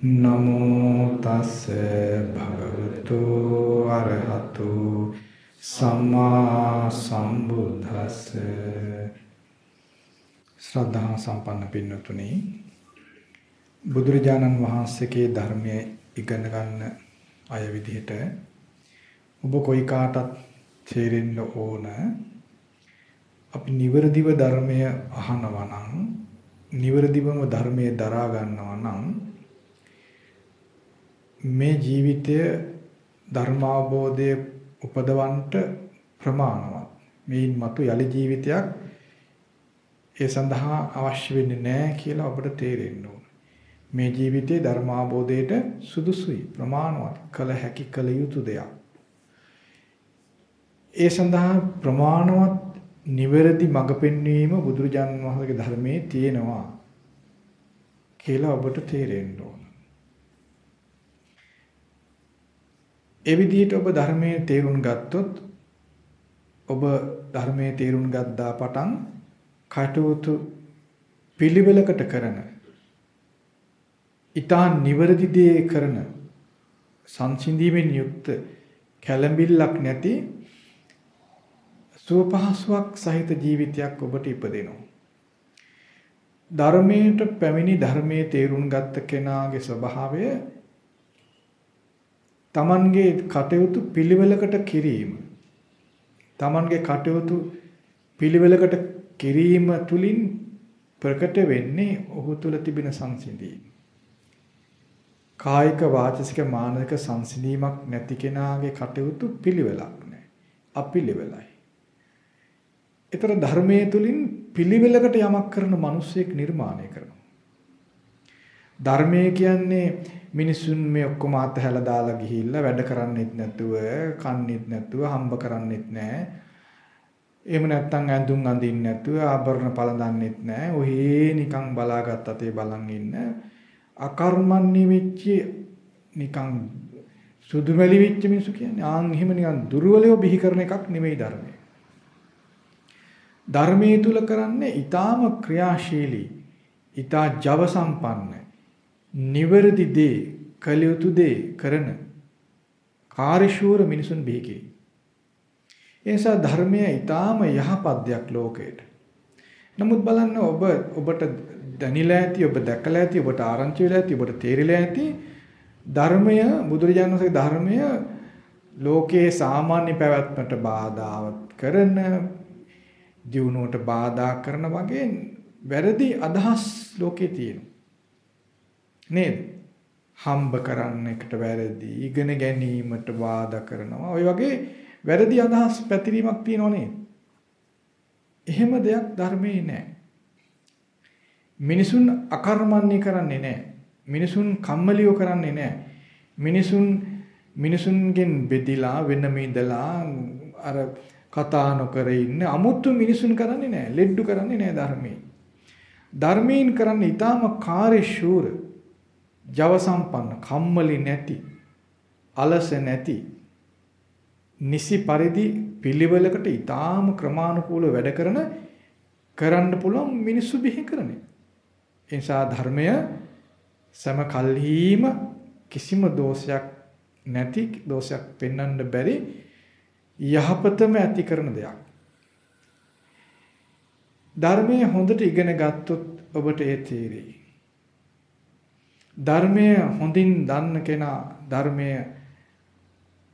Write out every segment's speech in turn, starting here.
නමෝ තස් භගවතු අරහතු සම්මා සම්බුද්දස්ස. ශ්‍රද්ධා සම්පන්න පින්නතුනි බුදුරජාණන් වහන්සේගේ ධර්මයේ ඉගෙන ගන්න අය විදිහට ඔබ කොයි කාටත් තේරෙන්න ඕන. අපි නිවර්දිව ධර්මය අහනවා නම් නිවර්දිවම ධර්මයේ දරා ගන්නවා නම් මේ ජීවිතය ධර්මාවබෝධයේ උපදවන්නට ප්‍රමාණවත්. මේන් මතු යලි ජීවිතයක් ඒ සඳහා අවශ්‍ය වෙන්නේ නැහැ කියලා ඔබට තේරෙන්න ඕන. මේ ජීවිතේ ධර්මාවබෝධයට සුදුසුයි ප්‍රමාණවත් කළ හැකි කළ යුතු දෙයක්. ඒ සඳහා ප්‍රමාණවත් නිවැරදි මඟ පෙන්වීම බුදුරජාණන් වහන්සේගේ ධර්මයේ තියෙනවා කියලා ඔබට තේරෙන්න ඕන. ඒ විදිහට ඔබ ධර්මයේ තේරුම් ගත්තොත් ඔබ ධර්මයේ තේරුම් ගත්තා පටන් කටයුතු පිළිවෙලකට කරන ඊටා නිවැරදි දේ කරන සංසිඳීමෙන් යුක්ත කැළඹිල්ලක් නැති සුවපහසුවක් සහිත ජීවිතයක් ඔබට ඉපදෙනවා. ධර්මයට පැමිණි ධර්මයේ තේරුම් ගත්ත කෙනාගේ ස්වභාවය Tamanගේ කටයුතු පිළිවෙලකට කිරීම. Tamanගේ කටයුතු පිළිවෙලකට කිරීම තුලින් ප්‍රකට වෙන්නේ ඔහු තුල තිබෙන සංසිඳීම. කායික වාචසික මානසික සංසිඳීමක් නැති කෙනාගේ කටයුතු පිළිවෙලක් නැහැ. අපිළිවෙලයි. ඒතර ධර්මයේ තුලින් පිළිවෙලකට යමක් කරන මිනිසෙක් නිර්මාණය කරනවා. ධර්මයේ කියන්නේ මිනිසුන් මේ ඔක්කොම අතහැලා දාලා ගිහිල්ලා වැඩ කරන්නෙත් නැතුව, කන්නෙත් නැතුව, හම්බ කරන්නෙත් නැහැ. එහෙම නැත්නම් ඇඳුම් අඳින්න නැතුව, ආභරණ පළඳන්නෙත් නැහැ. ඔහේ නිකන් බලාගත් අතේ බලන් ඉන්න අකර්මන්නේ වෙච්ච නිකන් සුදුමැලි වෙච්ච මිනිසු කියන්නේ ආන් එහෙම නිකන් දුර්වලව බිහි කරන එකක් නෙමෙයි ධර්මය. ධර්මයේ තුල කරන්නේ ඊටාම ක්‍රියාශීලී, ඊටා ජව සම්පන්න, නිවැරදි දේ, කලියුතු දේ කරන කාර්යශූර මිනිසුන් බිහි කිරි. ඒ නිසා ධර්මය ඊටාම යහපත් දෙයක් ලෝකයට. නමුත් බලන්න ඔබ ඔබට දැනිලා ඇති, ඔබ දැකලා ඇති, ඔබට ආරංචි වෙලා ඇති, ඔබට තේරිලා ඇති ධර්මය බුදුරජාණන් වහන්සේගේ ධර්මය ලෝකයේ සාමාන්‍ය පැවැත්මට බාධාවත් කරන දියුණුවට බාධා කරන වගේ වැරදි අදහස් ලෝකේ තියෙනවා. නේද? හම්බ කරන්න එකට වැරදි, ඉගෙන ගැනීමට බාධා කරනවා. ওই වගේ වැරදි අදහස් පැතිරීමක් තියෙනව නේද? එහෙම දෙයක් ධර්මයේ නැහැ. මිනිසුන් අකර්මණ්‍ය කරන්නේ නැහැ. මිනිසුන් කම්මැලිව කරන්නේ නැහැ. මිනිසුන් මිනිසුන්ගෙන් බෙදිලා වෙනම ඉඳලා අර කතා නොකර ඉන්න අමුතු මිනිසුන් කරන්නේ නැහැ. ලෙඩ්ඩු කරන්නේ නැහැ ධර්මයේ. ධර්මයෙන් කරන්නේ ඊටාම කාර්යශූර, ජව සම්පන්න, කම්මැලි නැති, අලස නැති, නිසි පරිදි පිළිවෙලකට ඊටාම ක්‍රමානුකූලව වැඩ කරන කරන්න පුළුවන් මිනිස්සු බිහි කරන්නේ. ඒ නිසා ධර්මය සම කල්හිම කිසිම දෝෂයක් නැති දෝෂයක් පෙන්වන්න බැරි යහපතම ඇති කරන දෙයක්. ධර්මයේ හොඳට ඉගෙන ගත්තොත් ඔබට ඒ තේරෙයි. ධර්මය හොඳින් දන්න කෙනා ධර්මය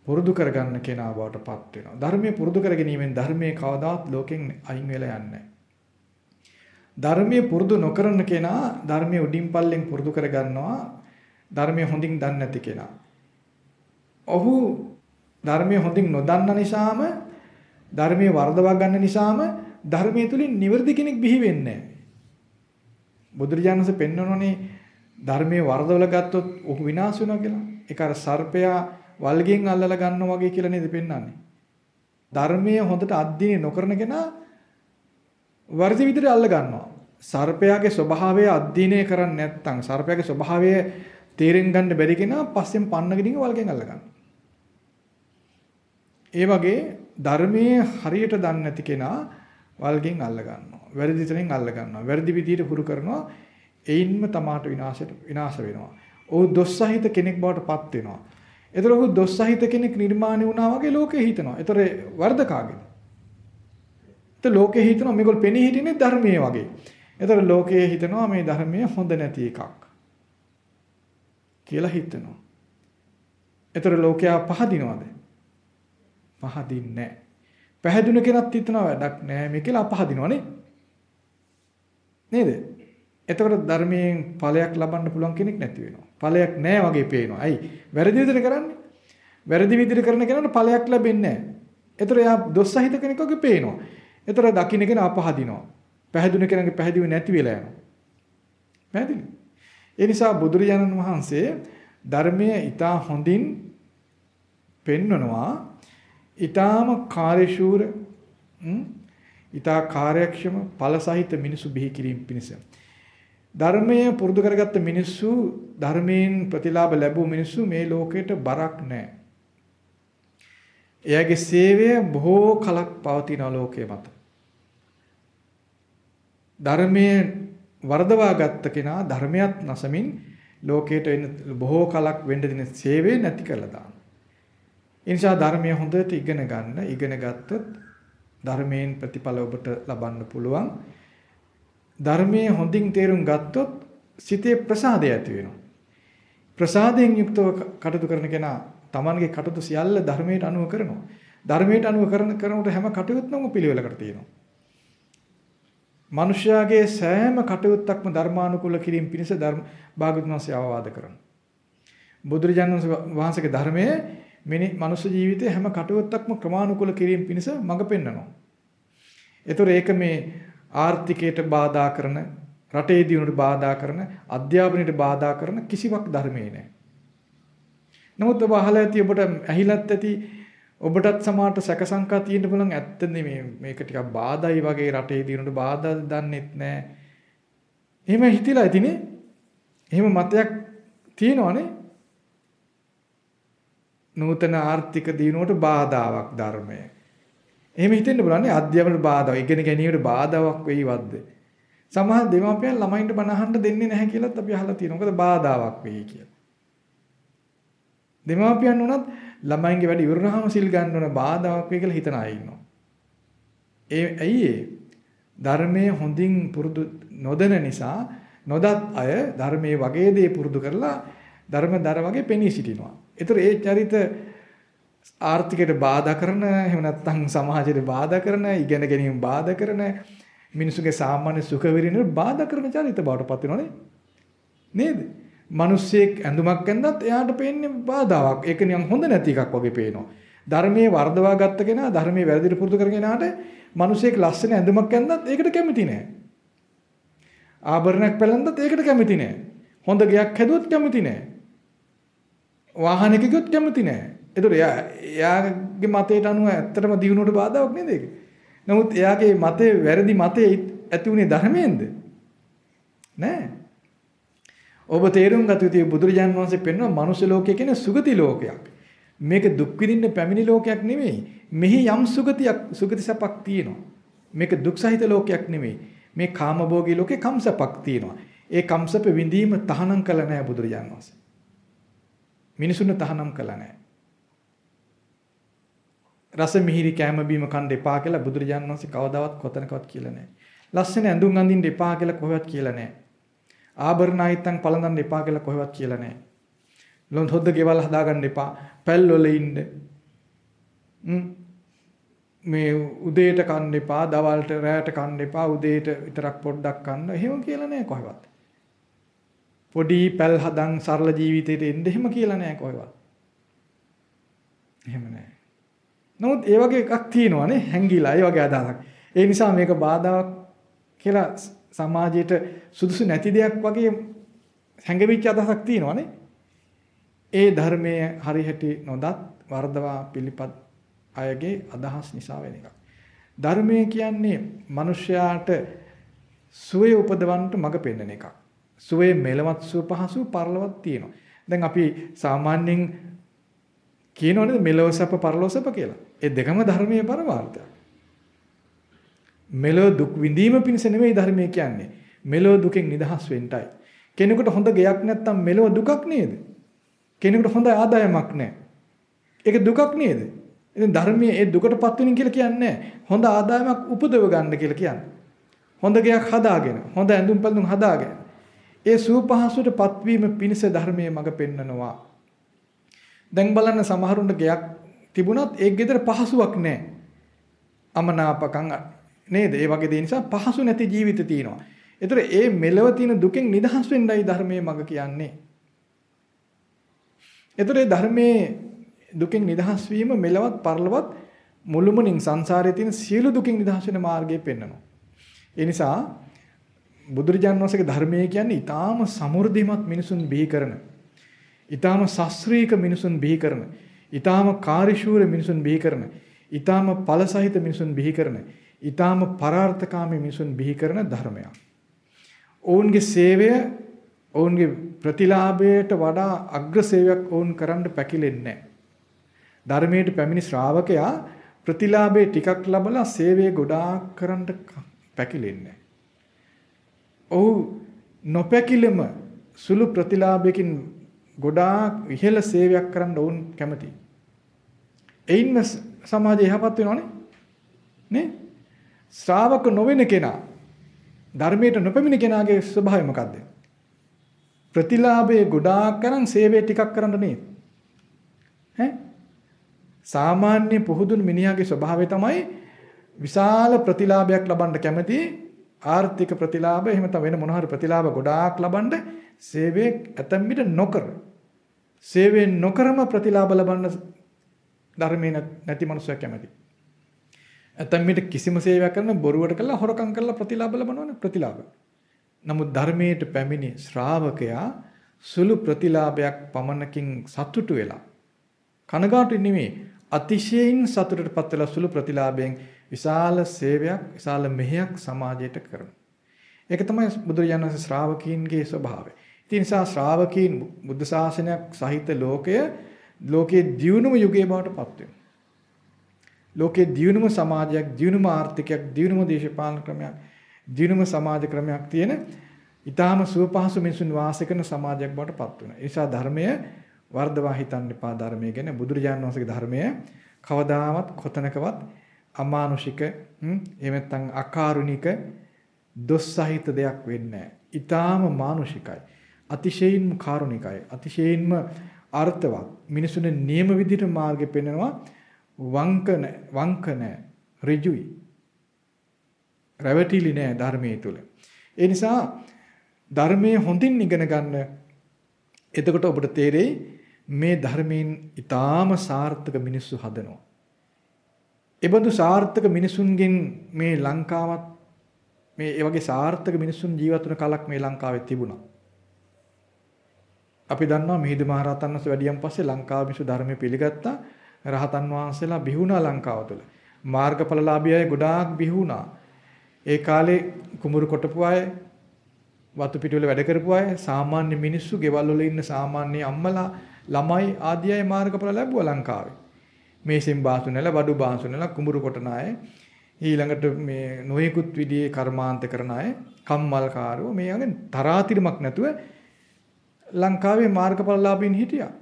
පුරුදු කරගන්න කෙනා බවට පත් වෙනවා. ධර්මයේ පුරුදු කර ගැනීමෙන් ධර්මයේ කවදාත් ලෝකෙන් අයින් වෙලා යන්නේ ධර්මයේ පුරුදු නොකරන කෙනා ධර්මයේ උඩින් පල්ලෙන් පුරුදු කරගන්නවා. ධර්මයේ හොඳින් දන්නේ නැති කෙනා. ඔහු ධර්මයේ හොඳින් නොදන්න නිසාම ධර්මයේ වර්ධවා ගන්න නිසාම ධර්මයේ තුලින් නිවර්දි කෙනෙක් බිහි වෙන්නේ නැහැ. බුදුරජාණන්සේ පෙන්වනෝනේ ධර්මයේ වර්ධවල ගත්තොත් ඔහු විනාශ වෙනවා කියලා. ඒක අර සර්පයා වල්ගෙන් අල්ලලා ගන්නවා වගේ කියලා නේද පෙන්වන්නේ. ධර්මයේ හොඳට අධ්‍යයනය නොකරන කෙනා වර්ධි විදිහට අල්ල ගන්නවා. සර්පයාගේ ස්වභාවය අධ්‍යයනය කරන්නේ නැත්නම් සර්පයාගේ ස්වභාවය තේරෙන් ගන්න බැරි කෙනා පස්සෙන් පන්නගෙන වල්ගෙන් අල්ල ගන්නවා. ඒ වගේ ධර්මයේ හරියට දන්නේ නැති කෙනා වල්ගෙන් අල්ල ගන්නවා. වැරදි තැනින් අල්ල ගන්නවා. වැරදි විදියට හුරු කරනවා. එයින්ම තමාට විනාශයට විනාශ වෙනවා. ඔහු දොස් සහිත කෙනෙක් බවට පත් වෙනවා. ඒතර ඔහු දොස් සහිත කෙනෙක් නිර්මාණය වුණා වගේ ලෝකේ හිතනවා. ඒතර වර්ධ කාගේද? ඒතර ලෝකේ හිතනවා මේගොල්ලෝ පෙනී හිටින්නේ ධර්මයේ වගේ. ඒතර ලෝකයේ හිතනවා මේ ධර්මයේ හොඳ නැති එකක්. කියලා හිතනවා. ඒතර ලෝකයා පහදිනවද? පහදින්නේ නැහැ. පැහැදුන කෙනත් හිතනවා වැඩක් නැහැ මේ කියලා අපහදිනවනේ. නේද? එතකොට ධර්මයෙන් ඵලයක් ලබන්න පුළුවන් කෙනෙක් නැති වෙනවා. ඵලයක් නැහැ වගේ පේනවා. ඇයි? වැරදි විදිහට කරන්නේ. වැරදි විදිහට කරන කෙනාට ඵලයක් ලැබෙන්නේ නැහැ. ඒතර එයා දොස් සහිත කෙනෙක් වගේ පේනවා. ඒතර දකින්න කෙනා අපහදිනවා. පැහැදුන කෙනාගේ පැහැදිව නැති වෙලා යනවා. පැහැදිලි? ඒ නිසා බුදුරජාණන් වහන්සේ ධර්මයේ ඊටා හොඳින් පෙන්වනවා ඊටාම කාර්යශූර ඊටා කාර්යක්ෂම ඵල සහිත මිනිසු බිහි කිරීම පිණිස ධර්මයේ පුරුදු කරගත්ත මිනිස්සු ධර්මයෙන් ප්‍රතිලාභ ලැබුව මිනිස්සු මේ ලෝකෙට බරක් නැහැ. එයාගේ සේවය බොහෝ කලක් පවතින ලෝකයේ මත. ධර්මයේ වර්ධවා ගත්ත කෙනා ධර්මයක් නැසමින් ලෝකයට වෙන බොහෝ කලක් වෙන්න දෙන සේවය නැති කරලා දානවා. ඒ නිසා ධර්මය හොඳට ඉගෙන ගන්න, ඉගෙන ගත්තොත් ධර්මයෙන් ප්‍රතිඵල ඔබට ලබන්න පුළුවන්. ධර්මයේ හොඳින් තේරුම් ගත්තොත් සිතේ ප්‍රසාදය ඇති වෙනවා. ප්‍රසාදයෙන් යුක්තව කටයුතු කරන කෙනා Tamanගේ කටයුතු සියල්ල ධර්මයට අනුව කරනවා. ධර්මයට අනුව කරන කරනකොට හැම කටයුත්තම පිළිවෙලකට තියෙනවා. මිනිස්යාගේ සෑම කටයුත්තක්ම ධර්මානුකූල කිරීම පිණිස ධර්ම භාගතුන් වහන්සේ අවවාද කරනවා. බුදුරජාණන් වහන්සේගේ ධර්මයේ මිනි මනුෂ්‍ය ජීවිතයේ හැම කටයුත්තක්ම ක්‍රමානුකූල කිරීම පිණිස මඟ පෙන්වනවා. ඒතර ඒක මේ ආර්ථිකයට බාධා කරන, රටේ දියුණුවට බාධා කරන, අධ්‍යාපනයට බාධා කරන කිසිවක් ධර්මයේ නැහැ. නමුත් ඔබ අහලා ඇති ඔබට ඇහිලත් ඇති ඔබටත් සමාට සැකසංකා තියෙන්න පුළුවන් ඇත්තද මේ මේක ටිකක් බාධායි වගේ රටේ දිනුට බාධා දන්නෙත් නැහැ. එහෙම හිතිලා ඇතිනේ. එහෙම මතයක් තියෙනවනේ. නූතන ආර්ථික දිනුවට බාධාවක් ධර්මය. එහෙම හිතෙන්න බලන්නේ අධ්‍යාපනයට බාධාවක්, ඉගෙන ගැනීමට බාධාවක් වෙයිවත්ද? සමහර දෙමාපියන් ළමයින්ට බණ අහන්න දෙන්නේ නැහැ කියලාත් අපි අහලා තියෙනවා. මොකද බාධාවක් වෙයි කියලා. දෙමාපියන් උනත් ළමයින්ගේ වැඩ ඉවරනහම සිල් ගන්න ඕන බාධාවක් වෙයි කියලා හිතන අය ඉන්නවා. ඒ ඇයි ඒ? ධර්මයේ හොඳින් පුරුදු නොදෙන නිසා නොදත් අය ධර්මයේ වගේ දේ පුරුදු කරලා ධර්මදර වගේ පෙනී සිටිනවා. ඒතර ඒ චරිත ආර්ථිකයට බාධා කරන එහෙම නැත්නම් සමාජයට බාධා කරන ඉගෙන ගැනීම බාධා කරන මිනිසුගේ සාමාන්‍ය සුඛ විරිනට බාධා කරන චරිත බවට පත් වෙනවනේ නේද? මිනිස්සෙක් ඇඳුමක් ඇඳත් එයාට පේන්නේ බාධාවක්. ඒක නිකන් හොඳ නැති එකක් වගේ පේනවා. ධර්මයේ වර්ධවා ගත්ත කෙනා ධර්මයේ වැරදිට පුරුදු කරගෙන ආට මිනිස්සෙක් ලස්සන ඇඳුමක් ඇඳත් ඒකට කැමති නෑ. ආභරණයක් පැලඳත් ඒකට කැමති නෑ. හොඳ ගෙයක් හැදුවොත් කැමති නෑ. වාහනයක ගියොත් කැමති නෑ. ඒතර එයා එයාගේ මතයට අනුව ඇත්තටම දිනුවට බාධාවක් නේද ඒක? නමුත් එයාගේ මතේ වැරදි මතේ ඇති උනේ ධර්මයෙන්ද? නෑ. ඔබ තේරුම් ගත යුතු බුදුරජාන් වහන්සේ පෙන්වන මනුෂ්‍ය ලෝකය කියන්නේ සුගති ලෝකයක්. මේක දුක් විඳින්න පැමිණි ලෝකයක් නෙමෙයි. මෙහි යම් සුගතියක් සුගති සපක් තියෙනවා. මේක දුක් සහිත ලෝකයක් නෙමෙයි. මේ කාමභෝගී ලෝකේ කම්සපක් තියෙනවා. ඒ කම්සප විඳීම තහනම් කළ නැහැ බුදුරජාන් වහන්සේ. මිනිසුන් තහනම් කළා නැහැ. රස මිහිරි කැම බීම කන්න එපා කියලා බුදුරජාන් වහන්සේ කවදාවත් කොතනකවත් කියලා නැහැ. ලස්සන ඇඳුම් අඳින්න එපා කියලා කොහෙවත් කියලා නැහැ. ආභරණ ආයිත්තන් පළඳන්න එපා කියලා කොහෙවත් කියලා නැහැ. ලොන් හොද්ද ගෙවල් හදාගන්න එපා. පැල් වල ඉන්න. මේ උදේට කන්න එපා, දවල්ට රැයට කන්න එපා, උදේට විතරක් පොඩ්ඩක් කන්න. එහෙම කියලා නැහැ කොහෙවත්. පොඩි පැල් හදන් සරල ජීවිතයට එන්න එහෙම කියලා නැහැ කොහෙවත්. එහෙම නැහැ. නමුත් ඒ වගේ එකක් තියෙනවානේ හැංගිලා ඒ වගේ අදහසක්. ඒ නිසා මේක බාධාවක් කියලා සමාජයට සුදුසු නැති දෙයක් වගේ හැඟවිච්ච අදහසක් තියෙනවානේ. ඒ ධර්මයේ හරිහැටි නොදත් වර්ධවා පිළිපත් අයගේ අදහස් නිසා වෙන එකක්. ධර්මය කියන්නේ මිනිස්යාට සුවේ උපදවන්නට මඟ පෙන්වන එකක්. සුවේ මෙලවත් සුව පහසු පරලවත් තියෙනවා. දැන් අපි සාමාන්‍යයෙන් කියනවනේ මෙලව සැප පරලොව සැප කියලා. ඒ දෙකම ධර්මයේ පරමාර්ථයක්. මෙලොව දුක් විඳීම පිණිස නෙමෙයි ධර්මය කියන්නේ. මෙලොව දුකෙන් නිදහස් වෙන්නයි. කෙනෙකුට හොඳ ගෙයක් නැත්තම් මෙලොව දුකක් නේද? කෙනෙකුට හොඳ ආදායමක් නැහැ. ඒක දුකක් නේද? ඉතින් ධර්මයේ ඒ දුකටපත් වෙනින් කියලා කියන්නේ හොඳ ආදායමක් උපදව ගන්න කියලා කියන්නේ. හොඳ ගෙයක් හදාගෙන, හොඳ ඇඳුම් පැළඳුම් හදාගෙන. ඒ සූපහසුටපත් වීම පිණිස ධර්මයේ මඟ පෙන්නනවා. දැන් බලන්න සමහරුන්ට ගෙයක් තිබුණත් ඒ ගෙදර පහසුවක් නැහැ. අමනාපකම් නේද? ඒ වගේ දේ නිසා පහසු නැති ජීවිත තියෙනවා. ඒතර ඒ මෙලව තියෙන දුකෙන් නිදහස් වෙන්නයි ධර්මයේ මඟ කියන්නේ. ඒතර ඒ ධර්මයේ දුකෙන් නිදහස් වීම මෙලවත් පරලවත් මුළුමනින් සංසාරයේ තියෙන සියලු දුකින් නිදහස් වෙන මාර්ගය පෙන්වනවා. ඒ නිසා බුදුරජාණන් වහන්සේගේ ධර්මය කියන්නේ ඊටාම සමෘද්ධිමත් මිනිසුන් බිහි කරන, ඊටාම ශාස්ත්‍රීය මිනිසුන් බිහි කරන, ඊටාම කාර්යශූර මිනිසුන් බිහි කරන, ඊටාම ඵලසහිත මිනිසුන් බිහි කරන, ඊටාම පරාර්ථකාමී මිනිසුන් බිහි කරන ධර්මයක්. ඔවුන්ගේ සේවය ඔවුන්ගේ ප්‍රතිලාභයට වඩා අග්‍ර සේවයක් ඔවුන් කරන්න පැකිලෙන්නේ නැහැ. ධර්මයට පැමිණි ශ්‍රාවකයා ප්‍රතිලාභේ ටිකක් ලබලා සේවය ගොඩාක් කරන්න පැකිලෙන්නේ ඔහු නොපැකිලෙම සුළු ප්‍රතිලාභයකින් ගොඩාක් ඉහළ සේවයක් කරන්න ඔවුන් කැමතියි. එයින්ම සමාජය යහපත් වෙනවනේ. නේ? ශ්‍රාවක නොවන කෙනා ධර්මයට නොපැමිණි කෙනාගේ ස්වභාවය මොකද්ද? ප්‍රතිලාභයේ ගොඩාක් කරන් සේවය ටිකක් කරන්න නේද? ඈ සාමාන්‍ය පුහුදුන් මිනිහාගේ ස්වභාවය තමයි විශාල ප්‍රතිලාභයක් ලබන්න කැමති ආර්ථික ප්‍රතිලාභ එහෙම තමයි වෙන මොන හරි ප්‍රතිලාභ ගොඩාක් ලබන්න සේවයේ ඇතැම් විට නොකර සේවයෙන් නොකරම ප්‍රතිලාභ ලබන්න ධර්මයේ නැති මනුස්සයෙක් කැමති. ඇතැම් විට කිසිම සේවයක් කරන බොරුවට කළා හොරකම් කරලා ප්‍රතිලාභ ලබනවනේ ප්‍රතිලාභ. නමුත් ධර්මයට පැමිණි ශ්‍රාවකයා සුළු ප්‍රතිලාභයක් පමණකින් සතුටු වෙලා කනගාටු නෙමෙයි අතිශයින් සතුටටපත් වෙලා සුළු ප්‍රතිලාභයෙන් විශාල සේවයක් විශාල මෙහෙයක් සමාජයට කරනවා. ඒක තමයි බුදුරජාණන් වහන්සේ ශ්‍රාවකීන්ගේ ස්වභාවය. ඒ නිසා ශ්‍රාවකීන් බුද්ධ ශාසනයක් සහිත ලෝකය ලෝකයේ දියුණුම යුගයේ බවට පත් වෙනවා. ලෝකයේ දියුණුම සමාජයක්, දියුණුම ආර්ථිකයක්, දියුණුම දේශපාලන ක්‍රමයක්, දියුණුම සමාජ ක්‍රමයක් තියෙන ඊටාම සුවපහසු මිනිසුන් වාසය කරන සමාජයක් බවට පත් වෙනවා. ඒ නිසා ධර්මය වර්ධවා හිතන්න එපා ධර්මය ගැන බුදුරජාණන් වහන්සේගේ ධර්මය කවදාවත් කොතනකවත් අමානුෂික එහෙම නැත්නම් අකාරුණික දොස් සහිත දෙයක් වෙන්නේ නැහැ. ඊටාම මානුෂිකයි. අතිශයින්ම කාරුණිකයි. අතිශයින්ම අර්ථවත්. මිනිසුනේ නියම විදිහට මාර්ගෙ පෙන්වනවා වංකන වංකන ඍජුයි. රැවටිලි නෑ ධර්මයේ තුල. ඒ නිසා ධර්මයේ හොඳින් ඉගෙන ගන්න එතකොට ඔබට තේරෙයි මේ ධර්මයෙන් ඊටාම සාර්ථක මිනිස්සු හදනවා. ඒබඳු සාර්ථක මිනිසුන්ගෙන් මේ ලංකාවත් මේ ඒ වගේ සාර්ථක මිනිසුන් ජීවත් වුණ කලක් මේ ලංකාවේ තිබුණා. අපි දන්නවා මිහිඳු මහරහතන් වහන්සේ වැඩියන් පස්සේ ලංකාව මිනිස්සු ධර්මය පිළිගත්තා. රහතන් වහන්සේලා බිහුණා ලංකාව තුළ. මාර්ගඵලලාභී අය ගොඩාක් බිහුණා. ඒ කාලේ කුඹුරු කොටපු අය වතු පිටුවල වැඩ කරපු අය සාමාන්‍ය මිනිස්සු ගෙවල් වල ඉන්න සාමාන්‍ය අම්මලා ළමයි ආදී අය මාර්ගඵල ලැබුවා ලංකාවේ. මේසෙන් බාසු නැල බඩු බාසු නැල කුඹුරු කොටන අය ඊළඟට මේ නොයෙකුත් විදිහේ කර්මාන්ත කරන අය කම්මල්කාරෝ මේ වගේ තරාතිරමක් නැතුව ලංකාවේ මාර්ගඵලලාභීන් හිටියා.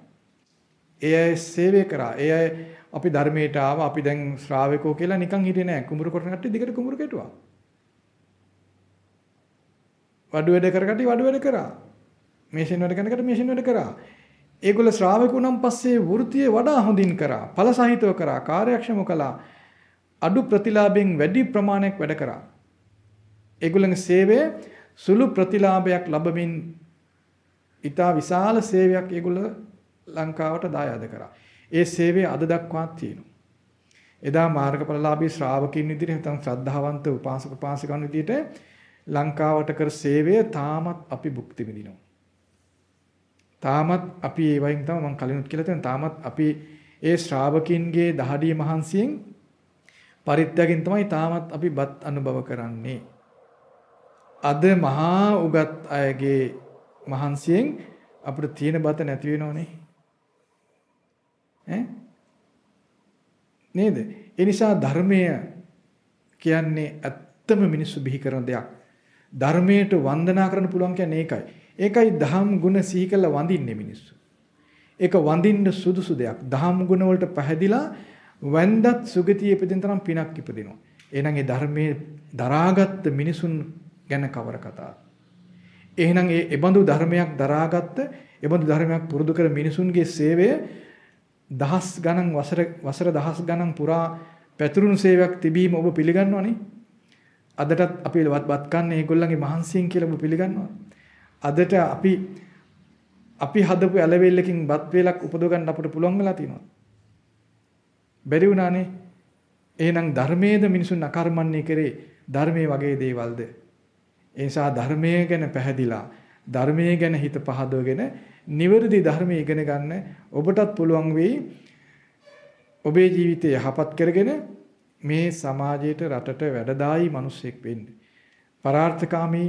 ඒ අය සේවය කරා. ඒ අය අපි ධර්මයට ආවා. අපි දැන් ශ්‍රාවකෝ කියලා නිකන් හිටියේ නෑ. කුඹුරු කොටන කට්ටිය දිගට කුඹුරු කෙටුවා. වඩු වැඩ කර කට්ටිය වඩු වැඩ කරා. මේෂන් වැඩ කරන කට්ටිය මේෂන් වැඩ කරා. ඒගොල්ල ශ්‍රාවකුණන් පස්සේ වෘත්තිය වඩා හොඳින් කරා. ඵල සහිතව කරා. කාර්යක්ෂම කළා. අඩු ප්‍රතිලාභයෙන් වැඩි ප්‍රමාණයක් වැඩ කරා. ඒගොල්ලන්ගේ සේවය සුළු ප්‍රතිලාභයක් ලැබමින් ඊටා විශාල සේවයක් ඒගොල්ල ලංකාවට දායාද කරා. ඒ සේවය අද දක්වාත් තියෙනවා. එදා මාර්ගඵලලාභී ශ්‍රාවකින් විදිහට නැත්නම් ශ්‍රද්ධාවන්ත උපාසක උපාසිකන් විදිහට ලංකාවට කර සේවය තාමත් අපි භුක්ති විඳිනවා. තාමත් අපි ඒ වයින් තමයි මම කලිනුත් කියලා තියෙනවා. තාමත් අපි ඒ ශ්‍රාවකින්ගේ දහඩිය මහන්සියෙන් පරිත්‍යාගයෙන් තමයි තාමත් අපි බත් අනුභව කරන්නේ. අද මහා උගත් අයගේ මහන්සියෙන් අපිට තියෙන බත නැති වෙනවනේ. ඈ නේද? ඒ නිසා ධර්මය කියන්නේ ඇත්තම මිනිස්සු බිහි කරන දෙයක්. ධර්මයට වන්දනා කරන්න පුළුවන් කියන්නේ ඒකයි. ඒකයි දහම් ගුණ සිහි කළ වඳින්නේ මිනිස්සු. ඒක වඳින්න සුදුසු දෙයක්. දහම් ගුණ වලට පැහැදිලා වැන්දත් සුගතිය ඉපදින තරම් පිනක් ඉපදිනවා. එහෙනම් ඒ ධර්මයේ දරාගත් මිනිසුන් ගැන කවර කතාවක්. එහෙනම් ඒ එබඳු ධර්මයක් දරාගත්ත, එබඳු ධර්මයක් පුරුදු කර මිනිසුන්ගේ සේවය දහස් ගණන් වසර වසර දහස් ගණන් පුරා පැතුරුණු සේවයක් තිබීම ඔබ පිළිගන්නවනේ. අදටත් අපි වත් කන්නේ ඒගොල්ලන්ගේ මහන්සියෙන් කියලා ඔබ පිළිගන්නවා. අදට අපි අපි හදපු ඇලවෙල්ලකින් බත් වේලක් උපදව ගන්න අපිට පුළුවන් වෙලා තියෙනවා. බැරි වුණානේ. එහෙනම් ධර්මයේද මිනිසුන් අකර්මන්නේ කරේ ධර්මයේ වගේ දේවල්ද? ඒ නිසා ධර්මයේ ගැන පැහැදිලා ධර්මයේ ගැන හිත පහදවගෙන නිවැරදි ධර්මයේ ඉගෙන ගන්න ඔබටත් පුළුවන් වෙයි ඔබේ ජීවිතය යහපත් කරගෙන මේ සමාජයට රටට වැඩදායි මිනිසෙක් වෙන්න. පරාර්ථකාමී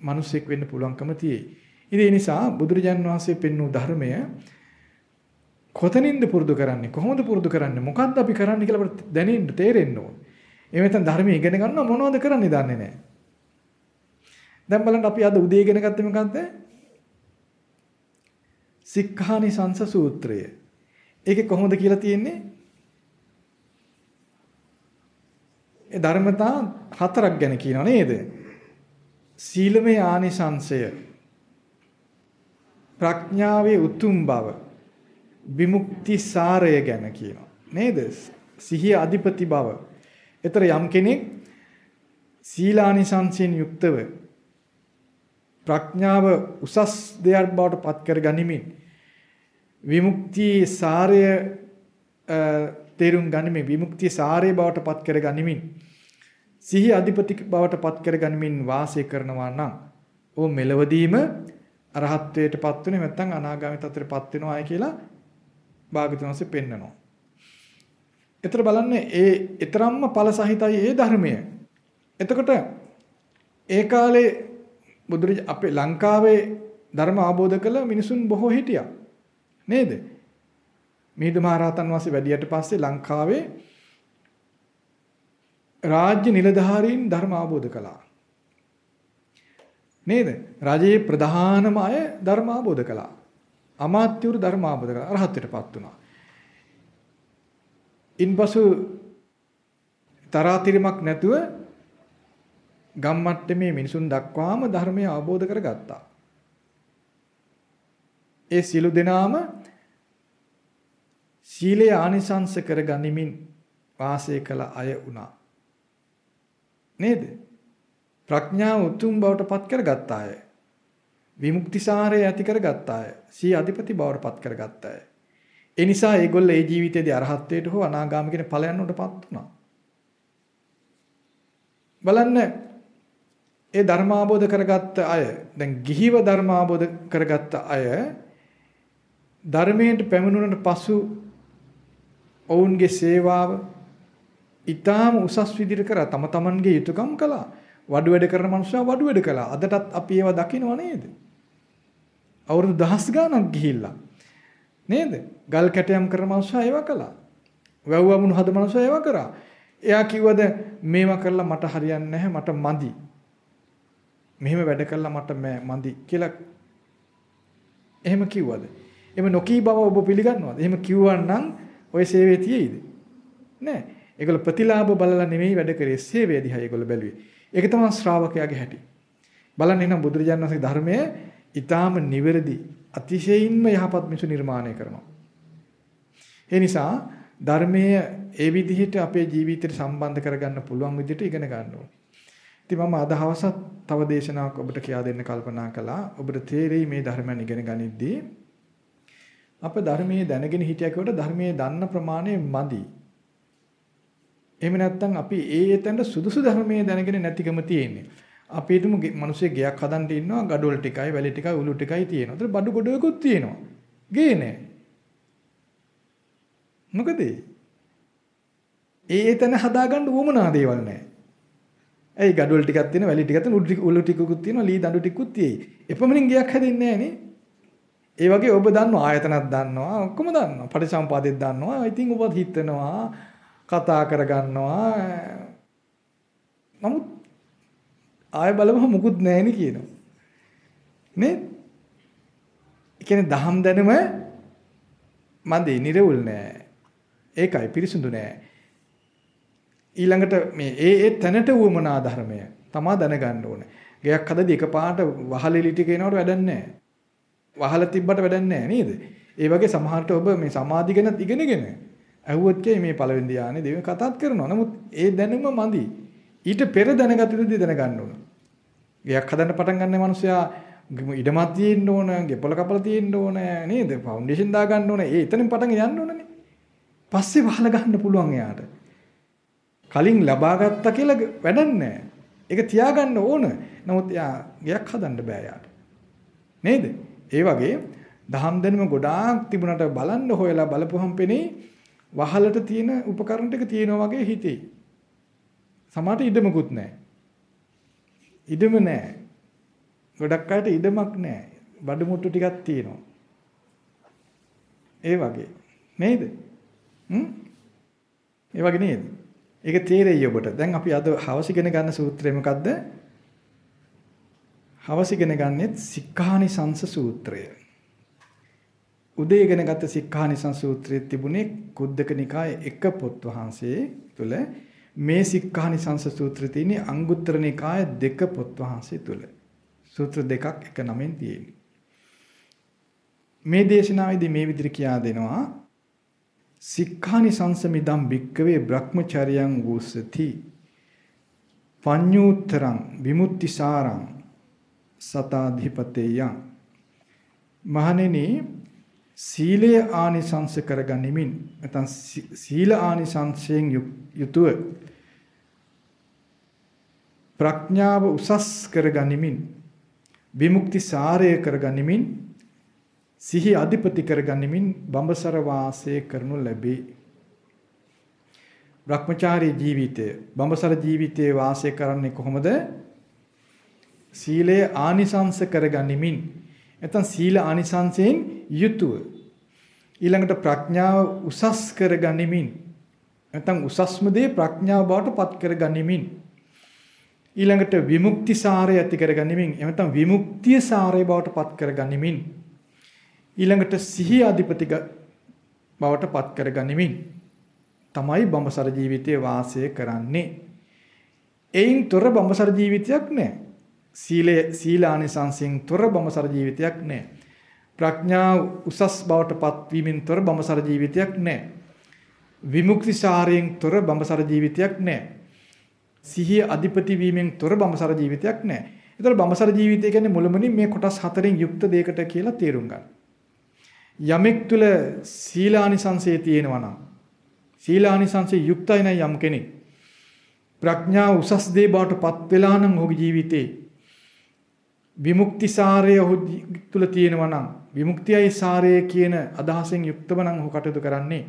මිනිසෙක් වෙන්න පුළුවන්කම තියෙයි. ඉතින් ඒ නිසා බුදුරජාන් වහන්සේ පෙන්වූ ධර්මය කොතනින්ද පුරුදු කරන්නේ කොහොමද පුරුදු කරන්නේ මොකද්ද අපි කරන්නේ කියලා අපිට දැනෙන්න තේරෙන්න ඕනේ. එහෙම නැත්නම් ධර්මයේ ඉගෙන ගන්නවා මොනවද කරන්නේ දන්නේ නැහැ. දැන් බලන්න අපි අද උදේ ඉගෙන ගත්තේ මොකද්ද? සික්ඛානි සංස සූත්‍රය. ඒකේ කොහොමද කියලා තියෙන්නේ? ඒ ධර්මතා හතරක් ගැන කියනවා නේද? සීලමය ආනිසංශය ප්‍රඥාවේ උතුම් බව විමුක්ති සාරය ගැන කියනවා නේද? සිහිය අධිපති බව. ඒතර යම් කෙනෙක් සීලානිසංසයෙන් යුක්තව ප්‍රඥාව උසස් දෙයක් බවට පත් කර ගනිමින් විමුක්ති සාරය තේරුම් ගනිමින් විමුක්ති සාරය බවට පත් කර ගනිමින් සිහි අධිපති බවට පත් කර ගනිමින් වාසය කරනවා නම් ਉਹ මෙලවදීම අරහත්ත්වයට පත් වෙන්නේ නැත්නම් අනාගාමී තත්ත්වයට පත් වෙනවායි කියලා භාගතුන් වහන්සේ පෙන්නනවා. එතර බලන්න ඒ ඊතරම්ම ඵල සහිතයි ඒ ධර්මය. එතකොට ඒ කාලේ බුදුරජ අපේ ලංකාවේ ධර්ම අවබෝධ කළ මිනිසුන් බොහෝ හිටියා. නේද? මිහිඳු මහරහතන් වහන්සේ වැඩියට පස්සේ ලංකාවේ රාජ්‍ය නිලධාරීන් ධර්ම අවබෝධ කළා. නේද? රජයේ ප්‍රධානම අය ධර්ම අවබෝධ කළා. අමාත්‍යවරු ධර්ම අවබෝධ කළා. අරහත්ත්වයටපත් වුණා. ඉන්පසු තරාතිරමක් නැතුව ගම්මට්ටමේ මිනිසුන් දක්වාම ධර්මය අවබෝධ කරගත්තා. ඒ සියලු දෙනාම සීලය ආනිසංස කර ගනිමින් වාසය කළ අය වුණා. නේද? ප්‍රඥාව උතුම් බවට පත් කරගත් අය. විමුක්තිසාරය ඇති කරගත් අය. සී අධිපති බවට පත් කරගත් අය. ඒ නිසා ඒගොල්ලෝ ඒ ජීවිතයේදී අරහත්ත්වයට හෝ අනාගාමී කියන ඵලයන් වලටපත් වුණා. බලන්න ඒ ධර්මාබෝධ කරගත්ත අය දැන් ගිහිව ධර්මාබෝධ කරගත්ත අය ධර්මයට පැමිණුණට පසු ඔවුන්ගේ සේවාව ඊටාම උසස් විදිහට කරා තම තමන්ගේ යුතුයකම් කළා. වඩු වැඩ කරන මනුස්සයා වඩු වැඩ කළා. අදටත් අපි ඒවා දකිනව නේද? අවුරුදු දහස් ගාණක් ගිහිල්ලා. නේද? ගල් කැටයම් කරන මනුස්සයා ඒවා කළා. වැව්වමුණු හද මනුස්සයා ඒවා කරා. එයා කිව්වද මේවා කරලා මට හරියන්නේ නැහැ මට මදි. මෙහෙම වැඩ කළා මට මදි කියලා එහෙම කිව්වද? එහෙම නොකී බව ඔබ පිළිගන්නවද? එහෙම කිව්වනම් ওই සේවයේ තියෙයිද? නෑ. ඒගොල්ල ප්‍රතිලාභ බලලා නෙමෙයි වැඩ කරේ සේවය දිහා ඒගොල්ල බැලුවේ. ඒක තමයි ශ්‍රාවකයාගේ හැටි. බලන්න එහෙනම් බුදුරජාණන් වහන්සේ ධර්මය ඊටාම නිවැරදි අතිශයින්ම යහපත් මිසු නිර්මාණය කරනවා. ඒ නිසා ධර්මයේ ඒ විදිහට අපේ ජීවිතයට සම්බන්ධ කරගන්න පුළුවන් විදිහට ඉගෙන ගන්න ඕනේ. ඉතින් මම අද හවසත් තව දේශනාවක් ඔබට කියා දෙන්න කල්පනා කළා. ඔබට තේරෙයි මේ ධර්මයන් ඉගෙන ගනිද්දී අප ධර්මයේ දැනගෙන හිටියකොට ධර්මයේ දන්න ප්‍රමාණය මදි. එහෙම නැත්නම් අපි ඒ එතනට සුදුසු ධර්මයේ දැනගෙන නැතිකම තියෙන්නේ. අපි හිතමු මිනිස්සේ ගයක් හදන්න ඉන්නවා gadol ටිකයි වැලි ටිකයි උළු ටිකයි තියෙනවා. ඒතර බඩු ගොඩකුත් තියෙනවා. ගේ නෑ. මොකද ඒ එතන හදාගන්න උවමනා දේවල් නෑ. ඇයි gadol ටිකක් තියෙන වැලි ටිකක් තියෙන උළු ටිකකුත් තියෙනවා ලී දඬු ටිකකුත් තියෙයි. එපමණින් ගයක් හැදෙන්නේ නෑනේ. ඒ වගේ ඔබ දන්නවා ආයතනක් දන්නවා ඔක්කොම දන්නවා පටිසම්පාදෙත් දන්නවා. ඉතින් ඔබ හිතනවා කතා කරගන්නවා. නමුත් ආය බලම මුකුත් නැහෙනි කියනවා. නේ? කියන්නේ දහම් දැනුම මන්දේ නිර්වුල් නෑ. ඒකයි පිරිසුදු නෑ. ඊළඟට මේ ඒ ඒ තැනට වුමනා ධර්මය තමා දැනගන්න ඕනේ. ගයක් හදදී එකපාරට වහලෙලි ටික එනවට වැඩක් නැහැ. වහල තිබ්බට වැඩක් නැහැ නේද? ඒ වගේ සමහරට ඔබ මේ සමාධි ගැන ඉගෙනගෙන ඇහුවොත් මේ පළවෙනි ධානයේ දෙවෙනි කතාත් කරනවා. නමුත් ඒ දැනුම මදි. ඊට පෙර දැනගත යුතු දේ දැනගන්න ඕන. ගයක් හදන්න පටන් ගන්න මනුස්සයා ඉඩමක් තියෙන්න ඕන, ගෙපල කපල තියෙන්න ඕන නේද? ෆවුන්ඩේෂන් දා ගන්න ඕන. ඒ එතනින් පටන් යන්න ඕනනේ. පස්සේ වහලා ගන්න පුළුවන් එයාට. කලින් ලබා ගත්තා කියලා වැඩක් නැහැ. ඒක තියාගන්න ඕන. නමුත් යා ගයක් හදන්න බෑ යාට. නේද? ඒ වගේ දහම් දැනුම ගොඩාක් තිබුණට බලන්න හොයලා බලපුවහම පෙනේ වහලට තියෙන උපකරණ ටික තියෙනවා වගේ හිතේ. සමහරට ඉඩමකුත් නැහැ. ඉඩම නැහැ. ගොඩක් අයට ඉඩමක් නැහැ. බඩු මුට්ටු ටිකක් තියෙනවා. ඒ වගේ නේද? හ්ම්? ඒ වගේ නේද? ඒක තේරෙයි ඔබට. දැන් අපි අද හවස ඉගෙන ගන්න සූත්‍රය මොකද්ද? හවස ඉගෙන ගන්නෙත් සික්ඛානිසංස සූත්‍රය. උදේ ඉගෙන ගත්ත සික්ඛානිසංස සූත්‍රයේ තිබුණේ කුද්දක නිකායේ එක පොත් වහන්සේ තුල මේ සික්ඛානිසංස සූත්‍රයේ තියෙන අංගුත්තර නිකායේ දෙක පොත් වහන්සේ තුල. සූත්‍ර දෙකක් එක නමෙන් තියෙන්නේ. මේ දේශනාවේදී මේ විදිහට කියා දෙනවා සික්ඛානි සංසමිදම් භික්කවේ බ්‍රහ්මචර්යං වූසති. පඤ්ඤූත්තරං විමුක්තිසාරං සතාධිපතේයං. මහණෙනි සීලය ආනිසංස කරගනිමින් නැත්නම් සීල ආනිසංසයෙන් යුතුව ප්‍රඥාව උසස් කරගනිමින් විමුක්ති සාරය කරගනිමින් සිහි අධිපති කරගනිමින් බඹසර වාසය කරනු ලැබේ. භ්‍රමචාරී ජීවිතය. බඹසර ජීවිතයේ වාසය කරන්නේ කොහොමද? සීලය ආනිසංස කරගනිමින්. නැත්නම් සීල ආනිසංසයෙන් යුතුව. ඊළඟට ප්‍රඥාව උසස් කරගනිමින්. නැත්නම් උසස්ම දේ ප්‍රඥාව බවට පත් කරගනිමින්. ඊළඟට විමුක්ති සාරය ඇති කරගනිමින්. එහෙම නැත්නම් විමුක්තිය සාරය බවට පත් කරගනිමින්. ඊළඟට සිහි අධිපති බවට පත් කරගනිමින් තමයි බඹසර ජීවිතයේ වාසය කරන්නේ. එයින් තොර බඹසර ජීවිතයක් නැහැ. සීලය සීලානිසංසයෙන් තොර බඹසර ජීවිතයක් නැහැ. ප්‍රඥා උසස් බවට පත්වීමෙන් තොර බඹසර ජීවිතයක් නැහැ. විමුක්ති සාරයෙන් තොර බඹසර ජීවිතයක් නැහැ. සිහිය අධිපති වීමෙන් තොර බඹසර ජීවිතයක් නැහැ. ඒතර බඹසර ජීවිතය කියන්නේ මුලමනින් මේ කොටස් හතරෙන් යුක්ත දෙයකට කියලා තේරුම් ගන්න. යමෙක් තුල සීලානිසංසය තියෙනවා නම් සීලානිසංසය යුක්තයි නම් යම් කෙනෙක් ප්‍රඥාව උසස් දේ බවට පත් වෙලා නම් ඔහුගේ ජීවිතේ විමුක්ති සාරය ඔහු තුල තියෙනවා නම් විමුක්තියයි සාරය කියන අදහසෙන් යුක්තව නම් ඔහු කටයුතු කරන්නේ.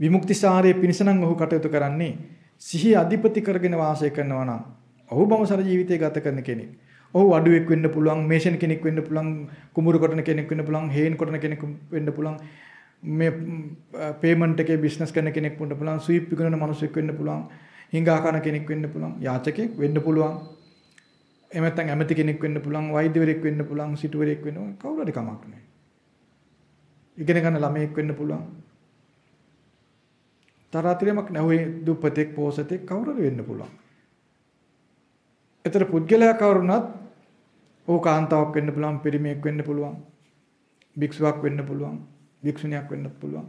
විමුක්ති සාරය පිණිස නම් ඔහු කටයුතු කරන්නේ සිහි අධිපති කරගෙන වාසය කරනවා නම් ඔහු බවසර ජීවිතය ගත කරන කෙනෙක්. ඔහු අඩුවෙක් වෙන්න පුළුවන්, මේෂන් කෙනෙක් වෙන්න පුළුවන්, කුඹුරු කොටන කෙනෙක් වෙන්න පුළුවන්, හේන් කොටන කෙනෙක් වෙන්න පුළුවන්. මේ පේමන්ට් එකේ බිස්නස් කරන කෙනෙක් වෙන්න පුළුවන්, ස්වීප් විකුණන මිනිසෙක් වෙන්න පුළුවන්, හිඟා කන කෙනෙක් වෙන්න පුළුවන්, යාචකෙක් වෙන්න පුළුවන්. එහෙම නැත්නම් ඇමති කෙනෙක් වෙන්න පුළුවන්, වෛද්‍යවරයෙක් වෙන්න පුළුවන්, සිටුවරයෙක් වෙන්න කවුරු හරි කමක් නැහැ. ඉගෙන ගන්න ළමයෙක් වෙන්න පුළුවන්. තරාතිරමක් නැහුවේ දුප්පතෙක් පෝසතෙක් කවුරු හරි වෙන්න පුළුවන්. ඒතර පුද්ගලයා කවුරුනත් ඕක කාන්තාවක් වෙන්න පුළුවන්, පිරිමියෙක් වෙන්න පුළුවන්, භික්ෂුවක් වෙන්න පුළුවන්, භික්ෂුණියක් වෙන්න පුළුවන්.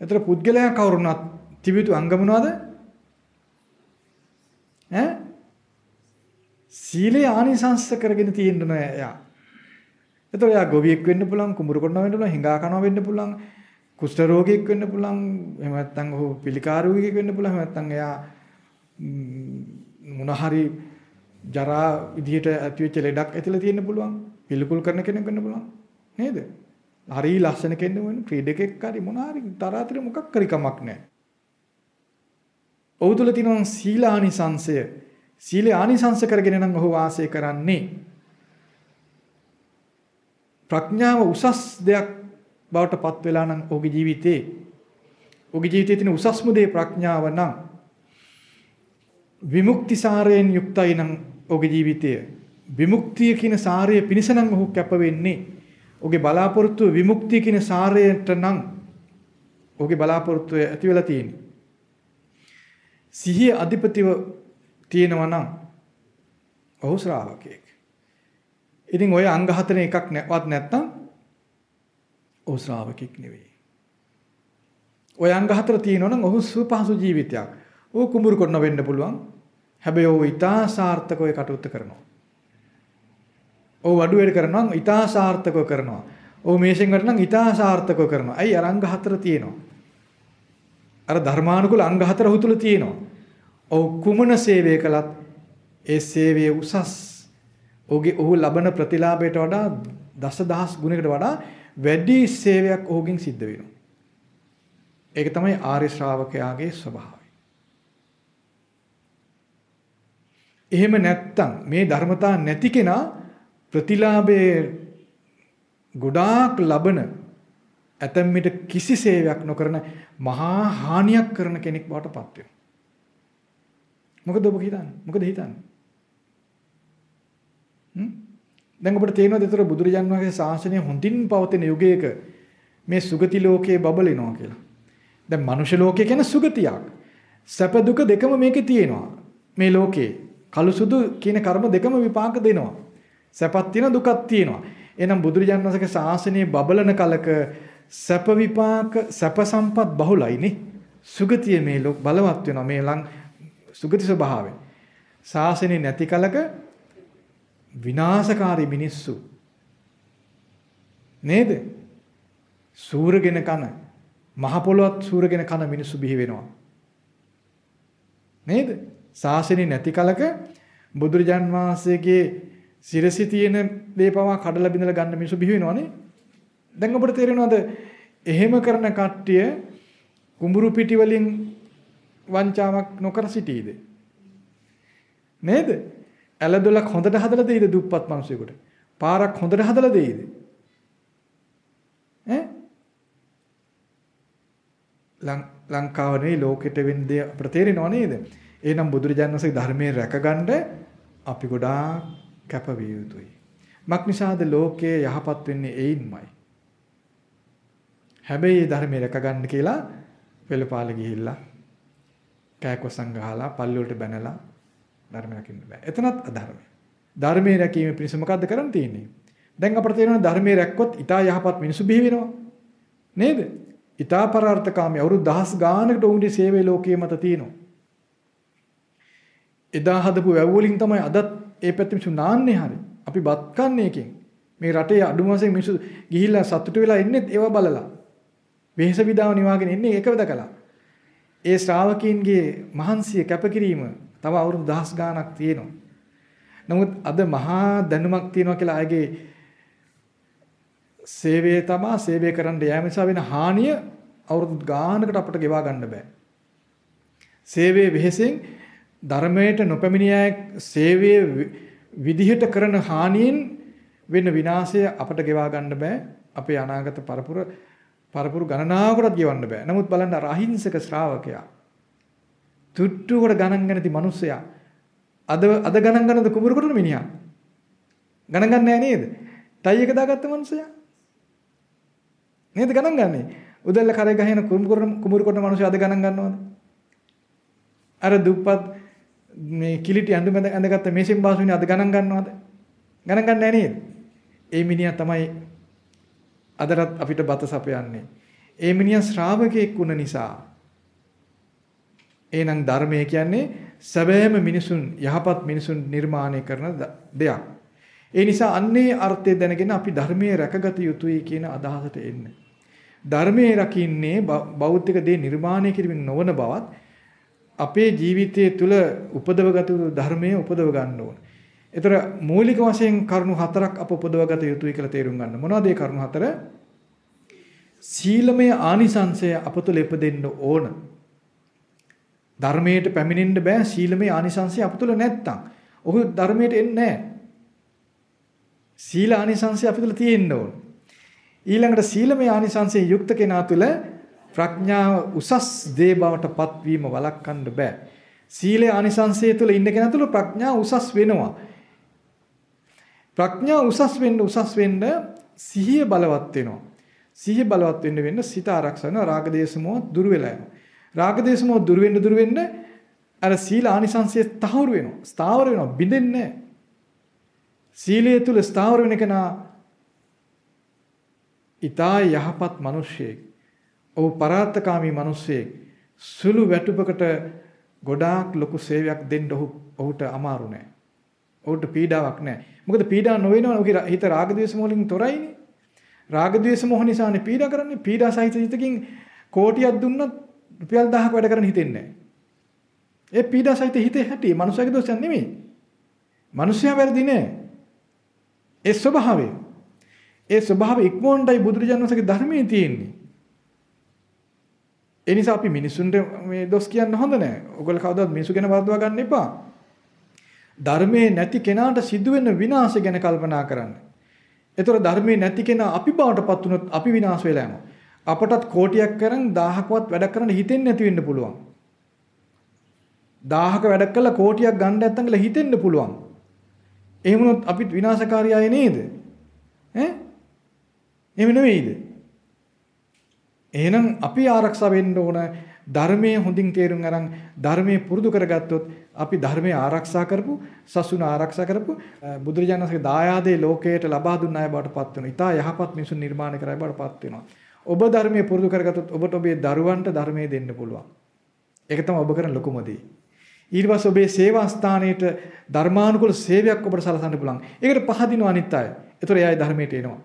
ඒතර පුද්ගලයා කවුරුනත් තිබිතු අංග මොනවද? ඈ? සීලේ ආනිසංස කරගෙන තියෙන්න නෑ එයා. ඒතර එයා ගොවියෙක් වෙන්න පුළුවන්, කුඹුරු කොටනවා වෙන්න පුළුවන්, හිඟා කනවා වෙන්න පුළුවන්, කුෂ්ඨ රෝගියෙක් වෙන්න පුළුවන්, එහෙම නැත්නම් ඔහු පිළිකාරෝගියෙක් වෙන්න පුළුවන්, එහෙම නැත්නම් එයා මොන හරි ජරා විදියට ඇතිවෙච්ච ලෙඩක් ඇතිලා තියෙන්න පුළුවන්. පිළිකුල් කරන කෙනෙක් වෙන්න පුළුවන්. නේද? හරි ලස්සන කෙනෙක් වෙන්න ක්‍රීඩකෙක් හරි මොන හරි තරාතිර මොකක් හරි කමක් නැහැ. ඔහු තුල තියෙන සීලානිසංශය සීලේ ආනිසංශ කරගෙන නම් ඔහු වාසය කරන්නේ. ප්‍රඥාව උසස් දෙයක් බවට පත් වෙලා නම් ඔහුගේ ජීවිතේ ඔහුගේ ජීවිතයේ තියෙන උසස්ම දේ ප්‍රඥාව නම් විමුක්ති සාරයෙන් යුක්තයි නම් ඔහුගේ ජීවිතය විමුක්තිය කියන සාරය පිණිස නම් ඔහු කැප වෙන්නේ ඔහුගේ බලාපොරොත්තු විමුක්තිය කියන සාරයට නම් ඔහුගේ බලාපොරොත්තු ඇති වෙලා තියෙන්නේ. සිහිය අධිපතිව තියෙනවා නම් ඔහු ශ්‍රාවකයෙක්. ඉතින් ওই අංග හතරෙන් එකක් නැවත් නැත්නම් ඔහු ශ්‍රාවකෙක් නෙවෙයි. ওই අංග හතර තියෙනවා නම් ඔහු සුවපහසු ජීවිතයක්. ඔහු කුඹුරු කරන වෙන්න පුළුවන්. හැබැයි ඔහු ඊටා සාර්ථකව කටයුත්ත කරනවා. ඔහු අඩු වැඩ කරනවා නම් ඊටා සාර්ථකව කරනවා. ඔහු මේෂෙන් වට නම් ඊටා සාර්ථකව කරනවා. ඇයි අරංග හතර තියෙනවා. අර ධර්මානුකූල අංග හතර ඔහු තුල තියෙනවා. ඔහු කුමන සේවය කළත් ඒ සේවයේ උසස් ඔහුගේ ඔහු ලබන ප්‍රතිලාභයට වඩා දසදහස් ගුණයකට වඩා වැඩි සේවයක් ඔහුගෙන් සිද්ධ වෙනවා. ඒක තමයි ආර්ය ශ්‍රාවකයාගේ ස්වභාවය. එහෙම නැත්තම් මේ ධර්මතා නැති කෙනා ප්‍රතිලාභයේ ගොඩාක් ලබන ඇතැම් විට කිසි සේවයක් නොකරන මහා හානියක් කරන කෙනෙක් බවට පත් වෙනවා. මොකද ඔබ හිතන්නේ? මොකද හිතන්නේ? හ්ම්? දැන් ඔබට තේරෙනවද ඒතර බුදුරජාන් වහන්සේ ශාසනය හොඳින් පවතින යුගයක මේ සුගති ලෝකයේ බබලෙනවා කියලා. දැන් මනුෂ්‍ය ලෝකය කියන්නේ සුගතියක්. සැප දුක දෙකම මේකේ තියෙනවා. මේ ලෝකේ කළු සුදු කියන කර්ම දෙකම විපාක දෙනවා. සැපක් තියෙනවා දුකක් තියෙනවා. එහෙනම් බුදුරජාණන් වහන්සේගේ ශාසනයේ බබලන කලක සැප විපාක සැප සම්පත් බහුලයිනේ. සුගතිය මේ ලෝක බලවත් වෙනවා මේ ලං සුගති ස්වභාවය. ශාසනය නැති කලක විනාශකාරී මිනිස්සු නේද? සූරගෙන කන මහ පොළොවත් සූරගෙන කන මිනිස්සු බිහි වෙනවා. නේද? ශාසනය නැති කලක බුදුරජාන් වහන්සේගේ සිරසි තියෙන දේ පවා කඩලා බිඳලා ගන්න මිනිස්සු බිහි වෙනවනේ. දැන් ඔබට තේරෙනවද එහෙම කරන කට්ටිය කුඹුරු පිටි වලින් වංචාවක් නොකර සිටීද? නේද? ඇලදොලක් හොඳට හදලා දෙයිද දුප්පත් මිනිසෙකුට? පාරක් හොඳට හදලා දෙයිද? ඈ ලංකාව නෙවෙයි ලෝකෙට වෙන්නේ අපිට තේරෙනව නේද? එහෙනම් බුදුරජාණන් වහන්සේගේ ධර්මයේ රැකගන්න අපි ගොඩාක් කැපවිය යුතුයි. මක් නිසාද ලෝකයේ යහපත් වෙන්නේ ඒයින්මයි. හැබැයි මේ ධර්මයේ රැකගන්න කියලා වෙලපාල ගිහිල්ලා කෑකොසම් ගහලා පල්ලි වලට බැනලා ධර්ම රකින්න බෑ. එතනත් අධර්මයි. ධර්මයේ රැකීම පිණිස මොකද්ද කරන්න තියෙන්නේ? දැන් අපිට තේරෙනවා ධර්මයේ රැක්කොත් ඊටා යහපත් මිනිසු බිහි වෙනවා. නේද? ඊටා පරාර්ථකාමී අවුරුදු දහස් ගානකට උන්ගේ සේවය ලෝකයේ මත තියෙනවා. එදා හදපු වැව් වලින් තමයි අදත් ඒ පැත්තේ මිනිස්සු නාන්නේ හරි. අපි බත් කන්නේ එකෙන්. මේ රටේ අඩුම වශයෙන් මිනිස්සු ගිහිල්ලා සතුටු වෙලා ඉන්නේ ඒව බලලා. වෙහෙස විදාව නිවාගෙන ඉන්නේ ඒකව දැකලා. ඒ ශ්‍රාවකීන්ගේ මහන්සිය කැපකිරීම තව අවුරුදු දහස් ගාණක් තියෙනවා. නමුත් අද මහා දැනුමක් තියෙනවා කියලා අයගේ සේවය තමා සේවය කරන්න යෑම නිසා වෙන හානිය අවුරුදු ගානකට අපට ගෙවා ගන්න බෑ. සේවයේ වෙහෙසෙන් ධර්මයට නොපැමිණිය සේවයේ විදිහට කරන හානියෙන් වෙන විනාශය අපට ගෙවා ගන්න බෑ. අපේ අනාගත පරපුර පරපුර ගණනාවකටත් ගෙවන්න බෑ. නමුත් බලන්න අර අහිංසක ශ්‍රාවකයා තුට්ටුවකට ගණන් ගන්න ති මිනිස්සයා අද අද ගණන් ගන්නද කුඹුර කොටන මිනිහා ගණන් ගන්න නෑ නේද? ටයි එක දාගත්ත මිනිස්සයා නේද ගණන් ගන්නේ? උදැල්ල කරේ ගහන කුඹුර කුඹුර කොටන මිනිස්සු අද ගණන් ගන්නවද? අර දුප්පත් මේ කිලිටි ඇඳුම ඇඳගත්ත මේසෙන් බාසුනේ අද ගණන් ගන්නවද? ගණන් ගන්න නෑ නේද? ඒ මිනිහා තමයි අදටත් අපිට බත සපයන්නේ. ඒ මිනිහා ශ්‍රාවකෙක් වුණ නිසා එහෙනම් ධර්මය කියන්නේ සැබෑම මිනිසුන් යහපත් මිනිසුන් නිර්මාණය කරන දෙයක්. ඒ නිසා අන්නේ අර්ථය දැනගෙන අපි ධර්මයේ රැකගත යුතුයි කියන අදහසට එන්න. ධර්මයේ රකින්නේ බෞද්ධික දේ නිර්මාණය කිරීමෙන් නොවන බවත් අපේ ජීවිතයේ තුල උපදවගත යුතු ධර්මයේ උපදව ගන්න ඕන. ඒතර මූලික වශයෙන් කරුණු හතරක් අප උපදවගත යුතුයි කියලා තේරුම් ගන්න. මොනවද ඒ කරුණු හතර? සීලමය ආනිසංසය අප තුළ ඉපදෙන්න ඕන. ධර්මයට පැමිණෙන්න බෑ සීලමය ආනිසංසය අප තුළ නැත්තම්. ඔහු ධර්මයට එන්නේ නැහැ. සීල ආනිසංසය අප තුළ තියෙන්න ඕන. ඊළඟට සීලමය ආනිසංසයෙන් යුක්ත කෙනා තුළ ප්‍රඥාව උසස් දේ බවට පත්වීම වළක්වන්න බෑ. සීලේ ආනිසංසය තුළ ඉන්න කෙනා තුළ ප්‍රඥාව උසස් වෙනවා. ප්‍රඥාව උසස් වෙන්න උසස් වෙන්න සිහිය බලවත් වෙනවා. සිහිය බලවත් වෙන්න වෙන්න සිත ආරක්ෂා වෙනවා. රාග දේශ මොහ දුර වෙලා යනවා. රාග දේශ මොහ දුර වෙන්න දුර වෙන්න අර සීල ආනිසංසය තහවුරු වෙනවා. ස්ථාවර වෙනවා. බිඳෙන්නේ නැහැ. සීලය තුල ස්ථාවර වෙන කෙනා ඊතා යහපත් මිනිසෙක්. ඔහු පරාර්ථකාමී මිනිස්සෙක්. සුළු වැටුපකට ගොඩාක් ලොකු සේවයක් දෙන්න ඔහු ඔහුට අමාරු නෑ. ඔහුට පීඩාවක් නෑ. මොකද පීඩා නොවෙනවා ඔහුගේ හිත රාග ద్వේෂ මොහලින් තොරයිනේ. රාග ద్వේෂ මොහ නිසානේ පීඩා කරන්නේ. පීඩා සහිත හිතකින් කෝටියක් දුන්නත් රුපියල් 1000ක් වැඩ කරන්න හිතෙන්නේ නෑ. ඒ පීඩා සහිත හිතේ හැටි මනුස්සයාගේ දෝෂයක් නෙමෙයි. මනුස්සයා වැරදි නෑ. ඒ ස්වභාවය. ඒ ස්වභාවය ඉක්මෝණ්ඩයි බුදුරජාණන් වහන්සේගේ ධර්මයේ තියෙන්නේ. ඒ නිසා අපි මිනිසුන්ට මේ දොස් කියන්න හොඳ නැහැ. ඔයගොල්ලෝ කවදාවත් මිනිසු ගැන වරදවා ගන්න එපා. ධර්මයේ නැති කෙනාට සිදුවෙන විනාශය ගැන කල්පනා කරන්න. ඒතර ධර්මයේ නැති කෙනා අපි බවටපත් වුණොත් අපි විනාශ වෙලා යනවා. අපටත් කෝටියක් කරන් 1000කවත් වැඩ කරන්න හිතෙන්නේ නැති වෙන්න පුළුවන්. 1000ක වැඩ කළා කෝටියක් ගන්න නැත්තම් කියලා හිතෙන්න පුළුවන්. එහෙම වුණොත් අපිත් විනාශකාරී අය නේද? ඈ? එහෙම නෙවෙයිද? එහෙනම් අපි ආරක්ෂා වෙන්න ඕන ධර්මයේ හොඳින් තේරුම් අරන් ධර්මයේ පුරුදු කරගත්තොත් අපි ධර්මයේ ආරක්ෂා කරපු සසුන ආරක්ෂා කරපු බුදුරජාණන්සේගේ දායාදේ ලෝකයට ලබා දුන්න අය බවට පත් වෙනවා. ඊට යහපත් මිනිසුන් නිර්මාණය කරයි බවට පත් වෙනවා. ඔබ ධර්මයේ පුරුදු කරගත්තොත් ඔබට ඔබේ දරුවන්ට ධර්මයේ දෙන්න පුළුවන්. ඒක තමයි ඔබ කරන ලොකුම දේ. ඊට පස්සේ ඔබේ සේවා ස්ථානයේට ධර්මානුකූල සේවයක් ඔබට සලසන්න පුළුවන්. ඒකට පහදිනව අනිත් අය. ඒතර එයයි ධර්මයට එනවා.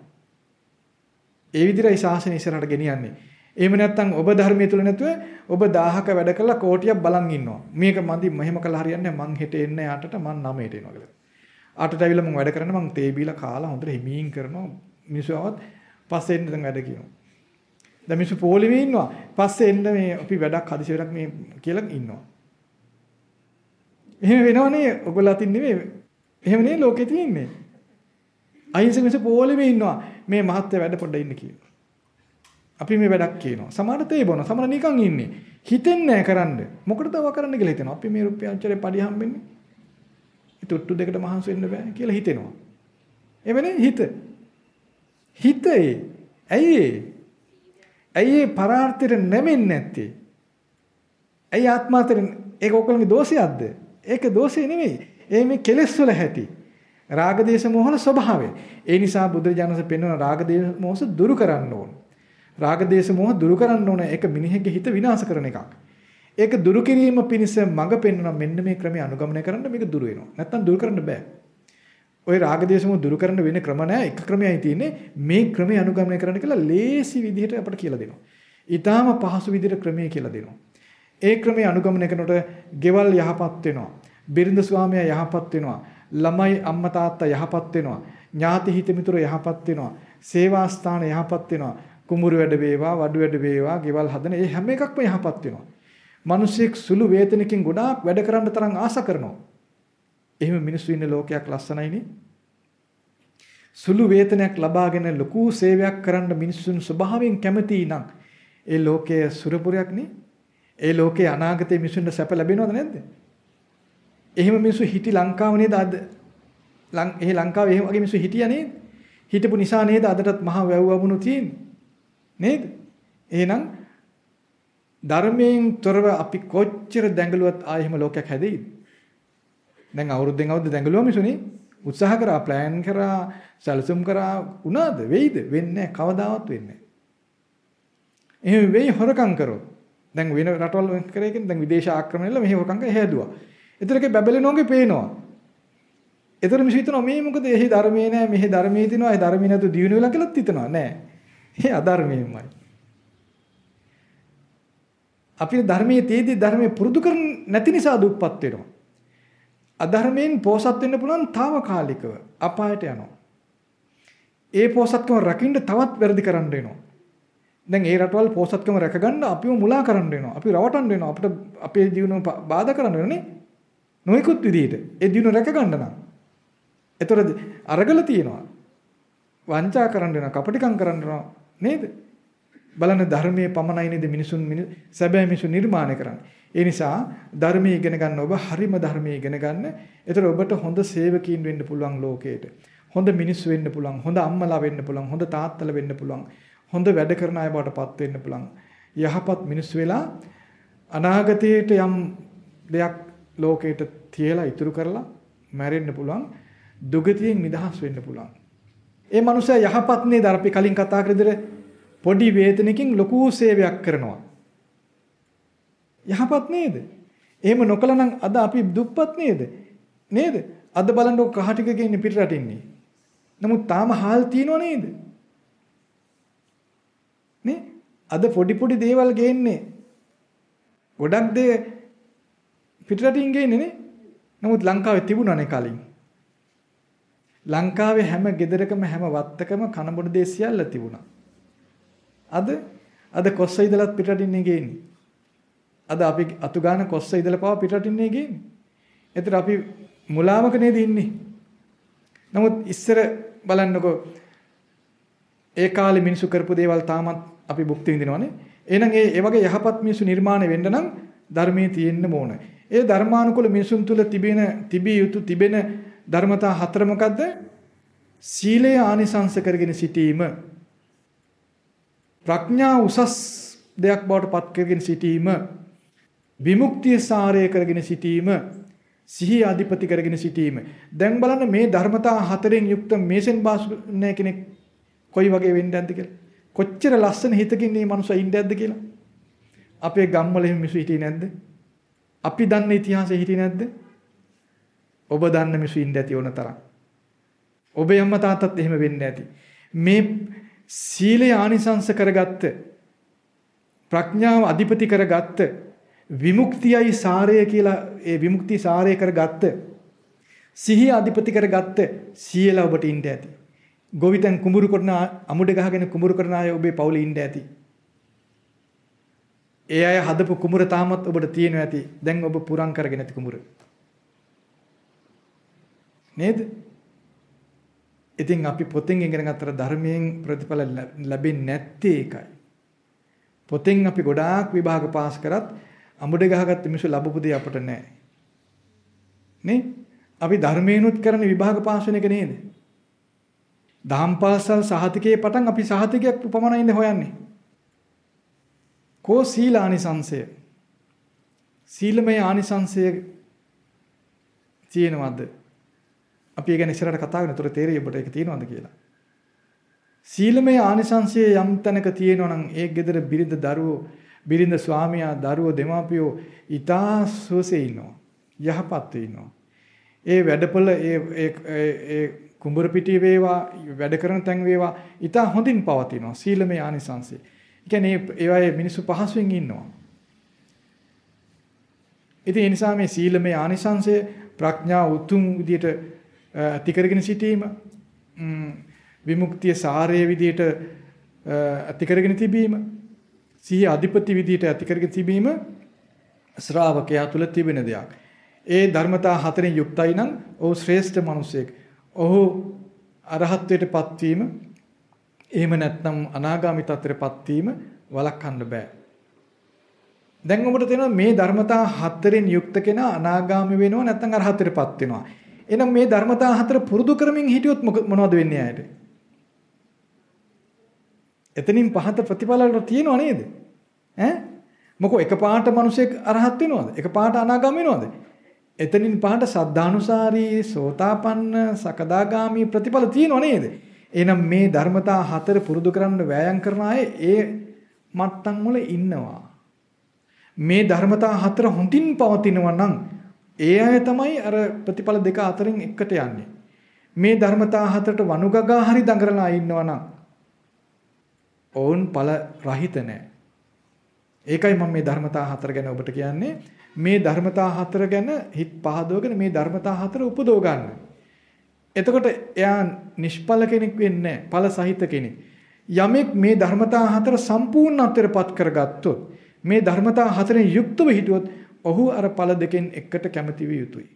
ඒ විදිහයි ශාසනය ඉස්සරහට ගෙනියන්නේ. එහෙම නැත්නම් ඔබ ධර්මයේ තුල නැතුව ඔබ 1000ක වැඩ කළා කෝටියක් බලන් ඉන්නවා. මේක මදි මෙහෙම කළා හරියන්නේ නැහැ. මං හෙට එන්නේ 8ට මං 9ට එනවා කියලා. 8ට ඇවිල්ලා මං වැඩ කරන්න මං තේ බීලා කාලා හොඳට හිමීන් කරනවා. මිනිස්සු ආවත් පස්සේ එන්න දැන් වැඩ කියනවා. දැන් මිනිස්සු පොලිමේ ඉන්නවා. පස්සේ එන්න මේ අපි වැඩක් හදිසි වැඩක් මේ කියලා ඉන්නවා. එහෙම වෙනවනේ ඔයගොල්ලෝ අතින් නෙමෙයි. එහෙම නේ ලෝකේ තියෙන්නේ. අහිංසක මිනිස්සු පොලිමේ ඉන්නවා. මේ මහත්ය වැඩ පොඩ්ඩ ඉන්න කියනවා. අපි මේ වැඩක් කියනවා. සමහර තේ බොන. සමහර නිකන් ඉන්නේ. හිතෙන්නේ නැහැ කරන්න. මොකටද අව කරන්න කියලා හිතෙනවා. අපි මේ රුපියල්චරේ පඩි හම්බෙන්නේ. ඒ තුට්ටු දෙකට මහන්සි වෙන්න බෑ කියලා හිතෙනවා. එවනේ හිත. හිතේ. ඇයි ඇයි පරාර්ථයට නැමෙන්නේ නැත්තේ? ඇයි ආත්මාතර ඒක ඔයගොල්ලෝගේ දෝෂයක්ද? ඒක දෝෂේ නෙමෙයි. ඒ මේ කෙලෙස් වල හැටි. රාග දේශ මොහන ස්වභාවය. ඒ නිසා බුදුරජාණන් වහන්සේ පෙන්වන රාග දේශ මොහස දුරු කරන්න ඕන. රාග දේශ මොහ දුරු කරන්න ඕන. ඒක මිනිහෙගේ හිත විනාශ කරන එකක්. ඒක දුරු කිරීම පිණිස මඟ පෙන්වන මෙන්න මේ ක්‍රමය අනුගමනය කරන්න මේක දුරු වෙනවා. නැත්තම් දුරු කරන්න බෑ. ওই රාග දේශ මොහ දුරු කරන්න වෙන ක්‍රම නෑ. එක ක්‍රමයයි තියෙන්නේ. මේ ක්‍රමය අනුගමනය කරන්න කියලා ලේසි විදිහට අපට කියලා දෙනවා. ඊටාම පහසු විදිහට ක්‍රමය කියලා දෙනවා. ඒ ක්‍රමය අනුගමනය කරනකොට ගෙවල් යහපත් වෙනවා. බිරිඳ ස්වාමියා යහපත් වෙනවා. ළමයි අම්මා තාත්තා යහපත් වෙනවා. ඥාති හිත මිතුර යහපත් වෙනවා. සේවා ස්ථාන යහපත් වෙනවා. කුඹුරු වැඩ වේවා, වඩු වැඩ වේවා, ගෙවල් හදන ඒ හැම එකක්ම යහපත් වෙනවා. මිනිස්සෙක් සුළු වේතනකින් ගොඩාක් වැඩ කරන්න තරම් ආස කරනවා. එහෙම මිනිස්සු ඉන්න ලෝකයක් ලස්සනයිනේ. සුළු වේතනයක් ලබාගෙන ලොකු සේවයක් කරන්න මිනිස්සුන් ස්වභාවයෙන් කැමති නම් ඒ ලෝකයේ සුරපුරයක් නේ. ඒ ලෝකයේ අනාගතයේ මිනිසුන්ට සැප ලැබෙනවද නැද්ද? එහෙම මිනිස්සු හිටි ලංකාව නේද අද ලං එහි ලංකාවේ එහෙම වගේ මිනිස්සු හිටියා නේද හිටපු නිසා නේද අදටත් මහ වැව් වමුණු තියෙන්නේ නේද? එහෙනම් ධර්මයෙන් තොරව අපි කොච්චර දැඟලුවත් ආයෙ එහෙම ලෝකයක් හැදෙයිද? දැන් අවුරුද්දෙන් අවුරුද්ද දැඟලුවා මිසුනේ උත්සාහ කරා ප්ලෑන් කරා සැලසුම් කරා. උනාද? වෙයිද? වෙන්නේ කවදාවත් වෙන්නේ එහෙම වෙයි හොරකම් කරොත්. දැන් වෙන රටවල් කරේකින් දැන් විදේශ ආක්‍රමණවල මෙහෙ හොරකම් කරලා හැදුවා. එතරගේ බැබලෙනෝගේ පේනවා. එතකොට මිනිස්සු හිතනවා මේ මොකද? එහි ධර්මයේ නෑ මෙහි ධර්මයේ තිනවා ඒ ධර්මයේ නැතු දියුණු වෙලා කියලාත් හිතනවා. නෑ. ඒ අධර්මයෙන්මයි. අපි ධර්මයේ තේදී ධර්මයේ පුරුදු කර නැති නිසා දුක්පත් වෙනවා. අධර්මයෙන් පෝසත් වෙන්න පුළුවන් తాවකාලිකව අපායට යනවා. ඒ පෝසත්කම රකින්න තවත් වැරදි කරන්න වෙනවා. දැන් ඒ රටවල් පෝසත්කම රැකගන්න අපිව මුලා කරන්න වෙනවා. අපි රවටන්න වෙනවා. අපිට අපේ ජීවන බාධා කරන්න වෙනනේ. නොයෙකුත් විදිහට ඒ දිනු රැක ගන්න නම්. එතකොට අරගල තියෙනවා. වංචා කරන්න වෙනවා, කපටිකම් කරන්න වෙනවා නේද? බලන්න ධර්මයේ පමණයි නේද මිනිසුන් සැබෑ මිනිසුන් නිර්මාණය කරන්නේ. ඒ නිසා ධර්මයේ ඉගෙන ගන්න ඔබ හරිම ධර්මයේ ඉගෙන ගන්න. එතකොට ඔබට හොඳ සේවකීන් වෙන්න පුළුවන් ලෝකයට. හොඳ මිනිස්සු වෙන්න පුළුවන්. හොඳ අම්මලා වෙන්න පුළුවන්. හොඳ තාත්තලා වෙන්න පුළුවන්. හොඳ වැඩ කරන අය බවට පත් වෙන්න පුළුවන්. යහපත් මිනිස්සු වෙලා අනාගතයේට යම් දෙයක් ලෝකයට තියලා ඉතුරු කරලා මැරෙන්න පුළුවන්. දුගතියෙන් නිදහස් වෙන්න පුළුවන්. ඒ මනුස්සයා යහපත් නේද අපි කලින් කතා කර විදිහට පොඩි වේතනකින් ලොකු සේවයක් කරනවා. යහපත් නේද? එහෙම නොකළා නම් අද අපි දුප්පත් නේද? නේද? අද බලන්න කහ ටික ගේන්නේ පිට රටින්නේ. නමුත් තාම හාල් තියෙනව නේද? නේ? අද පොඩි පොඩි දේවල් ගේන්නේ. ගොඩක් දේ පිට රටින් ගේන්නේ නේ? නමුත් ලංකාවේ තිබුණානේ කලින්. ලංකාවේ හැම ගෙදරකම හැම වත්තකම කනබොඩ දේ සියල්ල තිබුණා. අද අද කොස්ස ඉදලත් පිටරටින් ගේන්නේ. අද අපි අතු ගන්න කොස්ස ඉදලා පාව පිටරටින් ගේන්නේ. එතකොට අපි මුලාවක නේද ඉන්නේ. නමුත් ඉස්සර බලන්නකෝ ඒ කාලේ මිනිසු කරපු දේවල් තාමත් අපි භුක්ති විඳිනවනේ. එහෙනම් ඒ ඒ වගේ යහපත් මිනිසු නිර්මාණය වෙන්න නම් ධර්මයේ තියෙන්න ඕන. ඒ ධර්මානුකූල මිනිසුන් තුල තිබෙන තිබිය යුතු තිබෙන ධර්මතා හතර මොකද්ද? සීලය ආනිසංස කරගෙන සිටීම. ප්‍රඥා උසස් දෙයක් බවට පත් කරගෙන සිටීම. විමුක්තිය සාරය කරගෙන සිටීම. සිහි අධිපති කරගෙන සිටීම. දැන් බලන්න මේ ධර්මතා හතරෙන් යුක්ත මේසෙන් බාසුනේ කෙනෙක් කොයි වගේ වෙන්න ඇද්ද කියලා. කොච්චර ලස්සන හිතකින් මේ මනුස්සයා ඉන්න ඇද්ද කියලා. අපේ ගම්වල එහෙම මිනිස්සු හිටියේ නැද්ද? අපි දන්න ඉතිහාසෙ හිටියේ නැද්ද? ඔබ දන්න මිනිස්සු ඉන්න ඇති ඕන තරම්. ඔබේ අම්මා තාත්තත් එහෙම වෙන්න ඇති. මේ සීලය ආනිසංස කරගත්ත ප්‍රඥාව අධිපති කරගත්ත විමුක්තියයි සාරය කියලා ඒ විමුක්ති සාරය කරගත්ත සිහිය අධිපති කරගත්ත සියලා ඔබට ඉන්න ඇති. ගොවිතැන් කුඹුරු කරන අමුඩ ගහගෙන කුඹුරු කරන අය ඔබේ පවුලේ ඉන්න ඇති. ඒ අය හදපු කුඹුර තාමත් ඔබට තියෙනවා ඇති. දැන් ඔබ පුරන් කරගෙන ඇති කුඹුර. නේද? ඉතින් අපි පොතෙන් ඉගෙන ගත්තර ධර්මයෙන් ප්‍රතිඵල ලැබෙන්නේ නැත්තේ ඒකයි. පොතෙන් අපි ගොඩාක් විභාග පාස් කරත් අමුඩ ගහගත්ත මිනිස්සු ලැබපු දේ අපට නැහැ. නේ? අපි ධර්මයෙන්ුත් කරන විභාග පාස් වෙන එක නේද? දහම්පාසල් සහතිකයේ පටන් අපි සහතිකයක් උපමනයින් හොයන්නේ. කෝ සීලානිසංශය? සීලමය ආනිසංශය තියෙනවද? අපි ඒ ගැන ඉස්සරහට කතා කරන තුර තේරෙයි ඔබට ඒක තියෙනවද කියලා. සීලමය ආනිසංශය යම් තැනක තියෙනවා නම් ඒ gedara බිරිඳ දරුවෝ බිරිඳ ස්වාමියා දරුවෝ දෙමාපියෝ ඊටා සුවසේ ඉන්නවා. යහපත් ඉන්නවා. ඒ වැඩපොළ ඒ ඒ කුඹුර පිටිය වේවා වැඩ කරන තැන් වේවා ඊටා හොඳින් පවතිනවා. සීලමය ආනිසංශය. ඒ කියන්නේ ඒවායේ මිනිස්සු පහසුවෙන් ඉන්නවා. ඉතින් ඒ නිසා මේ සීලමය ආනිසංශය ප්‍රඥා උතුම් විදියට ඇති කරගෙන සිටීම විමුක්තිය සාරය විදියට ඇති කරගෙන තිබීම සිහි අධිපති විදියට ඇති කරගෙන තිබීම ශ්‍රාවකයා තුල තිබෙන දෙයක්. ඒ ධර්මතා හතරෙන් යුක්තයි නම් ඔහු ශ්‍රේෂ්ඨ මිනිසෙක්. ඔහු අරහත්ත්වයටපත් වීම එහෙම නැත්නම් අනාගාමී තත්ත්වයටපත් වීම වළක්වන්න බෑ. දැන් ඔබට තේරෙනවා මේ ධර්මතා හතරෙන් යුක්ත කෙනා අනාගාමී වෙනවා නැත්නම් අරහත්ත්වයටපත් වෙනවා. එහෙනම් මේ ධර්මතා හතර පුරුදු කරමින් හිටියොත් මොනවද වෙන්නේ ආයට? එතනින් පහත ප්‍රතිඵල වල තියෙනව නේද? ඈ? මොකෝ එකපාරට මිනිසෙක් අරහත් වෙනවද? එකපාරට අනාගාම වෙනවද? එතනින් පහට සද්ධානුසාරී, සෝතාපන්න, සකදාගාමි ප්‍රතිඵල තියෙනව නේද? එහෙනම් මේ ධර්මතා හතර පුරුදු කරන්න වෑයම් කරන අය ඒ මට්ටම් වල ඉන්නවා. මේ ධර්මතා හතර හොඳින් පවතිනවා නම් ඒ අය තමයි අර ප්‍රතිඵල දෙක අතරින් එකට යන්නේ. මේ ධර්මතා හතරට වනුගගා හරි දඟරලා ඉන්නවා නම් ඔවුන් ඵල රහිත නැහැ. ඒකයි මම මේ ධර්මතා හතර ගැන ඔබට කියන්නේ. මේ ධර්මතා හතර ගැන හිත පහදවගෙන මේ ධර්මතා හතර උපදව ගන්න. එතකොට එයා නිෂ්ඵල කෙනෙක් වෙන්නේ ඵල සහිත කෙනෙක්. යමෙක් මේ ධර්මතා හතර සම්පූර්ණත්වයටපත් කරගත්තොත් මේ ධර්මතා හතරෙන් යුක්තව හිටියොත් ඔහු අර ඵල දෙකෙන් එකට කැමති විය යුතුයි.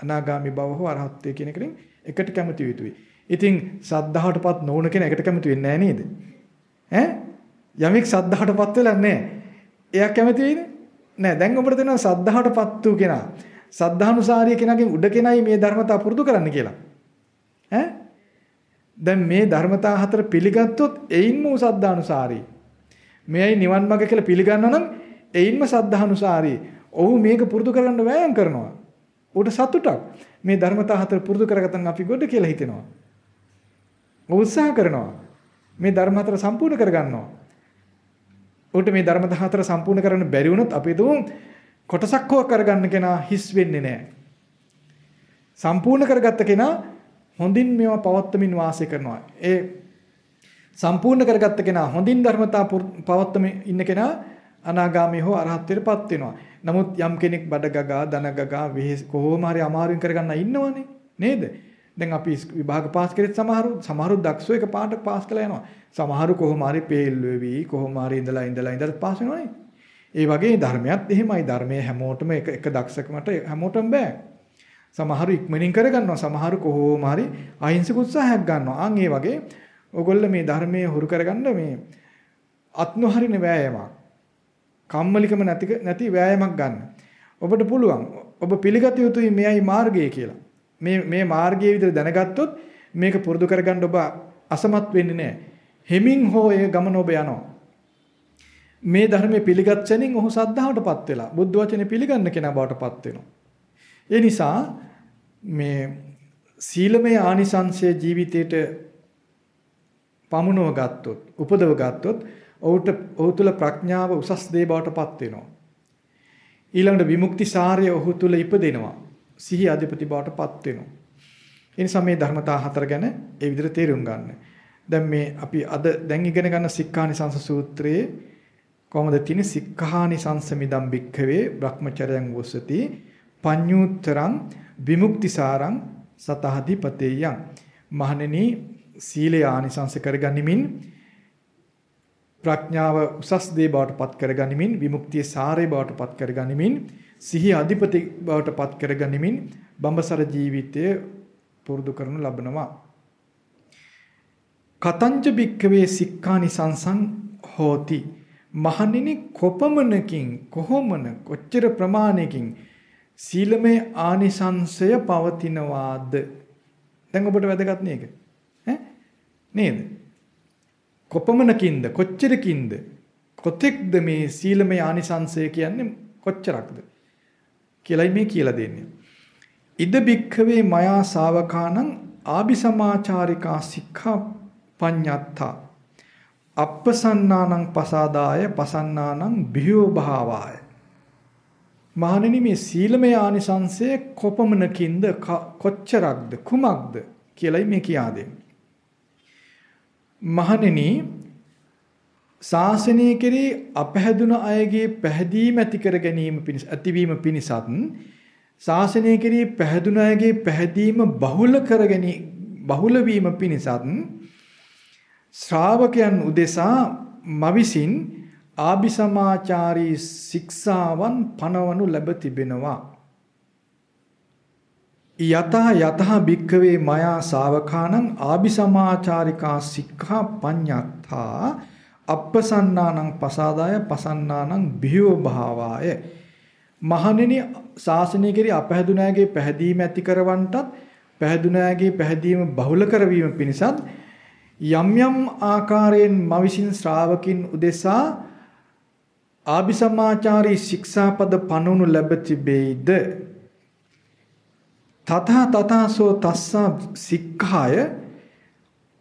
අනාගාමි බව හෝ අරහත්ත්වය කියන එකෙන් එකට කැමති විය යුතුයි. ඉතින් සද්ධාවටපත් නොවුන කෙනා එකට කැමති වෙන්නේ නැහැ නේද? ඈ? යමෙක් සද්ධාවටපත් වෙලා නැහැ. එයා කැමති වෙයිද? නෑ. දැන් ඔබට තේරෙනවා සද්ධාවටපත් වූ කෙනා සද්ධානුසාරී කෙනාගෙන් උඩ කෙනයි මේ ධර්මතා පුරුදු කරන්න කියලා. ඈ? දැන් මේ ධර්මතා හතර පිළිගත්තොත් එයින්ම උසද්ධානුසාරී. මෙයයි නිවන් මඟ කියලා පිළිගන්නවා නම් එයින්ම සද්ධානුසාරී. ඔහු මේක පුරුදු කරගන්න වෑයම් කරනවා. ඌට සතුටක්. මේ ධර්මතා හතර පුරුදු කරගත්තන් අපි ගොඩ කියලා හිතෙනවා. උත්සාහ කරනවා. මේ ධර්ම හතර සම්පූර්ණ කරගන්නවා. ඌට මේ ධර්ම හතර සම්පූර්ණ කරන්න බැරි වුණොත් අපි දුම් කොටසක් හෝ කරගන්න කෙනා හිස් වෙන්නේ නැහැ. සම්පූර්ණ කරගත්ත කෙනා හොඳින් මේවා පවත්වමින් වාසය කරනවා. ඒ සම්පූර්ණ කරගත්ත කෙනා හොඳින් ධර්මතා පවත්වමින් ඉන්න කෙනා අනාගාමී හෝ අරහත්ත්වයටපත් වෙනවා. නමුත් යම් කෙනෙක් බඩගගා දනගගා කොහොම හරි අමාරුවෙන් කරගන්න ඉන්නවනේ නේද? දැන් අපි විභාග පාස් කරෙත් සමහරු සමහරු දක්ෂෝ එක පාඩක පාස් කළා යනවා. සමහරු කොහොම හරි පේල් වෙවි කොහොම හරි ඉඳලා ඉඳලා ඉඳලා පාස් වෙනවනේ. ඒ වගේ ධර්මයක් එහෙමයි. ධර්මයේ හැමෝටම එක එක දක්ෂකමට හැමෝටම බෑ. සමහරු ඉක්මනින් කරගන්නවා. සමහරු කොහොම හරි අහිංසක උත්සාහයක් ගන්නවා. ආන් ඒ වගේ ඕගොල්ලෝ මේ ධර්මයේ හුරු කරගන්න මේ අත්නොහරින වෑයමක්. කම්මැලිකම නැති නැති වෑයමක් ගන්න. ඔබට පුළුවන්. ඔබ පිළිගත යුතුයි මෙයයි මාර්ගය කියලා. මේ මේ මාර්ගයේ විදිහට දැනගත්තොත් මේක පුරුදු කරගන්න ඔබ අසමත් වෙන්නේ නැහැ. හෙමින් හෝ ඒ ගමන ඔබ යනවා. මේ ධර්මයේ පිළිගත් සැනින් ඔහු සද්ධාවටපත් වෙලා බුද්ධ වචනේ පිළිගන්න කෙනා බවටපත් වෙනවා. ඒ නිසා මේ සීලමය ආනිසංශය ජීවිතේට පමුණව ගත්තොත් උපදව ගත්තොත් ඔහුට ඔහු තුල ප්‍රඥාව උසස් දේ බවටපත් වෙනවා. ඊළඟට විමුක්ති සාරය ඔහු තුල ඉපදෙනවා. සිහි අධිපති බවටපත් වෙනවා. ඒ නිසා මේ ධර්මතා හතර ගැන ඒ විදිහට තේරුම් ගන්න. දැන් මේ අපි අද දැන් ඉගෙන ගන්න සික්ඛානිසංස සූත්‍රයේ කොහොමද තියෙන්නේ සික්ඛානිසංස මිදම් භික්ඛවේ බ්‍රහ්මචර්යං වසති පඤ්ඤූත්තරං විමුක්තිසාරං සතහදිපතේයං මහණෙනි සීලය ආනිසංස කරගනිමින් ප්‍රඥාව උසස් දේ බවට පත් කරගනිමින් විමුක්තිය සාරේ බවට පත් කරගනිමින් සිහි අධිපති බවට පත් කරගනිමින් බඹසර ජීවිතය පුරුදු කරනු ලබනවා. කතංච බික්කවේ සික්ඛානි සංසං හෝති. මහණෙනි කොපමණකින් කොහොමන කොච්චර ප්‍රමාණයකින් සීලමය ආනිසංශය පවතිනවාද? දැන් ඔබට වැදගත් නේක ඈ? නේද? කොපමණකින්ද? කොච්චරකින්ද? කොතෙක්ද මේ සීලමය ආනිසංශය කියන්නේ? කොච්චරක්ද? කියලායි මේ කියලා දෙන්නේ. ඉද බික්ඛවේ මයා ශාවකානං ආபிසමාචාරිකා සික්ඛා පඤ්ඤත්තා. අප්පසන්නානං පසාදාය පසන්නානං බිහිව භාවාය. මහණෙනි මේ සීලමය ආනිසංසය කොපමණකින්ද? කොච්චරක්ද? කුමක්ද? කියලායි මේ කියා දෙන්නේ. මහණෙනි ශාසනය කෙරේ අපහැදුන අයගේ පැහැදීම ඇති කර ගැනීම පිණිස ඇතිවීම පිණිසත් ශාසනය කෙරේ පැහැදුන අයගේ පැහැදීම බහුල කර ගැනීම බහුල වීම පිණිසත් ශ්‍රාවකයන් උදෙසා මවිසින් ආபிසමාචාරී ශික්ෂාවන් පනවනු ලැබ තිබෙනවා. යතහ යතහ භික්කවේ මයා ශාවකානං ආபிසමාචාරිකා සික්ඛා පඤ්ඤත්තා අප්පසන්නානං පසාදාය පසන්නානං බිහිව භාවාය. මහණෙනි ශාසනය කෙරෙහි අපහැදුනාගේ පැහැදීම ඇති කරවන්නටත් පැහැදුනාගේ පැහැදීම බහුල කරවීම පිණිසත් යම් යම් ආකාරයෙන් මා විසින් ශ්‍රාවකින් උදෙසා ආபிසමාචාරී ශික්ෂාපද පනවනු ලැබ තිබෙයිද තථා තථාසෝ තස්සා සික්ඛාය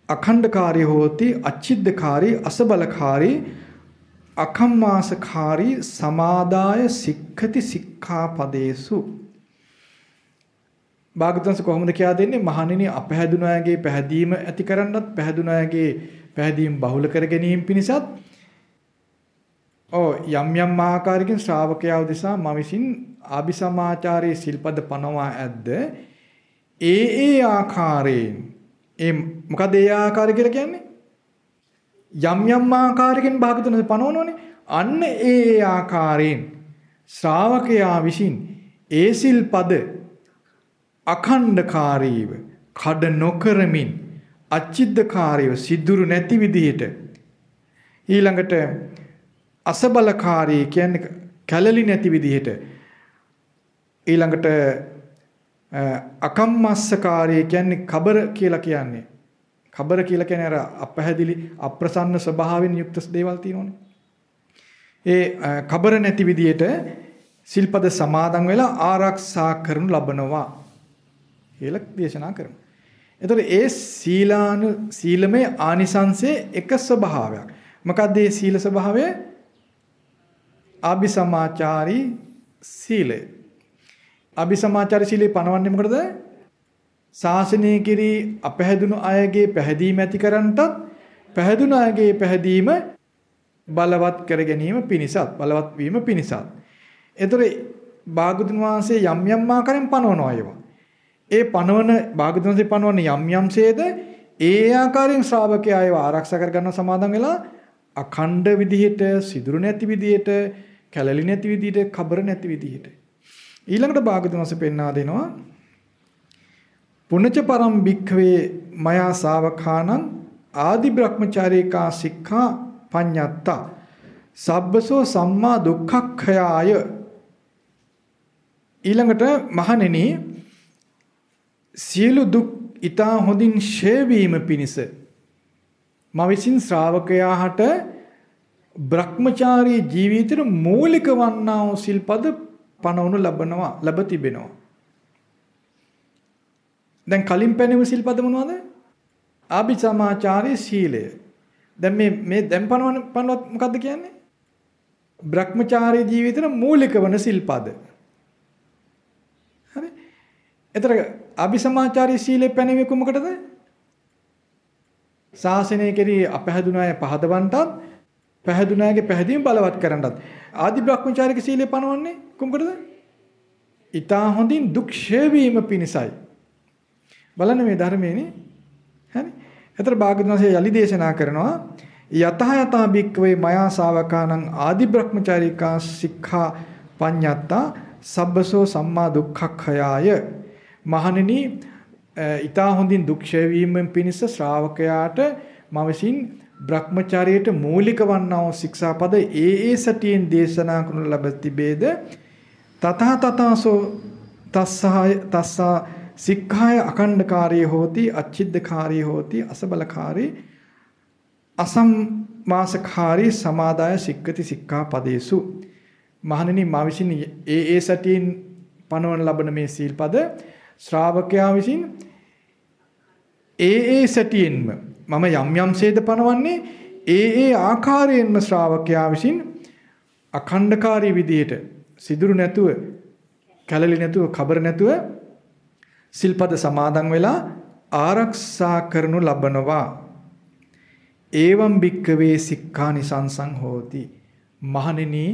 අඛණ්ඩකාරී හෝති අච්චිද්දකාරී අසබලකාරී අකම්මාසකාරී සමාදාය සික්ඛති සික්ඛාපදේසු. භාගතුන්ස කොහොමද කියා දෙන්නේ? මහණෙනි අපහැදුන අයගේ පැහැදීම ඇති කරන්නත් පැහැදුන අයගේ පැහැදීම් බහුල කර ගැනීම පිණිසත් ඔව් යම් යම් ආකාරයකින් ශ්‍රාවකයා උදෙසා මම විසින් ආபிසමාචාරයේ සිල්පද පනවා ඇද්ද ඒ ඒ ආකාරයෙන් ඒ මොකද ඒ ආකාරය කියලා කියන්නේ? යම් යම් ආකාරයකින් භාගතුන පනවනෝනේ. අන්න ඒ ආකාරයෙන් ශ්‍රාවකයා විසින් ඒ සිල්පද අඛණ්ඩකාරීව කඩ නොකරමින් අචිද්දකාරීව සිදුරු නැති විදිහට ඊළඟට අසබලකාරී කියන්නේ කැළලි නැති විදිහට ඊළඟට අකම්මස්සකාරී කියන්නේ කබර කියලා කියන්නේ කබර කියලා කියන්නේ අර අපහැදිලි අප්‍රසන්න ස්වභාවයෙන් යුක්ත දේවල් තියෙනවනේ. ඒ කබර නැති විදියට සිල්පද සමාදන් වෙලා ආරක්ෂා කරනු ලබනවා කියලා දේශනා කරනවා. එතකොට ඒ සීලානු සීලමය ආනිසංසයේ එක ස්වභාවයක්. මොකක්ද මේ සීල ස්වභාවය? අபிසමාචාරී සීලය. අபிසමාචාරී සීලය පනවන්නේ මොකටද? ශාසනය කිරී අපහැදුණු අයගේ පැහැදීම ඇති කරන්නටත් පැහැදුණු අයගේ පැහැදීම බලවත් කර ගැනීම පිණිසත් බලවත් වීම පිණිසත්. ඒතර භාගතුන් වහන්සේ යම් යම් ආකාරයෙන් පනවනවා ඒවා. ඒ පනවන භාගතුන් වහන්සේ පනවන යම් යම් ඡේද ඒ ආකාරයෙන් ශ්‍රාවකයා ඒව ආරක්ෂා කර ගන්න සමාදන් වෙලා අඛණ්ඩ විදිහට සිදුරු නැති විදිහට කැළලි නැති විදිහට කබර නැති විදිහට ඊළඟට භාගතුන් වහන්සේ පෙන්වා දෙනවා. පුනච පරම් භික්ඛවේ මයා ශාවකානං ආදි බ්‍රහ්මචාරීකා සික්ඛා පඤ්ඤත්තා. සබ්බසෝ සම්මා දුක්ඛක්ඛයාය. ඊළඟට මහණෙනි සියලු දුක් ඊතා හොඳින් ෂේවීම පිණිස මා විසින් ශ්‍රාවකයාට බ්‍රහ්මචාරී ජීවිතේ මූලික වන්නා වූ සිල්පද පනවනු ලබනවා ලැබ තිබෙනවා දැන් කලින් පැනෙව සිල්පද මොනවද? ආභිසමාචාරී සීලය. දැන් මේ මේ දැන් පනවන පනවත් මොකද්ද කියන්නේ? භ්‍රමචාරී ජීවිතේ මූලික වන සිල්පද. හරි. එතර ආභිසමාචාරී සීලය පැනෙවේ කොමකටද? ශාසනය කෙරෙහි අපහැදුන අය පහදවන්නටත් පැහැදුන අයගේ පැහැදීම බලවත් කරන්නටත් ආදි භ්‍රමචාරික සීලය පනවන්නේ කොමකටද? ඊතා හොඳින් දුක් ෂේවීම පිණිසයි. බලන්න මේ ධර්මයේනේ. හරි. එතර භාග්‍යවතුන්සේ යලි දේශනා කරනවා යතහ යතහ බික්කවේ මයා ශාවකානං ආදි බ්‍රහ්මචාරිකා සික්ඛා පඤ්ඤත්තා සබ්බසෝ සම්මා දුක්ඛක්ඛයාය මහණෙනි ඊතා හොඳින් දුක්ෂය වීමෙන් පිණිස ශ්‍රාවකයාට මම විසින් බ්‍රහ්මචාරයට මූලික වන්නා වූ ශික්ෂාපද ඒ ඒ සතියෙන් දේශනා කරනු ලබ තිබේද? තතහ තතසෝ තස්සහය තස්සා සික්ඛාය අකණ්ඩකාරී හෝති අච්චිද්දකාරී හෝති අසබලකාරී අසම්මාසකාරී සමාදාය සික්කති සික්ඛා පදේසු මහණෙනි මා විසින් ඒ ඒ සතියින් පනවන ලබන මේ සීල්පද ශ්‍රාවකයා විසින් ඒ ඒ සතියින්ම මම යම් යම් ඡේද පනවන්නේ ඒ ඒ ආකාරයෙන්ම ශ්‍රාවකයා විසින් අඛණ්ඩකාරී විදියට සිදුරු නැතුව කැළලි නැතුව කබර නැතුව සිල්පද සමාදන් වෙලා ආරක්ෂා කරනු ලබනවා. ඒවම් භික්කවේ සික්ඛානිසංසං හෝති. මහණෙනි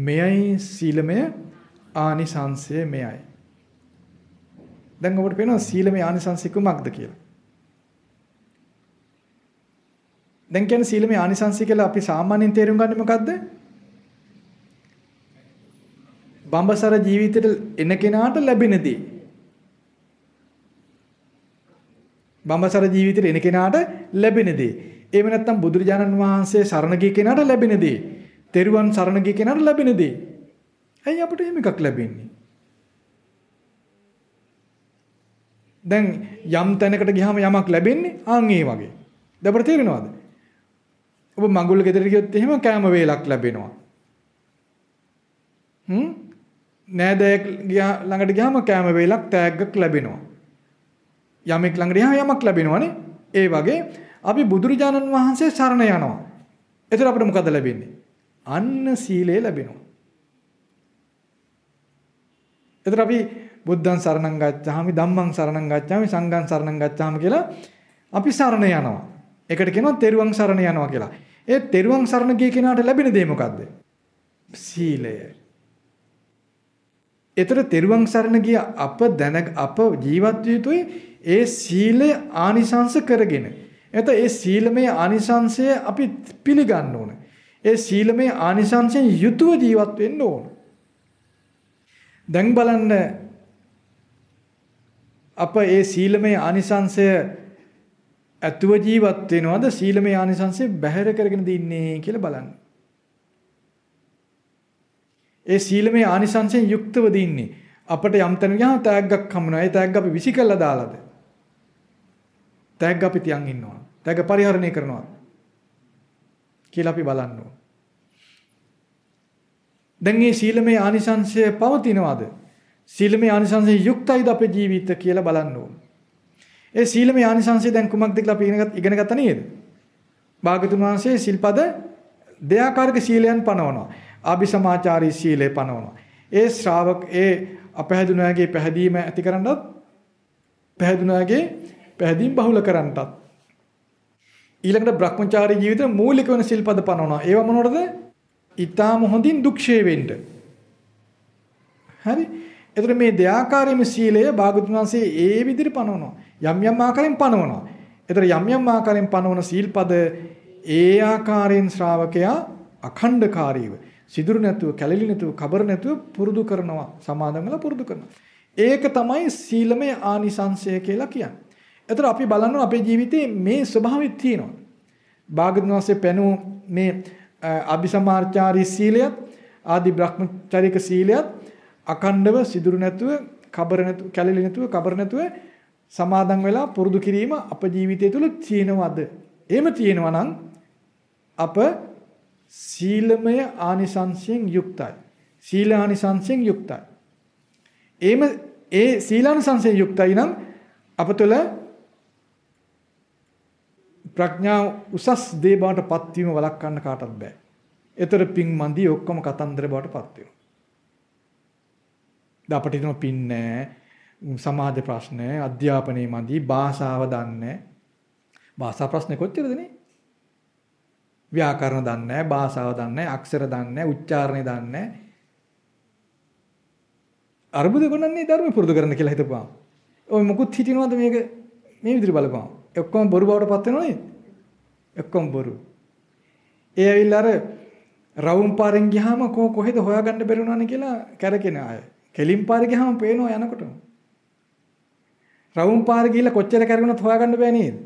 මෙයයි සීලමය ආනිසංසය මෙයයි. දැන් ඔබට පේනවා සීලමය ආනිසංසය කුමක්ද කියලා. දැන් කියන්නේ සීලමය ආනිසංසය කියලා අපි සාමාන්‍යයෙන් තේරුම් ගන්නේ මොකද්ද? බඹසර ජීවිතේට එන කෙනාට ලැබෙන දේ. බඹසර ජීවිතේ එන කෙනාට ලැබෙන දේ. එහෙම නැත්නම් බුදුරජාණන් වහන්සේ සරණ ගිය කෙනාට ලැබෙන දේ. තෙරුවන් සරණ ගිය කෙනාට ලැබෙන දේ. ඇයි අපිට එහෙම එකක් ලැබෙන්නේ? දැන් යම් තැනකට ගියාම යමක් ලැබෙන්නේ ආන් ඒ වගේ. දැන් අපිට තේරෙනවද? ඔබ මඟුල් ගෙදර ගියොත් එහෙම කෑම වේලක් ලැබෙනවා. හ්ම්? නෑදෑයෙක් ළඟට ගියාම කෑම වේලක් තෑග්ගක් ලැබෙනවා. යමෙක් ළඟට යහම යමක් ලැබෙනවනේ. ඒ වගේ අපි බුදුරජාණන් වහන්සේ සරණ යනවා. එතකොට අපිට මොකද ලැබෙන්නේ? අන්න සීලය ලැබෙනවා. එතකොට අපි බුද්ධං සරණං ගච්ඡාමි ධම්මං සරණං ගච්ඡාමි සංඝං සරණං ගච්ඡාමි කියලා අපි සරණ යනවා. ඒකට කියනවා තෙරුවන් සරණ යනවා කියලා. ඒ තෙරුවන් සරණ ගිය කෙනාට ලැබෙන දේ මොකද්ද? සීලය. ඒතර තෙරුවන් සරණ ගිය අප දැන අප ජීවත් යුතුයි ඒ සීලය ආනිසංස කරගෙන එතකොට ඒ සීලමය ආනිසංසය අපි පිළිගන්න ඕන. ඒ සීලමය ආනිසංසයෙන් යුතුව ජීවත් වෙන්න ඕන. දැන් බලන්න අප ඒ සීලමය ආනිසංසය ඇතුව ජීවත් වෙනවද සීලමය ආනිසංසය බැහැර කරගෙන දින්නේ කියලා බලන්න. ඒ සීලමය ආනිසංසයෙන් යුක්තව දින්නේ අපිට යම් තැනක ගියාම තෑග්ගක් හම්බුනා. ඒ තෑග්ග අපි විසි කළා දාලාද? තෑග්ග අපි තියන් ඉන්නවා. තෑග්ග පරිහරණය කරනවා. කියලා අපි බලන්න ඕන. දැන් මේ සීලමය ආනිසංශය පවතිනවද? සීලමය ආනිසංශයෙන් යුක්තයිද අපේ ජීවිත කියලා බලන්න ඕන. ඒ සීලමය ආනිසංශය දැන් කුමක්ද කියලා අපි ඉගෙන ගත්තා නේද? භාගතුන් වහන්සේ සිල්පද දෙයාකාරක සීලයන් පනවනවා. ආභිසමාචාරී සීලය පනවනවා. ඒ ශ්‍රාවක ඒ අපහැදුනාගේ පැහැදීම ඇති කරන්නත් පැහැදුනාගේ පැහැදීම් බහුල කරන්නටත් ඊළඟට Brahmachari ජීවිතේ මූලික වෙන සිල්පද පනවනවා. ඒවා මොනවද? ඊටාම හොඳින් දුක්ෂේ වෙන්න. හරි? එතකොට මේ දෙආකාරයේම සීලය භාගතුන් වහන්සේ ඒ විදිහට පනවනවා. යම් යම් ආකාරයෙන් පනවනවා. එතකොට යම් යම් ආකාරයෙන් පනවන සීල්පද ඒ ආකාරයෙන් ශ්‍රාවකයා අඛණ්ඩකාරීව සිදුරු නැතුව කැළලි නැතුව කබර නැතුව පුරුදු කරනවා සමාදන් වෙලා පුරුදු කරනවා. ඒක තමයි සීලමය ආනිසංශය කියලා කියන්නේ. එතකොට අපි බලන්න අපේ ජීවිතේ මේ ස්වභාවය තියෙනවා. භාගතුන් වහන්සේ පෙනු මේ අபிසමාර්චාරී සීලයත් ආදි බ්‍රහ්මචාරික සීලයත් අකණ්ඩව සිදුරු නැතුව කබර නැතුව කැළලි නැතුව කබර නැතුව සමාදන් වෙලා පුරුදු කිරීම අප ජීවිතය තුළ තියෙනවද? එහෙම තියෙනවා නම් අප සීලමය ආනිසංසයෙන් යුක්තයි. සීලානිසංසයෙන් යුක්තයි. එහෙම ඒ සීලානිසංසයෙන් යුක්තයි නම් අප තුළ ප්‍රඥා උසස් දේ බවට පත්වීම වළක්වන්න කාටවත් බෑ. ඒතර පිං මන්දි ඔක්කොම කතන්දර බවට පත් වෙනවා. ද අපිට හිතන පින් නැහැ, සමාජ ප්‍රශ්න, අධ්‍යාපනයේ මන්දි, භාෂාව දන්නේ භාෂා ප්‍රශ්නේ කොච්චරද නේ? ව්‍යාකරණ දන්නේ නැහැ, භාෂාව දන්නේ නැහැ, අක්ෂර දන්නේ නැහැ, උච්චාරණය දන්නේ නැහැ. අරුබුද ගොනන්නේ ධර්ම පුරුදු කරන්න කියලා හිතපුවා. ඔය මොකුත් හිටිනවද මේක මේ විදිහට බලපුවා. ඔක්කොම බොරු බවට පත් වෙනව නේද? ඔක්කොම බොරු. ඒ ඇවිල්ලා අර රවුම් පාරෙන් ගියාම කො කොහෙද හොයාගන්න බැරි වුණානේ කියලා කැරකෙන අය. කෙලින් පාරේ ගියාම පේනවා යනකොට. රවුම් පාරේ ගිහිල්ලා කොච්චර කැරකුණත් හොයාගන්න බෑ නේද?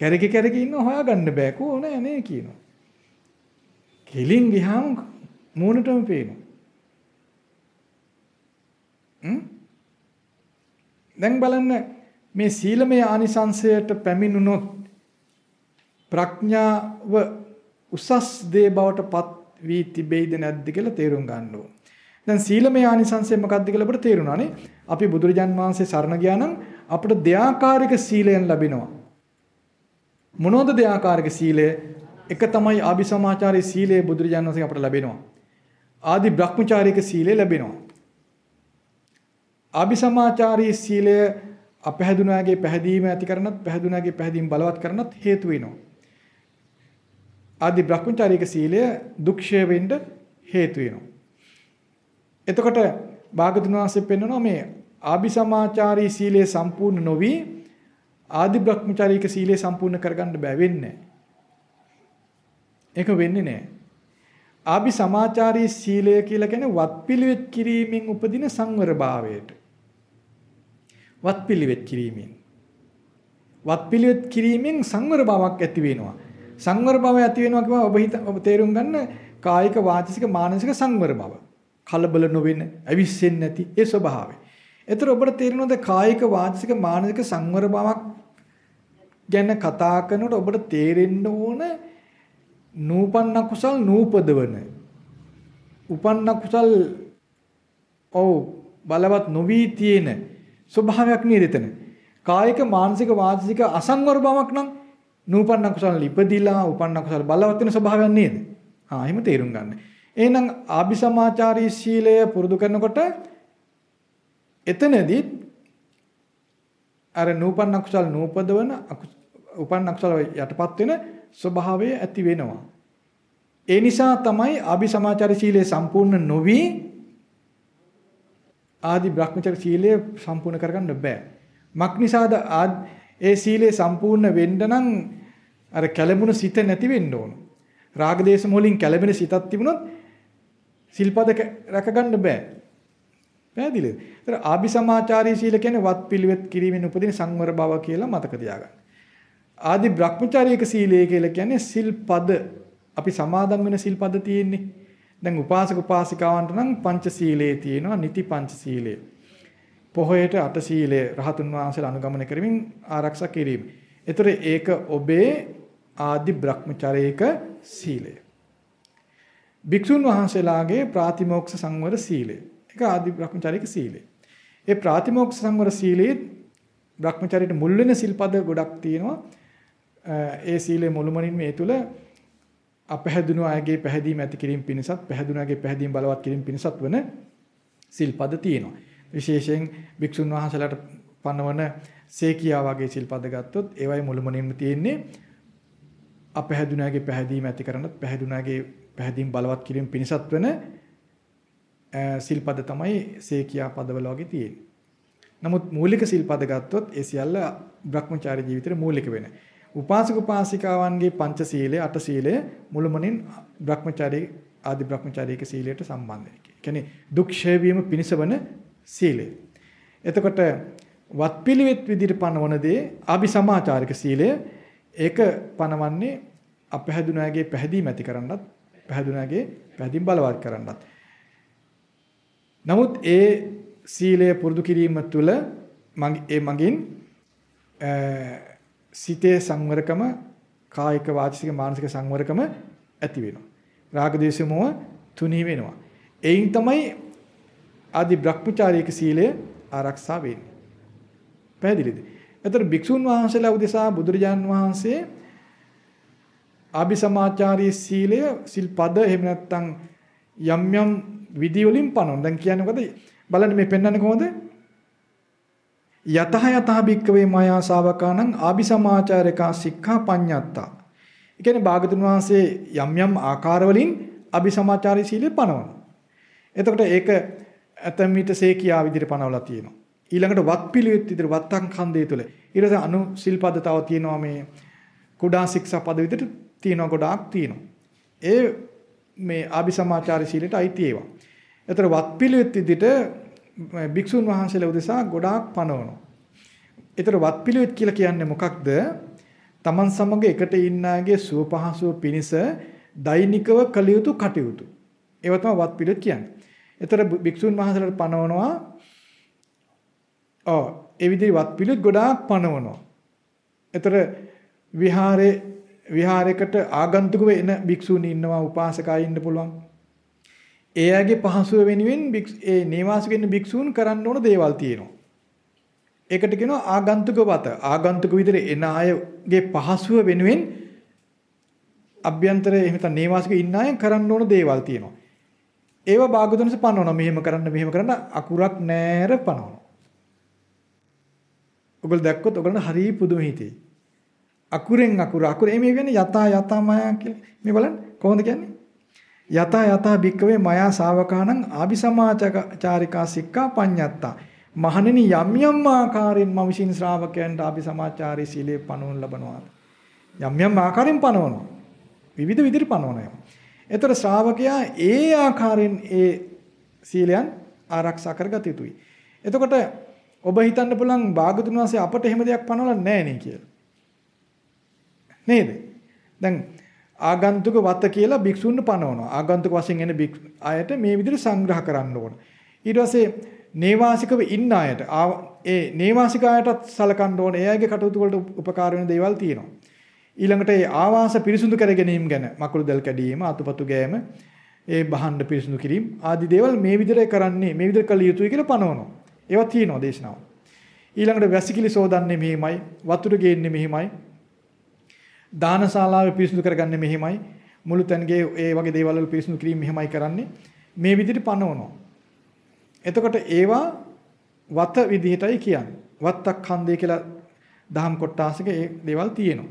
කැරකි කැරකි ඉන්න හොයාගන්න බෑ කෝ නෑ නේ කියනවා. කෙලින් ගියාම මූණටම පේනවා. දැන් බලන්න මේ සීලමය ආනිසංශයට පැමිණුනොත් ප්‍රඥාව උසස් දේ බවට පත් වී තිබෙයිද නැද්ද කියලා තේරුම් ගන්න ඕන. දැන් සීලමය ආනිසංශය මොකක්ද කියලා අපිට තේරුණානේ. අපි බුදුරජාන් වහන්සේ සරණ ගියා නම් අපිට දෙආකාරික සීලයන් ලැබෙනවා. මොනෝද දෙආකාරික සීලය? එක තමයි ආභිසමාචාරී සීලය බුදුරජාන් වහන්සේ අපිට ලැබෙනවා. ආදි බ්‍රහ්මචාරීක සීලය ලැබෙනවා. ආභිසමාචාරී සීලය අපහැදුනාගේ පැහැදීම ඇති කරනත් පැහැදුනාගේ පැහැදීම බලවත් කරනත් හේතු වෙනවා. ආදි බ්‍රහ්මචාරීක සීලය දුක්ෂය වෙන්න හේතු වෙනවා. එතකොට භාගතුන් වහන්සේ පෙන්වනවා මේ ආභිසමාචාරී සීලය සම්පූර්ණ නොවි ආදි බ්‍රහ්මචාරීක සීලය සම්පූර්ණ කරගන්න බෑ වෙන්නේ. ඒක වෙන්නේ නෑ. ආභි සමාචාරී සීලය කියලා කියන්නේ වත්පිළිවෙත් කිරීමෙන් උපදින සංවරභාවයට. වත්පිළිවෙත් කිරීමෙන්. වත්පිළිවෙත් කිරීමෙන් සංවර බවක් ඇති වෙනවා. සංවර බව ඇති වෙනවා කියම ඔබ හිත ඔබ තේරුම් ගන්න කායික වාචික මානසික සංවර බව. කලබල නොවෙන, අවිස්සෙන්නේ නැති ඒ ස්වභාවය. ඒතර ඔබට තේරෙනවද කායික වාචික මානසික සංවර බවක් ගැන කතා කරනකොට ඔබට තේරෙන්න ඕන නූපන්න කුසල් නූපදවන. උපන්න කුසල් ඔව් බලවත් නොවි තියෙන ස්වභාවයක් නේද එතන. කායික මානසික වාචික අසංවර බවක් නම් නූපන්න කුසල ඉපදිලා උපන්න කුසල බලවත් වෙන ස්වභාවයක් නේද? ආ එහෙම තේරුම් ගන්න. එහෙනම් ආභිසමාචාරී ශීලය පුරුදු කරනකොට එතනදී අර නූපන්න කුසල නූපදවන උපන්න කුසල යටපත් වෙන ස්වභාවය ඇති වෙනවා. ඒ නිසා තමයි ආභිසමාචාරී ශීලය සම්පූර්ණ නොවි ආදි බ්‍රහ්මචර්ය සීලය සම්පූර්ණ කරගන්න බෑ. මක් නිසාද ඒ සීලය සම්පූර්ණ වෙන්න නම් අර කැළඹුණු සිත නැති වෙන්න ඕන. රාග දේශ මොලින් කැළඹෙන සිතක් තිබුණොත් සිල්පද රැකගන්න බෑ. පැහැදිලිද? ඒතර ආභිසමාචාරී සීල කියන්නේ වත් පිළිවෙත් කිරීමෙන් උපදින සංවර බව කියලා මතක තියාගන්න. ආදි බ්‍රහ්මචාරීක සීලය කියලා කියන්නේ සිල්පද අපි සමාදන් වෙන සිල්පද තියෙන්නේ. දැන් උපාසක උපාසිකාවන්ට නම් පංචශීලයේ තියෙනවා නිති පංචශීලය. පොහොයට අට සීලය රහතුන් වහන්සේලා අනුගමනය කරමින් ආරක්ෂා කිරීම. ඒතර ඒක ඔබේ ආදි බ්‍රහ්මචරයක සීලය. භික්ෂුන් වහන්සේලාගේ ප්‍රාතිමෝක්ෂ සංවර සීලය. ඒක ආදි බ්‍රහ්මචරයක සීලය. ඒ ප්‍රාතිමෝක්ෂ සංවර සීලයේ බ්‍රහ්මචරයට මුල් වෙන සිල්පද ගොඩක් තියෙනවා. ඒ සීලේ මුළුමනින් මේ තුල අපහැදුණු අයගේ පැහැදීම ඇති කිරීම පිණිසත් පැහැදුණු අයගේ පැහැදීම බලවත් කිරීම පිණිසත් වන සිල්පද තියෙනවා. විශේෂයෙන් භික්ෂුන් වහන්සේලාට පනවන සේකියා වගේ සිල්පද ගත්තොත් ඒවයි මුළුමනින්ම තියෙන්නේ අපහැදුණු අයගේ පැහැදීම ඇති කරනත් පැහැදුණු අයගේ පැහැදීම බලවත් කිරීම පිණිසත් වන සිල්පද තමයි සේකියා පදවල වගේ තියෙන්නේ. නමුත් මූලික සිල්පද ගත්තොත් ඒ සියල්ල භ්‍රමචාරී ජීවිතේ මූලික වෙන්නේ. උපාසක උපාසිකාවන්ගේ පංච සීලය අට සීලය මුළුමනින් භ්‍රමචාරී ආදි භ්‍රමචාරීක සීලයට සම්බන්ධයි. කියන්නේ දුක් ඡය වීම පිණිසවන සීලය. එතකොට වත්පිළිවෙත් විදිහට පනවන දේ ආභි සමාචාරික සීලය ඒක පනවන්නේ අපහැදුනාගේ පැහැදීම ඇති කරන්නත් පැහැදුනාගේ පැහැදීම් බලවත් කරන්නත්. නමුත් ඒ සීලය පුරුදු කිරීම තුළ ඒ මගින් සිතේ සංවරකම කායික වාචික මානසික සංවරකම ඇති වෙනවා. රාග දේශ මොහ තුනී වෙනවා. එයින් තමයි ආදි භ්‍රමචාරීක සීලය ආරක්ෂා වෙන්නේ. පැහැදිලිද? එතකොට භික්ෂුන් වහන්සේලා උදෙසා බුදුරජාන් වහන්සේ ආභි සමාචාරී සීලය සිල්පද එහෙම නැත්නම් යම් යම් විදි වලින් පනවන. දැන් කියන්නේ මොකද? බලන්න මේ පෙන්වන්නේ කොහොමද? යතහ යතහ භික්කවේ මායා ශාවකානං ආபிසමාචාරකා සික්ඛා පඤ්ඤත්තා. ඒ කියන්නේ භාගතුන් වහන්සේ යම් යම් ආකාරවලින් අபிසමාචාරී සීලය පනවනවා. එතකොට ඒක ඇතම් විට සේකියා විදිහට පනවලා තියෙනවා. ඊළඟට වත් පිළිවෙත් විදිහට වත්තං ඛන්දේ තුල ඊට පස්සේ අනු සිල්පද තව තියෙනවා මේ කුඩා ශික්ෂා පද විදිහට තියෙනවා ගොඩාක් තියෙනවා. ඒ මේ ආபிසමාචාරී සීලයට අයිති ඒවා. එතකොට වත් පිළිවෙත් විදිහට භික්ෂුන් වහන්සේලා උදෙසා ගොඩාක් පනවනවා. ඒතර වත් පිළිවෙත් කියලා කියන්නේ මොකක්ද? Taman සමග එකට ඉන්න අයගේ සුව පහසුව පිණිස දෛනිකව කළ යුතු කටයුතු. ඒව තමයි වත් පිළිවෙත් කියන්නේ. ඒතර භික්ෂුන් වහන්සේලාට පනවනවා ඔව් ඒ විදිහේ වත් පිළිවෙත් ගොඩාක් පනවනවා. ඒතර විහාරේ විහාරයකට ආගන්තුකව එන භික්ෂුන් ඉන්නවා උපාසකයි ඉන්න පුළුවන්. ඒ අයගේ පහසුව වෙනුවෙන් ඒ නේවාසික ඉන්න භික්ෂූන් කරන්න ඕන දේවල් තියෙනවා. ඒකට කියනවා ආගන්තුක වත. ආගන්තුක විදිහට එන අයගේ පහසුව වෙනුවෙන් අභ්‍යන්තරයේ එහෙම නැත්නම් නේවාසික ඉන්න අය කරන්න ඕන දේවල් තියෙනවා. ඒව භාගතුන්ස පනවනවා. මෙහෙම කරන්න මෙහෙම කරන්න අකුරක් නෑර පනවනවා. ඔගොල්ලෝ දැක්කොත් ඔයගොල්ලන්ට හරිය පුදුම හිතේ. අකුරෙන් අකුර. අකුර මේ කියන්නේ යතා යතා මායා කියලා. මේ බලන්න. කොහොමද කියන්නේ? යත යත භික්කවේ මයා ශාවකානං ආபிසමාචාරිකා සික්ඛා පඤ්ඤත්තා. මහණෙනි යම් යම් ආකාරයෙන් මම විසින් ශ්‍රාවකයන්ට ආபிසමාචාරී සීලේ පනවන ලබනවා යම් යම් ආකාරයෙන් පනවනවා. විවිධ විදිහට පනවනවා ඒතර ශ්‍රාවකයා ඒ ආකාරයෙන් ඒ සීලයන් ආරක්ෂා කරගත යුතුයි. එතකොට ඔබ හිතන්න පුළුවන් භාගතුන් වහන්සේ අපට එහෙම දෙයක් පනවලා නැහැ නේ කියලා. නේද දැන් ආගන්තුක වත කියලා භික්ෂුන්ව පනවනවා. ආගන්තුක වශයෙන් එන අයට මේ විදිහට සංග්‍රහ කරන්න ඕන. ඊට පස්සේ නේවාසිකව ඉන්න අයට ඒ නේවාසික අයටත් සලකන්න ඕන. ඒ අයගේ කටයුතු වලට උපකාර වෙන දේවල් තියෙනවා. ඊළඟට ඒ ආවාස පිරිසුදු කර ගැනීම ගැන මකුළු දැල් කැඩීම, අතුපතු ගෑම, ඒ බහන්න පිරිසුදු කිරීම ආදී දේවල් මේ විදිහට කරන්නේ මේ විදිහට කළ යුතුයි කියලා පනවනවා. ඒවා තියෙනවා දේශනාව. ඊළඟට වැසිකිලි සෝදන්නේ මෙහිමයි, වතුර ගේන්නේ මෙහිමයි, දානශාලාවේ පිරිසිදු කරගන්නේ මෙහෙමයි. මුළු තැන්ගේ ඒ වගේ දේවල් වල පිරිසිදු කිරීම මෙහෙමයි කරන්නේ. මේ විදිහට පනවනවා. එතකොට ඒවා වත විදිහටයි කියන්නේ. වත්තක් ඛන්දේ කියලා දහම් කොටාසක ඒ දේවල් තියෙනවා.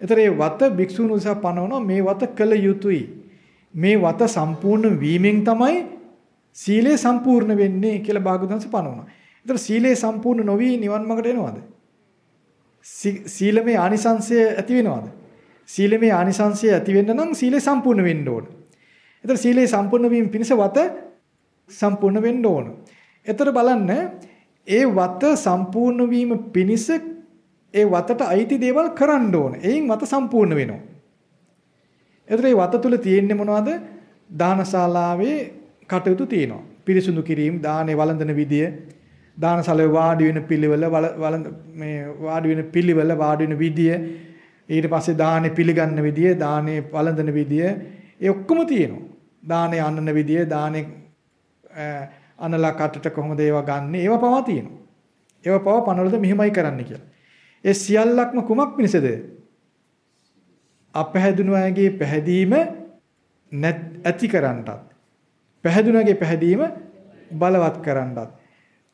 එතකොට මේ වත භික්ෂුන් උදෙසා පනවනවා මේ වත කළ යුතුයි. මේ වත සම්පූර්ණ වීමෙන් තමයි සීලය සම්පූර්ණ වෙන්නේ කියලා භාගතුන්ස පනවනවා. එතකොට සීලය සම්පූර්ණ නොවි නිවන් මාර්ගට එනවද? සීලමේ ආනිසංශය ඇති වෙනවද? සීලමේ ආනිසංශය ඇති වෙන්න නම් සීලය සම්පූර්ණ වෙන්න ඕන. එතකොට සීලය සම්පූර්ණ වීම පිණිස වත සම්පූර්ණ වෙන්න ඕන. එතකොට බලන්න ඒ වත සම්පූර්ණ වීම පිණිස ඒ වතට අයිති දේවල් කරන්න ඕන. එයින් වත සම්පූර්ණ වෙනවා. එතකොට මේ වත තුල තියෙන්නේ මොනවද? දානශාලාවේ කටයුතු තියෙනවා. පිරිසුදු කිරීම, දානේ වළඳන විදිය, දානසලේ වාඩි වෙන පිළිවෙල මේ වාඩි වෙන පිළිවෙල වාඩි වෙන විදිය ඊට පස්සේ දානේ පිළිගන්න විදිය දානේ වළඳන විදිය ඒ ඔක්කොම තියෙනවා. දානේ අන්නන විදිය දානේ අනලා කටට කොහොමද ඒවා ගන්න ඒවා පවා තියෙනවා. ඒවා පවා පනවලද මෙහෙමයි කරන්න කියලා. ඒ සියල්ලක්ම කුමක් මිනිසද? අපහැදුණු අයගේ පැහැදීම ඇති කරන්නටත් පැහැදුණාගේ පැහැදීම බලවත් කරන්නටත්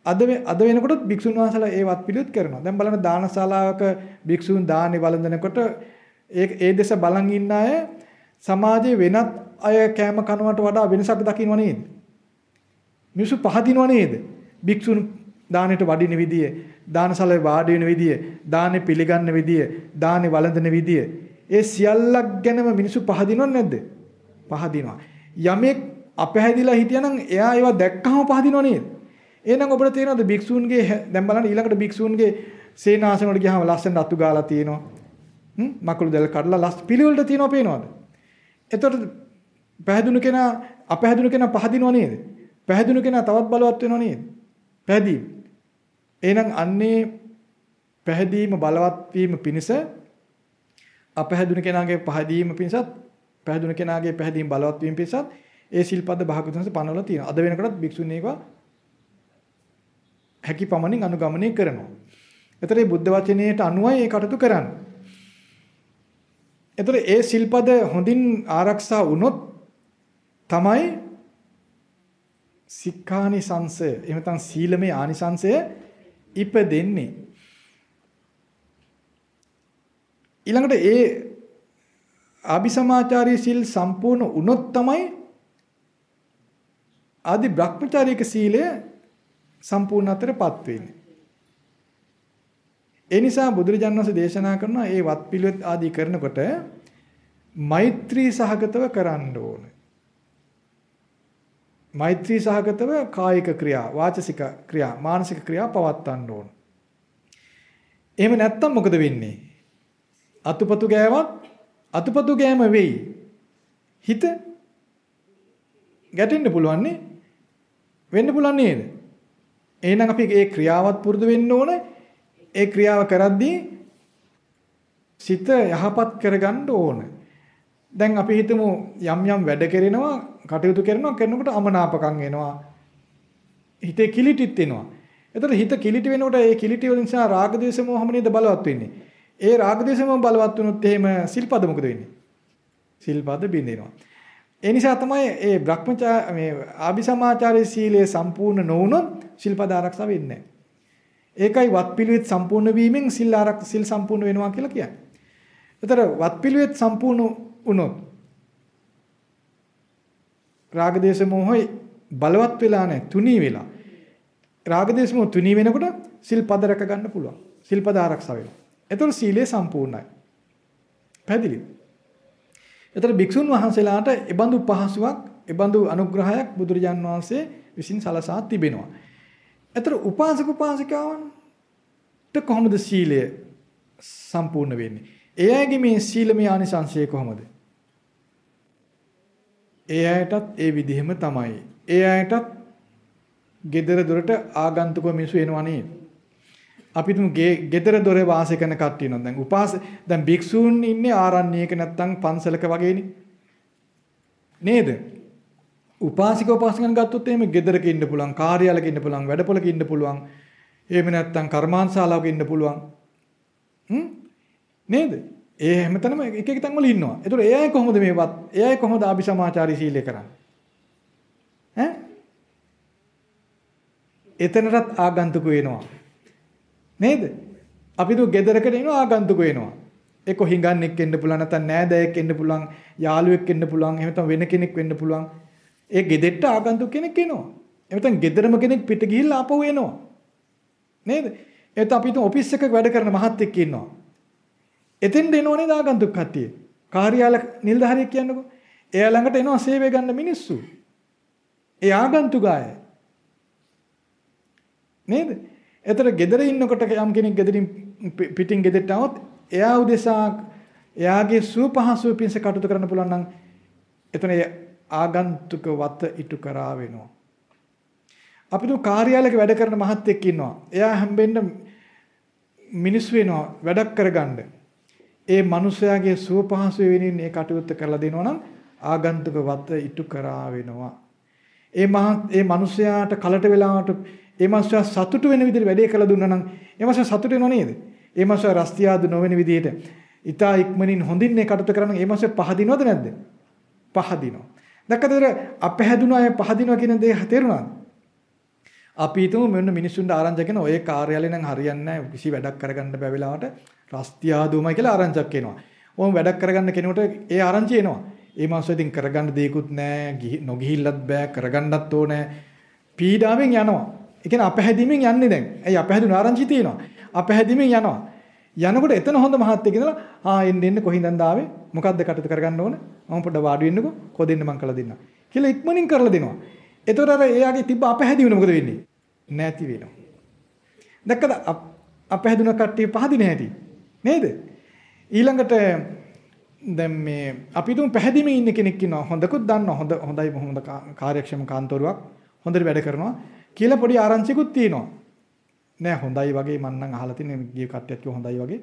අද අද වෙනකොට භික්ෂුන් වහන්සේලා ඒ වත් පිළිවෙත් කරනවා. දැන් බලන්න දානශාලාවක භික්ෂුන් දානේ වළඳනකොට ඒ ඒ දෙස බලන් ඉන්න අය සමාජයේ වෙනත් අය කෑම කනවට වඩා වෙනසක් දකින්නව නේද? මිනිස්සු පහදිනව නේද? භික්ෂුන් දානෙට වඩින විදිය, දානශාලාවේ වාඩි වෙන විදිය, දානේ පිළිගන්න විදිය, දානේ වළඳන විදිය, ඒ සියල්ලක් ගැනම මිනිස්සු පහදිනව නැද්ද? පහදිනවා. යමෙක් අපහැදිලා හිටියනම් එයා ඒවා දැක්කම පහදිනව නේද? එහෙනම් ඔබට තේරෙනවද භික්ෂූන්ගේ දැන් බලන්න ඊළඟට භික්ෂූන්ගේ සේනාසන වල ගියාම ලස්සන අතු ගාලා තියෙනවා. හ්ම් මකුළු දැල් කඩලා ලස් පිළිවෙලට තියෙනවා පේනවද? එතකොට පැහැදුණු කෙනා අපහැදුණු කෙනා පහදිනව නේද? පැහැදුණු කෙනා තවත් බලවත් වෙනව නේද? පැහැදීම. එහෙනම් අන්නේ පැහැදීම බලවත් වීම පිණිස අපහැදුණු කෙනාගේ පහදීම පිණිසත් පැහැදුණු කෙනාගේ පැහැදීම බලවත් වීම පිණිසත් ඒ සිල්පද භාගතුන්ස පනවලා තියෙනවා. අද වෙනකොටත් භික්ෂුන් ඒවා හැකි පමණින් අනුගමනය කරනවා. එතකොට මේ බුද්ධ වචනයට අනුවයි ඒ කටයුතු කරන්නේ. එතකොට ඒ සිල්පද හොඳින් ආරක්ෂා වුණොත් තමයි සික්ඛානිසංශය එහෙම නැත්නම් සීලමය ආනිසංශය ඉපදෙන්නේ. ඊළඟට ඒ ආභිසමාචාරී සිල් සම්පූර්ණ වුණොත් තමයි ආදි භ්‍රමචාරීක සීලය සම්පූර්ණ අතරපත් වෙන්නේ. ඒ නිසා බුදුරජාණන් වහන්සේ දේශනා කරනවා මේ වත් පිළිවෙත් ආදී කරනකොට මෛත්‍රී සහගතව කරන්න ඕන. මෛත්‍රී සහගතව කායික ක්‍රියා, වාචසික ක්‍රියා, මානසික ක්‍රියා පවත්වන්න ඕන. එහෙම නැත්තම් මොකද වෙන්නේ? අතුපතු ගෑවත් අතුපතු ගෑම වෙයි. හිත ගැටෙන්න පුළුවන් නේ? වෙන්න පුළුවන් නේද? එහෙනම් අපි ඒ ක්‍රියාවත් පුරුදු වෙන්න ඕන. ඒ ක්‍රියාව කරද්දී සිත යහපත් කරගන්න ඕන. දැන් අපි හිතමු යම් යම් වැඩ කරනවා, කටයුතු කරනවා, කරනකොට අමනාපකම් එනවා. හිතේ කිලිටිත් එනවා. එතකොට හිත කිලිටි වෙනකොට ඒ කිලිටි වලින් නිසා රාග දේශ මොහම නේද බලවත් වෙන්නේ. ඒ රාග දේශ මොහම බලවත් වුණොත් එහෙම සිල්පද මොකද වෙන්නේ? සිල්පද බින්දිනවා. ඒ නිසා තමයි මේ භ්‍රමචා මේ ආභිසමාචාරයේ සීලය සම්පූර්ණ නොවුනොත් සිල්පද ආරක්ෂා වෙන්නේ ඒකයි වත්පිළිවෙත් සම්පූර්ණ වීමෙන් සිල් ආරක්ෂා සිල් සම්පූර්ණ වෙනවා කියලා කියන්නේ. ඒතර වත්පිළිවෙත් සම්පූර්ණ වුණොත් රාග දේශ මොහොයි බලවත් වෙලා නැහැ තුනී වෙලා. රාග දේශ මොහ තුනී වෙනකොට සිල්පද රැක ගන්න පුළුවන්. සිල්පද ආරක්ෂා වෙනවා. ඒතර සීලය සම්පූර්ණයි. පැහැදිලිද? එතන භික්ෂුන් වහන්සේලාට ඒබඳු පහසුවක්, ඒබඳු අනුග්‍රහයක් බුදුරජාන් වහන්සේ විසින් සලසා තිබෙනවා. එතන උපාසක උපාසිකාවන්ට කොහොමද සීලය සම්පූර්ණ වෙන්නේ? ඒ අයගේ මේ සීලමය ආනිසංශය කොහොමද? ඒ අයටත් ඒ විදිහම තමයි. ඒ අයටත් gedara dorට ආගන්තුක මිනිස්සු එනවා නේද? අපි තුමු ගෙදර දොරේ වාසය කරන කට්ටිය නෝ දැන් උපාස දැන් භික්ෂූන් ඉන්නේ ආරණ්‍යයක නැත්තම් පන්සලක වගේනේ. නේද? උපාසික උපාසකයන් ගත්තොත් එහෙම ගෙදරක ඉන්න පුළුවන් කාර්යාලයක ඉන්න පුළුවන් වැඩපොළක ඉන්න පුළුවන්. එහෙම නැත්තම් කර්මාන්තශාලාවක ඉන්න පුළුවන්. හ්ම්? නේද? ඒ හැමතැනම එක එක තැන්වල ඉන්නවා. ඒතකොට ඒ අය කොහොමද මේවත්? ඒ අය කොහොමද අபிසමාචාරී සීලය කරන්නේ? ඈ? එතනටත් ආගන්තුක වෙනවා. නේද? අපි දු ගෙදරකට එනවා ආගන්තුක වෙනවා. එක්ක හිඟන්නෙක් එන්න පුළුවන් නැත්නම් නෑදෑයෙක් එන්න පුළුවන් යාළුවෙක් එන්න පුළුවන් එහෙම නැත්නම් වෙන කෙනෙක් වෙන්න පුළුවන්. ඒ ගෙදෙට්ට ආගන්තුක කෙනෙක් එනවා. එහෙම නැත්නම් ගෙදරම කෙනෙක් පිට ගිහිල්ලා ආපහු එනවා. නේද? එතකොට අපි තුන් ඔෆිස් එකක වැඩ කරන මහත්තයෙක් ඉන්නවා. එතෙන්ට එනෝ නේද ආගන්තුක කට්ටිය. කාර්යාල නිලධාරියෙක් කියන්නකෝ. එයා ළඟට එනවා සේවය ගන්න මිනිස්සු. ඒ ආගන්තුක අය. නේද? එතකොට gedare ඉන්නකොට යම් කෙනෙක් ගෙදරින් පිටින් ගෙදරට આવොත් එයා උදෙසා එයාගේ සුව පහසුව පිණිස කටයුතු කරන්න පුළුවන් නම් එතන ආගන්තුක වත ඉටු කරා වෙනවා. අපි තු කාර්යාලයක වැඩ කරන මහත්තයෙක් ඉන්නවා. එයා හැම්බෙන්න මිනිස් වෙනවා වැඩක් කරගන්න. ඒ මිනිස්යාගේ සුව පහසු වෙනින් මේ කටයුත්ත කරලා දෙනවා නම් ආගන්තුක වත ඉටු කරා වෙනවා. ඒ මහ ඒ මිනිස්යාට කලට වෙලාවට ඒ මිනිස්යා සතුටු වෙන විදිහට වැඩේ කළ දුන්නා නම් ඒ මිනිස්යා සතුටු වෙනව නේද? ඒ මිනිස්යා රස්තියාදු නොවන විදිහට ඊතා ඉක්මනින් හොඳින් මේ කටයුත්ත කරන ඒ මිනිස්යා පහදිනවද නැද්ද? පහදිනවා. දැක්කද අපහැදුනා අය පහදිනවා කියන දේ තේරුණාද? අපි හිතමු මෙන්න මිනිස්සුන්ට ආරංචි කරන ඔය කාර්යාලේ නම් හරියන්නේ නැහැ කිසි වැඩක් කරගන්න බැ වෙලාවට රස්තියාදුමයි කියලා ආරංචික් එනවා. ඕම වැඩක් කරගන්න කෙනෙකුට ඒ ආරංචි එනවා. ඒ මාසෙ ඉතින් කරගන්න දෙයක්වත් නැහැ. නොගිහිල්ලත් බෑ කරගන්නත් ඕනේ. පීඩාවෙන් යනවා. ඒ කියන්නේ අපහැදීමෙන් යන්නේ දැන්. ඇයි අපහැදුන? ආරංචි තියෙනවා. අපහැදීමෙන් යනවා. යනකොට එතන හොඳ මහත්යෙක් ඉඳලා ආ එන්න එන්න කොහින්දන් දාවේ මොකද්ද කටයුතු කරගන්න ඕන? මම පොඩ්ඩ වාඩි වෙන්නකෝ. කොදෙන්න මං කළා දෙන්නම්. කියලා ඉක්මනින් කරලා දෙනවා. එතකොට අර එයාගේ තිබ්බ අපහැදි වෙන මොකද වෙන්නේ? නැති වෙනවා. දැක්කද? අපහැදුන කට්ටිය පහදින හැටි. නේද? ඊළඟට දැන් මේ අපි තුන් පැහැදිමින් ඉන්න කෙනෙක් ඉන්නවා. හොඳකුත් දන්නවා. හොඳ හොඳයි හොඳ කාර්යක්ෂම කාන්තරුවක්. හොඳට වැඩ කරනවා. කියලා පොඩි ආරංචිකුත් තියෙනවා. නෑ හොඳයි වගේ මම නම් අහලා තියෙන ගිය කට්ටියත් කිව්ව හොඳයි වගේ.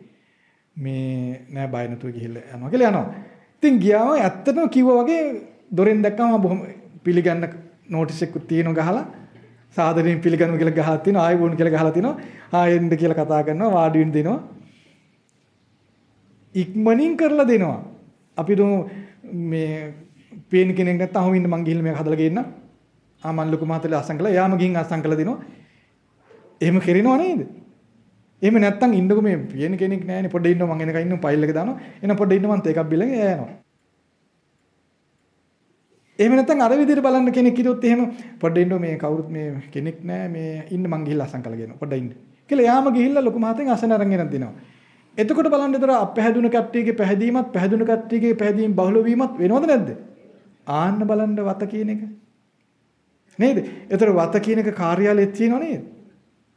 මේ නෑ බය නැතුව ගිහිල්ලා යනවා කියලා යනවා. ඉතින් ගියාම ඇත්තටම කිව්වා වගේ දොරෙන් දැක්කම බොහොම පිළිගන්න නෝටිස් එකක් තියෙනවා ගහලා. සාදරයෙන් පිළිගන්න කියලා ගහලා තිනවා ආයෙ වුණ කියලා ගහලා තිනවා ආයෙන්ද කියලා කතා කරනවා වාඩි වෙන්න දෙනවා. ඉක්මනින් කරලා දෙනවා. අපි මේ පේන කෙනෙක් නැත්නම් අහුම් ඉන්න මං ගිහිල්ලා මේක හදලා ගේන්න ආ මන් ලොකු මහත්තයලා අසං කළා එයාම ගිහින් අසං කළා දෙනවා එහෙම කරේනව නේද? එහෙම නැත්තම් ඉන්නකො මේ පියන කෙනෙක් නැහැනේ පොඩ්ඩ ඉන්නවා මං එනකන් ඉන්නවා ෆයිල් එක දානවා එන පොඩ්ඩ ඉන්න මං තේකක් බිලගෙන යනවා. එහෙම නැත්නම් අර විදිහට බලන්න කෙනෙක් හිටියොත් එහෙම පොඩ්ඩ ඉන්න මේ කවුරුත් මේ කෙනෙක් නැහැ මේ ඉන්න මං ගිහිල්ලා අසං කළා කියනවා පොඩ්ඩ ඉන්න. කියලා එයාම ගිහිල්ලා ලොකු මහතෙන් අසන අරන් ගෙනත් දෙනවා. එතකොට බලන්න ඒතර අපහැදුන කට්ටියගේ පැහැදීමත් පැහැදුන කට්ටියගේ පැහැදීම බහුල වීමත් වෙනවද නැද්ද? ආන්න බලන්න වත කියන එක. නේද? ඒතර වත කියන එක කාර්යාලයේ තියෙනව නේද?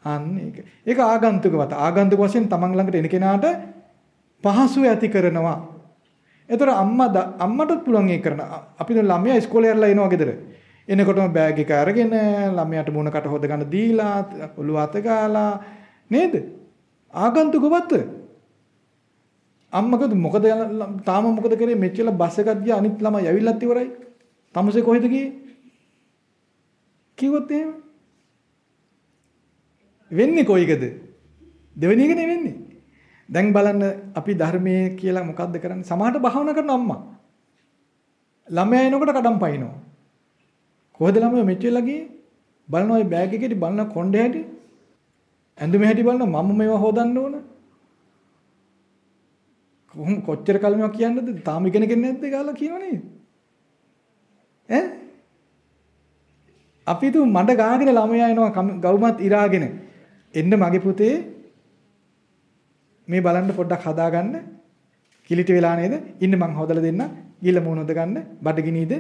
අන්න ඒක. ඒක ආගන්තුක වත. ආගන්තුක වශයෙන් තමන් ළඟට එන කෙනාට පහසු ඇති කරනවා. ඒතර අම්මා අම්මටත් පුළුවන් ඒක කරන්න. අපි දැන් ළමයා ඉස්කෝලේ යරලා එනවා ගෙදර. එනකොටම බෑග් එක අරගෙන ළමයාට මුණකට හොද ගන්න දීලා ඔළුව අත ගාලා නේද? ආගන්තුක වත. අම්මකද මොකද තාම මොකද කරේ මෙච්චර බස් එකක් ගියා අනිත් ළමයි ඇවිල්ලත් ඉවරයි. තමුසේ කොහෙද ගියේ? කිව්වොත් එහෙම වෙන්නේ කොයිකද? දෙවෙනි එකනේ වෙන්නේ. දැන් බලන්න අපි ධර්මයේ කියලා මොකද්ද කරන්නේ? සමාහට භාවනා කරන අම්මා. ළමයා එනකොට කඩම් පයින්නවා. කොහෙද ළමයා මෙච්චර ලගියේ? බලනවා මේ බෑග් එකේදී බලන කොණ්ඩේ හැටි. ඇඳුම හැටි බලන මම මේවා හොදන්න ඕන. කොහොම කොච්චර කල්මයක් කියන්නද? තාම ඉගෙන ගන්නේ නැද්ද කියලා කියවනේ. ඈ? අපි තු මඩ ගාගෙන ළමයා එනවා ගවුමත් ඉරාගෙන එන්න මගේ පුතේ මේ බලන්න පොඩ්ඩක් හදාගන්න කිලිට වෙලා නේද? ඉන්න මං හොදලා දෙන්න. ගිල මූණ හොද ගන්න. බඩගිනීද?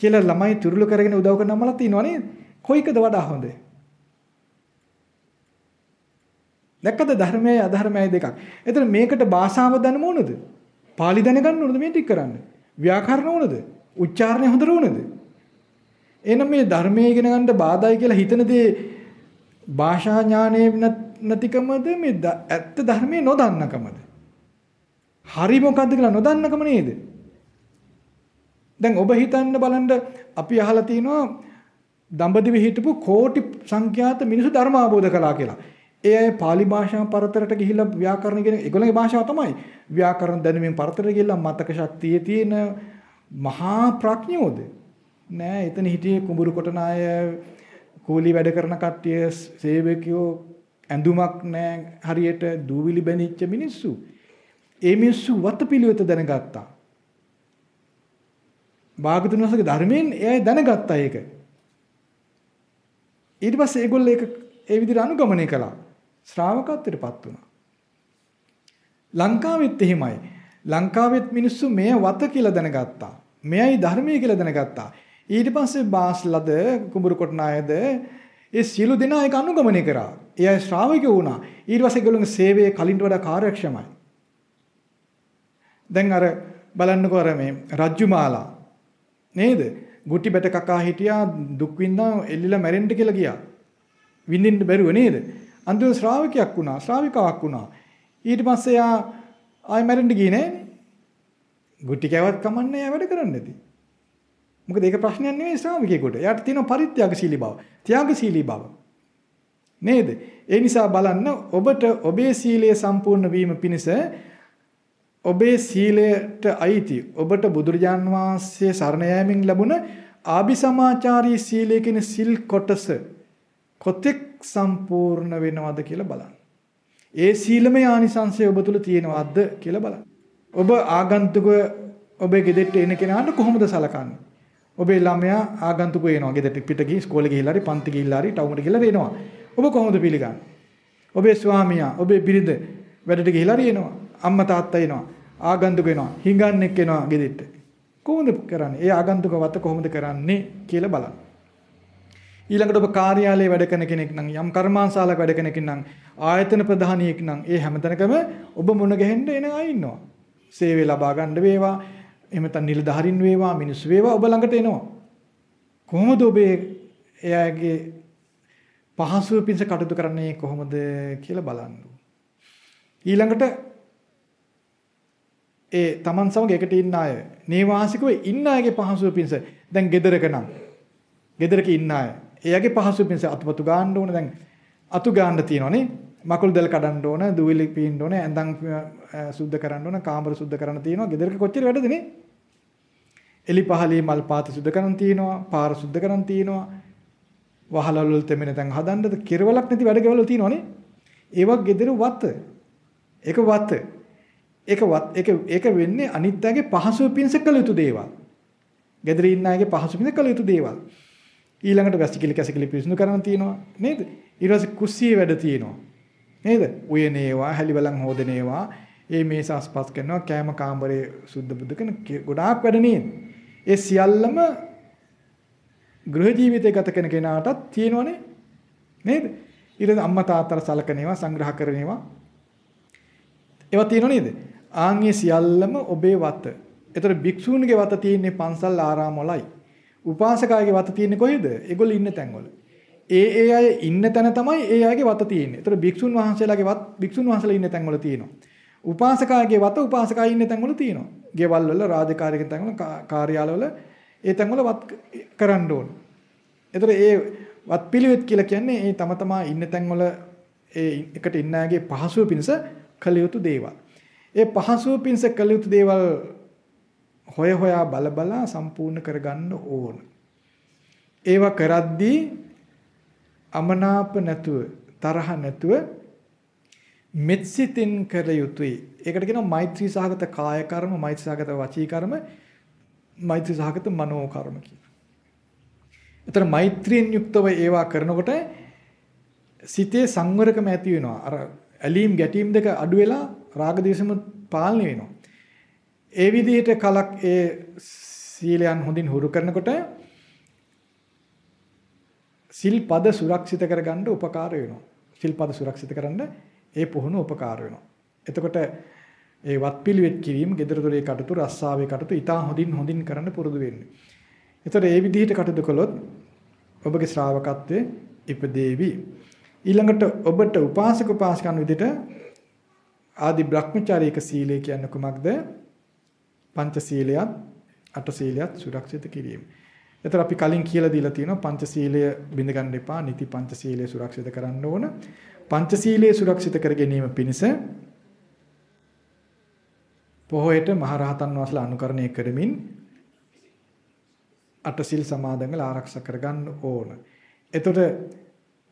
කියලා ළමයි තුරුළු කරගෙන උදව් කරන අම්මලාත් ඉන්නව නේද? කොයිකද වඩා හොඳ? දැක්කද ධර්මයයි අධර්මයයි දෙකක්. එතන මේකට භාෂාව දැනම ඕනද? පාලි දැනගන්න ඕනද මේ ටික කරන්න? ව්‍යාකරණ ඕනද? උච්චාරණය හොඳට ඕනද? එහෙනම් මේ ධර්මයේ ඉගෙන ගන්න බාධායි කියලා හිතන දේ භාෂා ඥානයේ නැතිකමද මේ ඇත්ත ධර්මයේ නොදන්නකමද? හරි මොකද්ද කියලා නොදන්නකම නේද? දැන් ඔබ හිතන්න බලන්න අපි අහලා තිනවා දඹදිව හිටපු කෝටි සංඛ්‍යාත මිනිස්සු ධර්ම අවබෝධ කළා කියලා. ඒ අය pāli භාෂාව පරතරට ගිහිල්ලා ව්‍යාකරණ කියන ඒගොල්ලන්ගේ භාෂාව තමයි. ව්‍යාකරණ දැනුමින් පරතරට ගිහිල්ලා මතක ශක්තිය තියෙන මහා ප්‍රඥෝද. නෑ එතන හිටියේ කුඹුරු කොටන අය කූලි වැඩ කරන කට්ටිය සේවකයෝ ඇඳුමක් නෑ හරියට දූවිලි බැඳිච්ච මිනිස්සු. ඒ මිනිස්සු වතපිලිවෙත දැනගත්තා. භාගතුන් වහන්සේගේ ධර්මයෙන් එයා දැනගත්තා ඒක. ඊට පස්සේ ඒගොල්ලෝ ඒක ඒ විදිහට අනුගමනය කළා. ශ්‍රාවකත්වයටපත් වුණා. ලංකාවෙත් එහෙමයි. ලංකාවෙත් මිනිස්සු මේ වත කියලා දැනගත්තා. මෙයයි ධර්මයේ කියලා දැනගත්තා. ඊට පස්සේ බාස්ලද කුඹුරු කොටනායද ඒ සියලු දෙනා ඒක අනුගමනය කරා. ඒ අය ශ්‍රාවකයෝ වුණා. ඊට පස්සේ ඒගොල්ලෝගේ සේවය කලින්ට වඩා කාර්යක්ෂමයි. දැන් අර බලන්නකෝ අර මේ රජ්ජුමාලා නේද? ගුටි බැට කකා හිටියා දුක් විඳා එල්ලිලා මැරෙන්න කියලා ගියා. විඳින්න බැරුව නේද? අන්තිම ශ්‍රාවකයක් වුණා, ශ්‍රාවිකාවක් වුණා. ඊට පස්සේ යා ආයෙ මැරෙන්න ගියේ නෑනේ. ගුටි කැවත් කමන්නේ යා වැඩ කරන්නේ නැති. මොකද ඒක ප්‍රශ්නයක් නෙවෙයි ශ්‍රාවකයෙකුට. එයාට තියෙන පරිත්‍යාගශීලී බව, ත්‍යාගශීලී බව. නේද? ඒ නිසා බලන්න ඔබට ඔබේ සීලය සම්පූර්ණ වීම පිණිස ඔබේ සීලයට අයිති ඔබට බුදුරජාන් වහන්සේ සරණ යාමෙන් ලැබුණ ආභිසමාචාරී සීලය කියන සිල් කොටස කොතෙක් සම්පූර්ණ වෙනවද කියලා බලන්න. ඒ සීලමය ආනිසංසය ඔබ තුල තියෙනවද කියලා බලන්න. ඔබ ආගන්තුක ඔබේ ගෙදරට එන කෙනාට කොහොමද සලකන්නේ? ඔබේ ළමයා ආගන්තුක වෙනවා ගෙදරට පිට ගිහින් ඉස්කෝලේ ගිහිල්ලා හරි පන්ති ගිහිල්ලා හරි ටවුමට ගිහිල්ලා එනවා. ඔබ කොහොමද පිළිගන්නේ? ඔබේ ස්වාමියා ඔබේ බිරිඳ වැඩට ගිහිල්ලා හරි එනවා. අම්මා තාත්තා එනවා. ආගන්තුක වෙනවා. හිඟන්නෙක් එනවා ගෙදෙට්ට. කොහොමද කරන්නේ? ඒ ආගන්තුක වත කොහොමද කරන්නේ කියලා බලන්න. ඊළඟට ඔබ කාර්යාලයේ වැඩ කරන කෙනෙක් නම් යම් කර්මාන්තශාලාවක වැඩ කරන කෙනෙක් නම් ආයතන ප්‍රධානියෙක් නම් ඒ හැමතැනකම ඔබ මුණ ගැහෙන්න එන අය ඉන්නවා. සේවය ලබා ගන්න වේවා, එහෙම නැත්නම් නිලධාරින් වේවා, මිනිස්සු වේවා ඔබ ළඟට එනවා. කොහොමද ඔබ එයාගේ පහසුව පිණිස කටයුතු කරන්නේ කොහොමද කියලා බලන්න. ඊළඟට ඒ Taman සමග එකට ඉන්න අය නේවාසිකව ඉන්න අයගේ පහසුව පිණිස දැන් ගෙදරක නම් ගෙදරක ඉන්න අය එයාගේ පහසුව පිණිස අතුපතු ගන්න ඕන දැන් අතු ගන්න තියෙනවනේ මකුළු දැල් කඩන්න ඕන දුවිලි පීන්න ඕන ඇඳන් සුද්ධ කරන්න ඕන කාමර සුද්ධ කරන්න තියෙනවා ගෙදරක කොච්චර වැඩද නේ එලි පහලී මල් පාති සුද්ධ කරන්න තියෙනවා පාර සුද්ධ කරන්න තියෙනවා වහලවල තෙමෙන තැන් හදන්නද කෙරවලක් නැති වැඩ ගෙවල තියෙනවනේ ඒවක් ගෙදර වත ඒක වත ඒක ඒක ඒක වෙන්නේ අනිත් අයගේ පහසුව පිණිස කළ යුතු දේවල්. ගෙදර ඉන්න අයගේ පහසුව පිණිස කළ යුතු දේවල්. ඊළඟට වැසිකිලි කැසිකිලි පිරිසිදු කරන්න තියෙනවා නේද? ඊට පස්සේ කුස්සියේ වැඩ තියෙනවා. නේද? උයනේවා, හැලිවලන් හොදනේවා, ඒ මේස අස්පස් කරනවා, කෑම කාමරේ සුද්ධ බුද්ධ කරන ගොඩාක් වැඩ නේද? ඒ සියල්ලම ගෘහ ජීවිතය ගත කරන කෙනාටත් තියෙනවනේ. නේද? ඊට අම්මා තාත්තලා සලකනේවා, සංග්‍රහ කරනේවා. ඒවා තියෙනව නේද? ආන්ගේ සියල්ලම ඔබේ වත. ඒතර භික්ෂූන්ගේ වත තියෙන්නේ පන්සල් ආරාම වලයි. උපාසකයාගේ වත තියෙන්නේ කොහෙද? ඒගොල්ලෝ ඉන්න තැන්වල. ඒ ඒ අය ඉන්න තැන තමයි ඒ අයගේ වත තියෙන්නේ. ඒතර භික්ෂුන් වහන්සේලාගේ වත් භික්ෂුන් වහන්සේලා ඉන්න තැන්වල තියෙනවා. උපාසකයාගේ වත උපාසකයා ඉන්න තැන්වල තියෙනවා. ගෙවල් වල රාජකාරික තැන්වල කාර්යාලවල ඒ තැන්වල වත් කරන්න ඕන. ඒතර ඒ වත් පිළිවෙත් කියලා කියන්නේ ඒ තම තමා ඉන්න තැන්වල ඒ එකට ඉන්න අයගේ පහසුව පිණිස කළ යුතු දේවල්. ඒ පහසුව පිණිස කළ යුතු දේවල් හොය හොයා බල බලා සම්පූර්ණ කරගන්න ඕන. ඒවා කරද්දී අමනාප නැතුව තරහ නැතුව මෙත්සිතින් කර යුතුයි. ඒකට කියනවා මෛත්‍රී සහගත කාය කර්ම, මෛත්‍රී සහගත වචී කර්ම, මෛත්‍රී සහගත මනෝ කර්ම කියලා. එතන මෛත්‍රියෙන් යුක්තව ඒවා කරනකොට සිතේ සංවරකම ඇති වෙනවා. අර ඇලීම් ගැටීම් දෙක අඩු වෙලා රාග දේශම පාලනය වෙනවා. ඒ විදිහට කලක් ඒ සීලයන් හොඳින් හුරු කරනකොට සිල්පද සුරක්ෂිත කරගන්න උපකාර වෙනවා. සිල්පද සුරක්ෂිත කරන්න ඒ පුහුණු උපකාර වෙනවා. එතකොට ඒ වත්පිළිවෙත් කිරීම, gedara dore කටතු, රස්සාවේ කටතු ඊටා හොඳින් හොඳින් කරන්න පුරුදු වෙන්න. එතකොට ඒ විදිහට කටයුතු කළොත් ඔබගේ ශ්‍රාවකත්වයේ ඉපදේවි. ඊළඟට ඔබට උපාසක උපාසිකන් විදිහට ආදි බ්‍රහ්මචාරීක සීලය කියන්නේ කුමක්ද? පංච සීලයත් අට සීලයත් සුරක්ෂිත කිරීම. එතන අපි කලින් කියලා දීලා තියෙනවා පංච සීලය බිඳ ගන්න එපා. නිති පංච සීලය සුරක්ෂිත කරන්න ඕන. පංච සීලය සුරක්ෂිත කර ගැනීම පිණිස පොහොයට මහරහතන් වහන්සේලා අනුකරණය කරමින් අටසිල් සමාදන් වෙලා ආරක්ෂා කරගන්න ඕන. එතකොට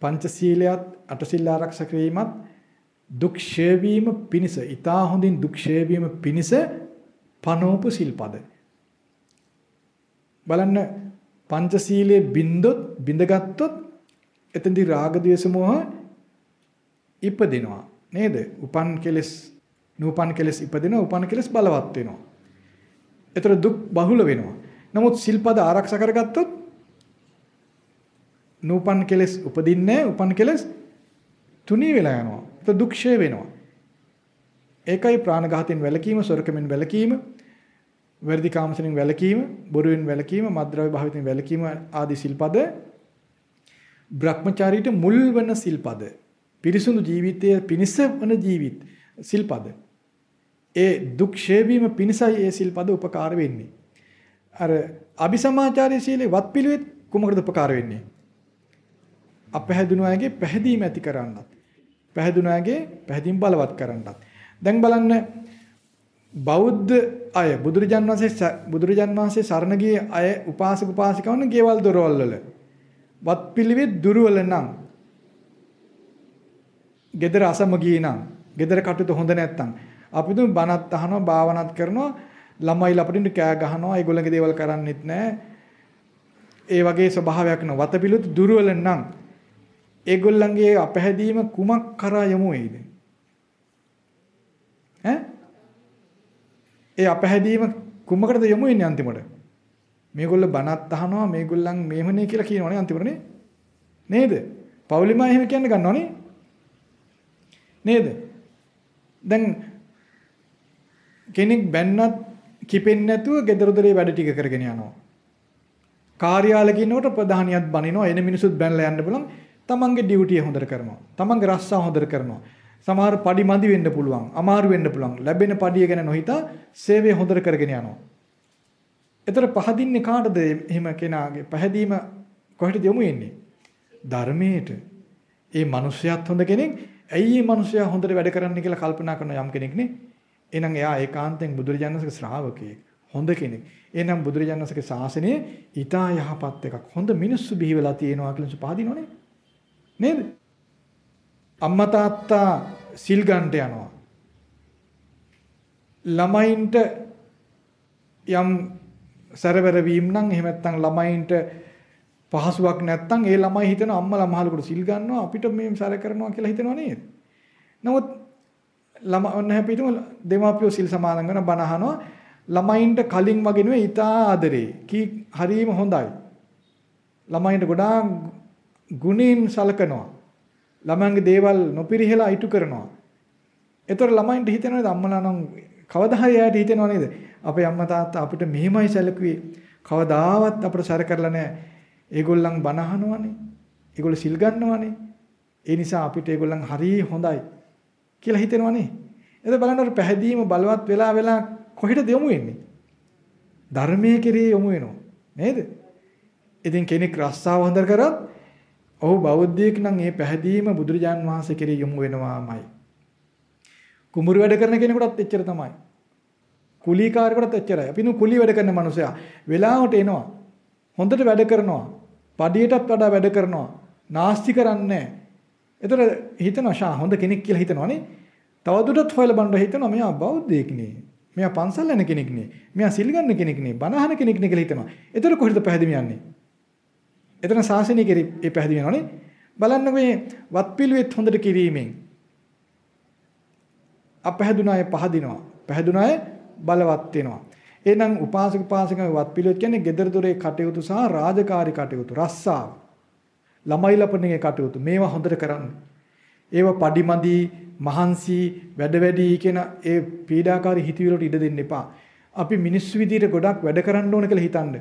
පංචශීලයත් අටසිල් ආරක්ෂා කිරීමත් දුක් ඡේවීම පිණිස ඊටා හොඳින් දුක් ඡේවීම පිණිස පනෝපු සිල්පද බලන්න පංචශීලයේ බින්දොත් බිඳගත්තොත් එතෙන්දී රාග ద్వේෂ මොහ ඉපදිනවා නේද? උපන් කෙලස් නූපන් කෙලස් ඉපදිනවා උපන් කෙලස් බලවත් වෙනවා. ඒතර දුක් බහුල වෙනවා. නමුත් සිල්පද ආරක්ෂා කරගත්තොත් නූපන් කෙලස් උපදින්නේ උපන් කෙලස් තුනී වෙලා යනවා. ඒක දුක්ෂය වෙනවා. ඒකයි ප්‍රාණඝාතයෙන් වැළකීම, සොරකමෙන් වැළකීම, වැරදි කාමසෙන් වැළකීම, බොරුවෙන් වැළකීම, මද්ද්‍රව්‍ය භාවිතෙන් වැළකීම ආදී සිල්පද භ්‍රමචාරීට මුල් වන සිල්පද. පිරිසුදු ජීවිතයේ පිනිස වන ජීවිත සිල්පද. ඒ දුක් ෂේවීම පිණිසයි ඒ සිල්පද උපකාර වෙන්නේ. අර අபிසමාචාරී සීලේ වත් පිළිවෙත් කුමකටද උපකාර වෙන්නේ? අපහැදුණු අයගේ පැහැදීම ඇති කරන්නත්. පැහැදුණු අයගේ පැහැදීම බලවත් කරන්නත්. දැන් බලන්න බෞද්ධ අය බුදුරජාන් වහන්සේ බුදුරජාන් වහන්සේ සරණ ගියේ අය උපාසක උපාසිකවන ගෙවල් දොරවල් වල. වත් පිළිවෙත් දුර්වල නම් gedara අසමගී නම් gedara කටයුතු හොඳ නැත්නම් අපි දුම් බණත් අහනවා භාවනාත් කරනවා ළමයි ලපටින් කෑ ගහනවා ඒගොල්ලන්ගේ දේවල් කරන්නෙත් නැහැ ඒ වගේ ස්වභාවයක් නෝ. වතපිලුත් දුර්වල නම් ඒගොල්ලන්ගේ අපහැදීම කුමක් කරා යමු වේද ඈ? ඒ අපහැදීම කුමකටද යමු වෙන්නේ අන්තිමට මේගොල්ලෝ බණත් අහනවා මේගොල්ලන් මෙහෙමනේ කියලා කියනවනේ අන්තිමට නේද පෞලිමා එහෙම කියන්න ගන්නවනේ නේද දැන් කෙනෙක් බැන්නත් කිපෙන්නේ නැතුව gedara dore වැඩ ටික කරගෙන යනවා. කාර්යාලයක ඉන්නකොට ප්‍රධානියත් බනිනවා එන මිනිසුත් බැනලා යන්න බලන් තමන්ගේ ඩියුටිය හොඳට කරනවා. තමන්ගේ රස්සා හොඳට කරනවා. සමහර පඩි මදි වෙන්න පුළුවන්. අමාරු වෙන්න පුළුවන්. ලැබෙන පඩිය ගැන නොහිතා සේවය හොඳට කරගෙන යනවා. එතර පහදින්නේ කාටද එහෙම කෙනාගේ පැහැදීම කොහෙටද යොමු වෙන්නේ? ධර්මයට. ඒ මිනිසයාත් හොඳ කෙනෙක්. ඇයි මේ මිනිසයා හොඳට වැඩ කරන්නේ කියලා කල්පනා කරන යම් කෙනෙක් නේ? එහෙනම් එයා ඒකාන්තයෙන් බුදුරජාණන්සේගේ ශ්‍රාවකයෙක්. හොඳ කෙනෙක්. එහෙනම් බුදුරජාණන්සේගේ ශාසනය ඊටා යහපත් එකක්. හොඳ මිනිස්සු බිහි වෙලා තියෙනවා කියලා පහදිනවනේ. නේද? අම්මා තාත්තා සිල් ගන්නට යනවා. ළමයින්ට යම් සැරවැර වීම නම් එහෙම නැත්නම් ළමයින්ට පහසුවක් නැත්නම් ඒ ළමයි හිතන අම්මලා මහලුකට සිල් ගන්නවා අපිට මේ සැර කරනවා කියලා හිතනවා නේද? නමුත් ළම ඔන්න හැපිටම දෙමාපියෝ සිල් සමාදන් කරන බණ අහනවා ළමයින්ට කලින් වගේ නෙවෙයි ඊටා ආදරේ කී හරීම හොඳයි ළමයින්ට ගොඩාක් ගුණෙන් සලකනවා ළමයන්ගේ දේවල් නොපිරිහෙලා ඉටු කරනවා ඒතර ළමයින්ට හිතෙනවද අම්මලා නම් කවදා හරි එයාට හිතෙනව නේද අපේ අම්මා තාත්තා අපිට මෙහෙමයි සැලකුවේ කවදාවත් අපිට සැර කරලා නැහැ ඒගොල්ලන් බණ අහනවනේ ඒගොල්ලෝ සිල් ගන්නවනේ ඒ නිසා අපිට ඒගොල්ලන් හරිය හොඳයි කියලා හිතෙනවනේ. එතකොට බලන්න අර පැහැදීම බලවත් වෙලා වෙලා කොහෙටද යොමු වෙන්නේ? ධර්මයේ කෙරේ යොමු වෙනවා. නේද? ඉතින් කෙනෙක් රස්සාව හොඳ කරත් ඔහු බෞද්ධයෙක් නම් ඒ පැහැදීම බුදුරජාන් වහන්සේ කෙරේ යොමු වෙනවාමයි. කුඹුරු වැඩ කරන කෙනෙකුටත් එච්චර තමයි. කුලීකාරයෙකුටත් එච්චරයි. අපි නු කුලී වැඩ කරන මනුස්සයා වෙලාවට එනවා. හොඳට වැඩ කරනවා. පඩියටත් වඩා වැඩ කරනවා. නාස්ති කරන්නේ එතකොට හිතනවා ෂා හොඳ කෙනෙක් කියලා හිතනවනේ. තවදුරටත් හොයලා බලන්න හිතනවා මෙයා බෞද්ධයෙක් නේ. මෙයා පන්සල් යන කෙනෙක් නේ. මෙයා සිල් ගන්න කෙනෙක් නේ. බණ අහන කෙනෙක් නේ කියලා හිතනවා. එතකොට කොහෙද පැහැදිලි යන්නේ? එතන සාසනය කෙරේ ඒ පැහැදිලි වෙනවනේ. බලන්න මේ වත්පිළිවෙත් හොඳට කිරීමෙන් අපහැදුන අය පහදිනවා. පැහැදුන අය බලවත් වෙනවා. එහෙනම් උපාසක උපාසික වත්පිළිවෙත් කියන්නේ gedara dore කටයුතු සහ රාජකාරී කටයුතු රස්සාව. ළමයි ලපණගේ කටයුතු මේවා හොඳට කරන්න. ඒව පඩිමදි මහන්සි වැඩ වැඩි කියන ඒ පීඩාකාරී හිතවිලට ඉඩ දෙන්න එපා. අපි මිනිස්සු විදියට ගොඩක් වැඩ කරන්න ඕන කියලා හිතන්න.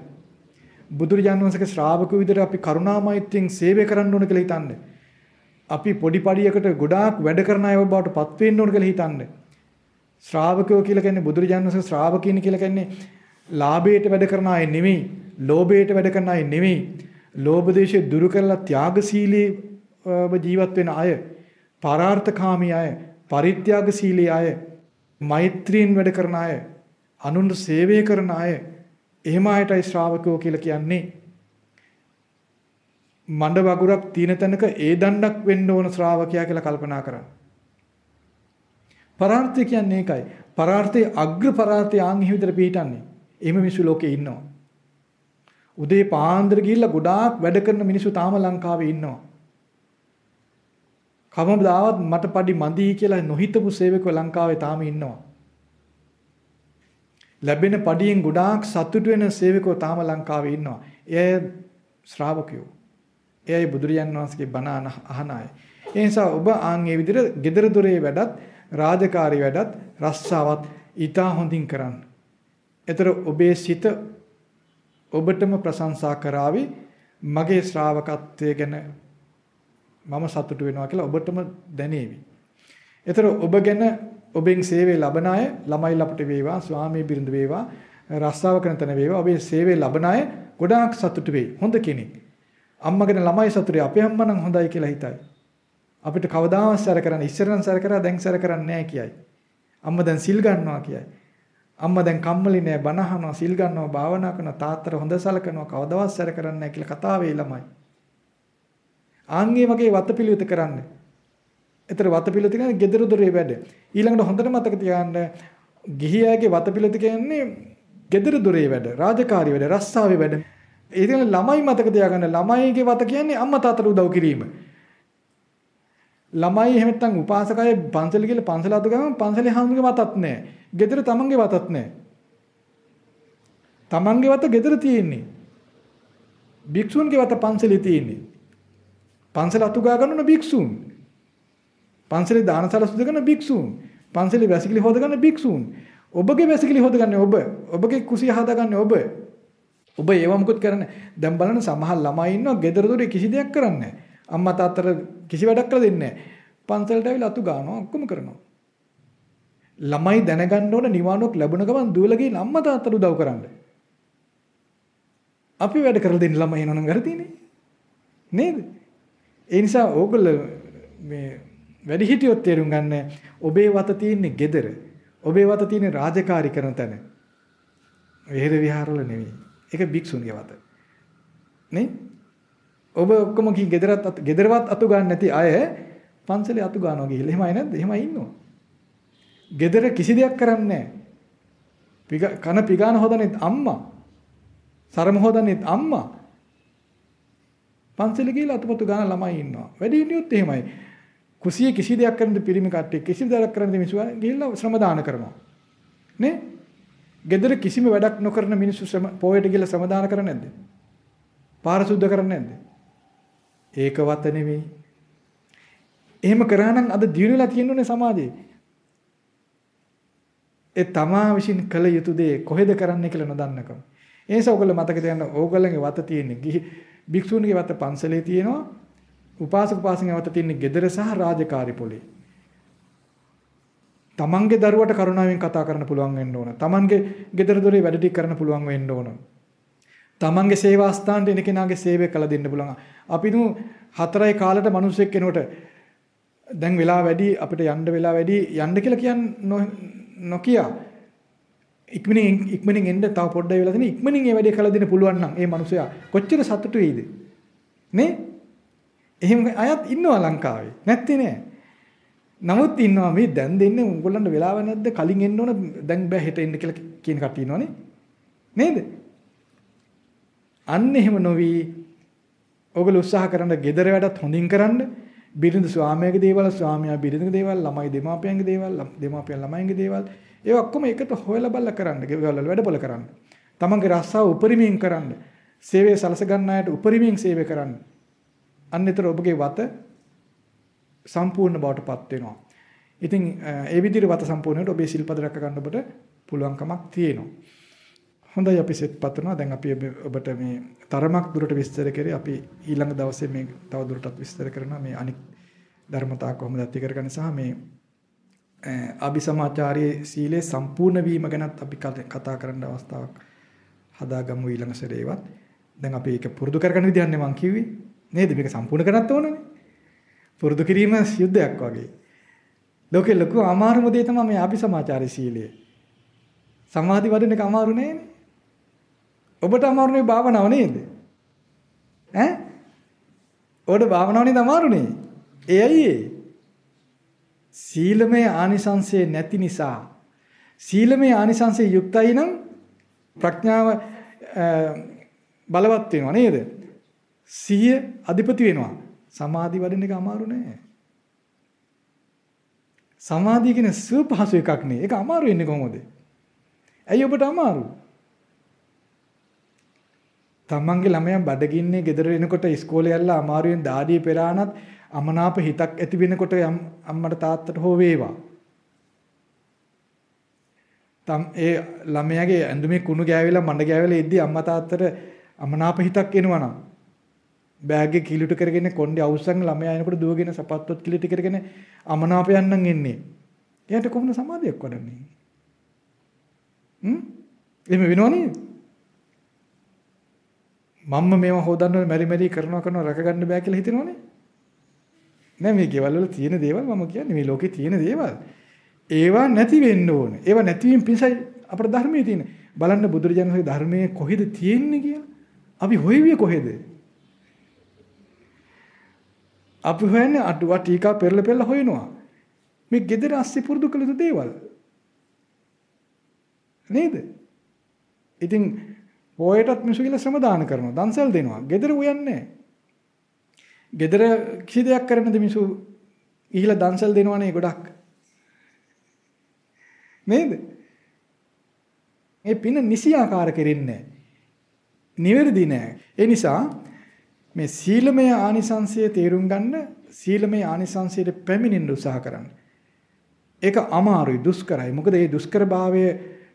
බුදුරජාණන් වහන්සේගේ ශ්‍රාවකයෝ විදියට අපි කරුණාමෛත්‍රියෙන් සේවය කරන්න ඕන කියලා හිතන්න. අපි පොඩි පඩියකට ගොඩාක් වැඩ කරන අය බවට පත් වෙන්න ඕන කියලා හිතන්න. ශ්‍රාවකයෝ කියලා කියන්නේ බුදුරජාණන් වහන්සේ ශ්‍රාවකීන් කියලා කියන්නේ ලාභයට වැඩ කරන අය නෙමෙයි, ලෝභයට වැඩ කරන අය නෙමෙයි. ලෝභ දේශය දුරු කරලා ත්‍යාගශීලී ජීවත් වෙන අය, පරාර්ථකාමී අය, පරිත්‍යාගශීලී අය, මෛත්‍රියෙන් වැඩ කරන අය, අනුන්ට සේවය කරන අය, එහෙම අයටයි ශ්‍රාවකයෝ කියලා කියන්නේ. මණ්ඩ වගුරක් තියෙන තැනක ඒ දණ්ඩක් වෙන්න ඕන ශ්‍රාවකයා කියලා කල්පනා කරන්න. පරාර්ථය කියන්නේ ඒකයි. පරාර්ථයේ අග්‍ර පරාර්ථය ආන් එහෙ විතර පිටින්නේ. එහෙම මිනිස්සු ලෝකේ ඉන්නවා. උදේ පාන්දර ගිහිල්ලා ගොඩාක් වැඩ කරන මිනිස්සු තාම ලංකාවේ ඉන්නවා. කවමදාවත් මට පඩි මදි කියලා නොහිතපු සේවකයෝ ලංකාවේ තාම ඉන්නවා. ලැබෙන පඩියෙන් ගොඩාක් සතුටු වෙන සේවකයෝ තාම ලංකාවේ ඉන්නවා. එය ශ්‍රාවකයෝ. එයයි බුදුරජාන් වහන්සේගේ බණ අහන අය. ඒ නිසා ඔබ ආන් මේ විදිහට gedara dore වැඩත් රාජකාරී වැඩත් රස්සාවත් ඊටා හොඳින් කරන්න. ඒතර ඔබේ සිත ඔබටම ප්‍රශංසා කරાવી මගේ ශ්‍රාවකත්වය ගැන මම සතුටු වෙනවා කියලා ඔබටම දැනේවි. ඒතර ඔබ ගැන ඔබෙන් සේවය ලබන අය ළමයි ලපට වේවා ස්වාමී බිරිඳ වේවා රස්සාව කරන තැන වේවා ඔබේ සේවය ලබන අය ගොඩාක් සතුටු වෙයි. හොඳ කෙනෙක්. අම්මගෙන ළමයි සතුටුයි අපේ අම්මා නම් හොඳයි කියලා හිතයි. අපිට කවදාවත් සැර කරන්න ඉස්සර නම් සැර කරා දැන් සැර කරන්නේ නැහැ කියයි. අම්මා දැන් සිල් ගන්නවා කියයි. අම්මා දැන් කම්මලි නෑ බණ අහනවා සිල් ගන්නවා භාවනා කරනවා තාත්තට හොඳ සලකනවා කවදාවත් සැර කරන්නේ නැහැ කියලා කතා වෙයි ළමයි. ආන්ගේ වගේ වතපිලිවෙත කරන්න. ඒතර වතපිලිවෙත කියන්නේ gedara dore වැඩ. ඊළඟට හොඳට මතක තියාගන්න ගිහියාගේ වතපිලිවෙත කියන්නේ gedara dore වැඩ, රාජකාරී වැඩ, රස්සාවේ වැඩ. ඒ කියන්නේ ළමයි මතක තියාගන්න ළමයිගේ වත කියන්නේ අම්මා තාත්තට උදව් කිරීම. ළමයි එහෙම නැත්නම් උපාසකය පන්සල කියලා පන්සල අතු ගමන් පන්සලේ හාමුදුරුවෝ වතත් නැහැ. ගෙදර තමන්ගේ වතත් නැහැ. තමන්ගේ වත ගෙදර තියෙන්නේ. භික්ෂුන්ගේ වත පන්සලේ තියෙන්නේ. පන්සල අතු ගා ගන්න භික්ෂුන්. පන්සලේ දානසල සුද කරන භික්ෂුන්. පන්සලේ වැසිකිලි හොද ගන්න භික්ෂුන්. ඔබගේ වැසිකිලි හොද ගන්න ඔබ. ඔබගේ කුසිය හදා ගන්න ඔබ. ඔබ ඒව මොකුත් කරන්නේ. දැන් බලන්න සමහර ළමයි ඉන්නවා ගෙදර දොරේ කිසි දෙයක් කරන්නේ නැහැ. අම්මා තාත්තට කිසි වැඩක් කරලා දෙන්නේ නැහැ. පන්සලට ඇවිල්ලා අතු ගන්නවා ඔක්කොම කරනවා. ළමයි දැනගන්න ඕන නිවානක් ලැබුණ ගමන් දුවලා ගිහින් අම්මා තාත්තට උදව් කරන්න. අපි වැඩ කරලා දෙන්න ළමයි එනවනම් වැරදිනේ. නේද? ඒ නිසා ඕගොල්ලෝ මේ වැඩිහිටියොත් තේරුම් ගන්න ඔබේ වත තියෙන්නේ gedara. ඔබේ වත තියෙන්නේ රාජකාරී කරන තැන. විහෙර විහාරවල නෙවෙයි. ඒක භික්ෂුන්ගේ වත. නේ? ඔබ ඔක්කොම කි ගෙදරත් ගෙදරවත් අතු ගන්න නැති අය පන්සලේ අතු ගන්නවා ගිහිල්ලා. එහෙමයි නැද්ද? එහෙමයි ඉන්නවා. ගෙදර කිසි දෙයක් කරන්නේ නැහැ. කන පිගාන හොදන්නේ අම්මා. සරම හොදන්නේ අම්මා. පන්සලේ ගිහිල්ලා අතුපතු ගන්න ළමයි ඉන්නවා. වැඩි හිටියොත් එහෙමයි. කුසියේ කිසි දෙයක් කරන්න පිරිමි කට්ටිය කිසි දෙයක් කරන්න මිනිස්සු ගිහිල්ලා ශ්‍රම දාන කරනවා. නේ? ගෙදර කිසිම වැඩක් නොකරන මිනිස්සු ශ්‍රම පොයට ගිහිල්ලා ශ්‍රම දාන කරන්නේ නැද්ද? පාර සුද්ධ කරන්නේ නැද්ද? ඒකවත් නෙවෙයි. එහෙම කරා නම් අද දියුණුවලා තියෙනුනේ සමාජයේ. ඒ තමා විසින් කළ යුතු දේ කොහෙද කරන්නේ කියලා නොදන්නකම. ඒ නිසා ඔයගොල්ලෝ මතක තියාගන්න ඕගොල්ලන්ගේ වත තියෙන්නේ ගිහි භික්ෂුන්ගේ වත පන්සලේ තියෙනවා. උපාසක උපාසිකාගේ වත තියෙන්නේ gedara සහ රාජකාරි පොලේ. තමන්ගේ දරුවට කරුණාවෙන් කතා කරන්න පුළුවන් වෙන්න ඕන. තමන්ගේ gedara දොරේ වැඩ ටික කරන්න පුළුවන් වෙන්න ඕන. තමන්ගේ සේවා ස්ථානට එන කෙනාගේ සේවය කළ දෙන්න පුළුවන්. අපි නු හතරයි කාලට මිනිස්සෙක් කෙනෙකුට දැන් වෙලා වැඩි අපිට යන්න වෙලා වැඩි යන්න කියලා කියන්නේ නොකිය ඉක්මනින් ඉක්මනින් එන්න තව පොඩ්ඩයි වෙලා තියෙන ඉක්මනින් ඒ වැඩේ කළ දෙන්න පුළුවන් නම් ඒ මිනිසයා කොච්චර සතුටු වෙයිද නේ එහෙම අයත් ඉන්නවා ලංකාවේ නැත්තේ නෑ නමුත් ඉන්නවා මේ දැන් දෙන්නේ උගලන්ට වෙලාව නැද්ද කලින් එන්න ඕන දැන් බෑ හෙට එන්න කියලා කියන කට්ටිය ඉන්නවනේ නේද අන්න එහෙම නොවි ඔයගොල්ලෝ උත්සාහ කරන gedara වැඩත් හොඳින් කරන්න. බිරිඳ ස්වාමියාගේ දේවල්, ස්වාමියා බිරිඳගේ දේවල්, ළමයි දෙමාපියන්ගේ දේවල්, දෙමාපියන් ළමයින්ගේ දේවල් ඒ ඔක්කොම එකට හොයලා බලලා කරන්න. ගෙවල් වල වැඩපොළ කරන්න. තමන්ගේ රස්සාව උපරිමයෙන් කරන්න. සේවය සලස ගන්න අයට උපරිමයෙන් සේවය කරන්න. අන්නතර ඔබගේ වත සම්පූර්ණ බවට පත් වෙනවා. ඉතින් ඒ විදිහට වත සම්පූර්ණයට ඔබේ සිල්පද රැක ගන්න ඔබට පුළුවන්කමක් තියෙනවා. හොඳයි අපි සෙත් පතනවා. දැන් අපි ඔබට මේ තරමක් දුරට විස්තර කරේ අපි ඊළඟ දවසේ මේ තව දුරටත් විස්තර කරනවා මේ අනික් ධර්මතා කොහොමද ඇති කරගන්නේ සහ මේ අபிසමාචාරයේ සීලේ සම්පූර්ණ වීම ගැනත් අපි කතා කරන්න අවස්ථාවක් හදාගමු ඊළඟ සැරේවත්. දැන් අපි ඒක පුරුදු කරගන්න විදිහන්නේ මම කිව්වේ. නේද? මේක සම්පූර්ණ කරන්නත් ඕනනේ. පුරුදු කිරීම යුද්ධයක් වගේ. ලෝකේ ලොකු අමාරුම දේ තමයි මේ අபிසමාචාරයේ සීලය. සමාධි වඩන එක අමාරු නෑනේ. ඔබට අමාරුනේ භාවනාව නේද? ඈ? ඔබට භාවනාව නේද අමාරුනේ? ඒ ඇයි ඒ? සීලමය ආනිසංසය නැති නිසා සීලමය ආනිසංසය යුක්තයි නම් ප්‍රඥාව බලවත් වෙනවා නේද? සිහිය අධිපති වෙනවා. සමාධි වඩන එක අමාරු නෑ. සමාධිය කියන්නේ සුව පහසු එකක් නේ. ඒක අමාරු වෙන්නේ කොහොමද? ඇයි ඔබට අමාරු? තමන්ගේ ළමයා බඩගින්නේ ගෙදර එනකොට ඉස්කෝලේ යල්ලා අමාරුවෙන් දාඩිය පෙරානත් අමනාප හිතක් ඇති වෙනකොට අම්මට තාත්තට හෝ වේවා. තම් ඒ ළමයාගේ ඇඳුමේ කුණු ගෑවිලා මඩ ගෑවිලා ඉද්දි අම්මා තාත්තට අමනාප හිතක් එනවා නම් බෑග් එක කිලුට කරගෙන කොණ්ඩේ අවුස්සන් ළමයා එනකොට දුවගෙන සපත්තුත් කිලිට කරගෙන අමනාපයන් නම් එන්නේ. එයාට කොහොමද සමාධියක් වඩන්නේ? හ්ම්? එහෙම වෙනවනේ. මම්ම මේව හොදන්න මෙරි මෙරි කරනවා කරනවා රැකගන්න බෑ කියලා හිතනවනේ. නෑ මේ ගෙවල් වල තියෙන දේවල් මම කියන්නේ මේ ලෝකේ තියෙන දේවල්. ඒවා නැති වෙන්න ඕනේ. ඒවා නැතිවීම පිණිසයි අපේ ධර්මයේ තියෙන. බලන්න බුදුරජාණන්ගේ ධර්මයේ කොහෙද තියෙන්නේ කියලා. අපි හොයවිය කොහෙද? අපි හොයන්නේ අටුවා ටීකා පෙරල පෙරල හොයනවා. මේ gedara ASCII පුරුදු කළ යුතු දේවල්. නේද? ඉතින් පොයටත් මිනිස්සු කියලා ශ්‍රම දාන කරනවා. දන්සල් දෙනවා. gedara උයන්නේ නැහැ. gedara කිසි දෙයක් කරන්නද මිනිස්සු ඉහිලා දන්සල් දෙනවනේ ගොඩක්. නේද? මේ පින නිසියාකාර කෙරෙන්නේ නිවැරදි නෑ. ඒ නිසා මේ සීලමය ආනිසංසය තේරුම් ගන්න සීලමය ආනිසංසයට පැමිණෙන්න උත්සාහ කරන්න. ඒක අමාරුයි දුෂ්කරයි. මොකද මේ දුෂ්කරභාවය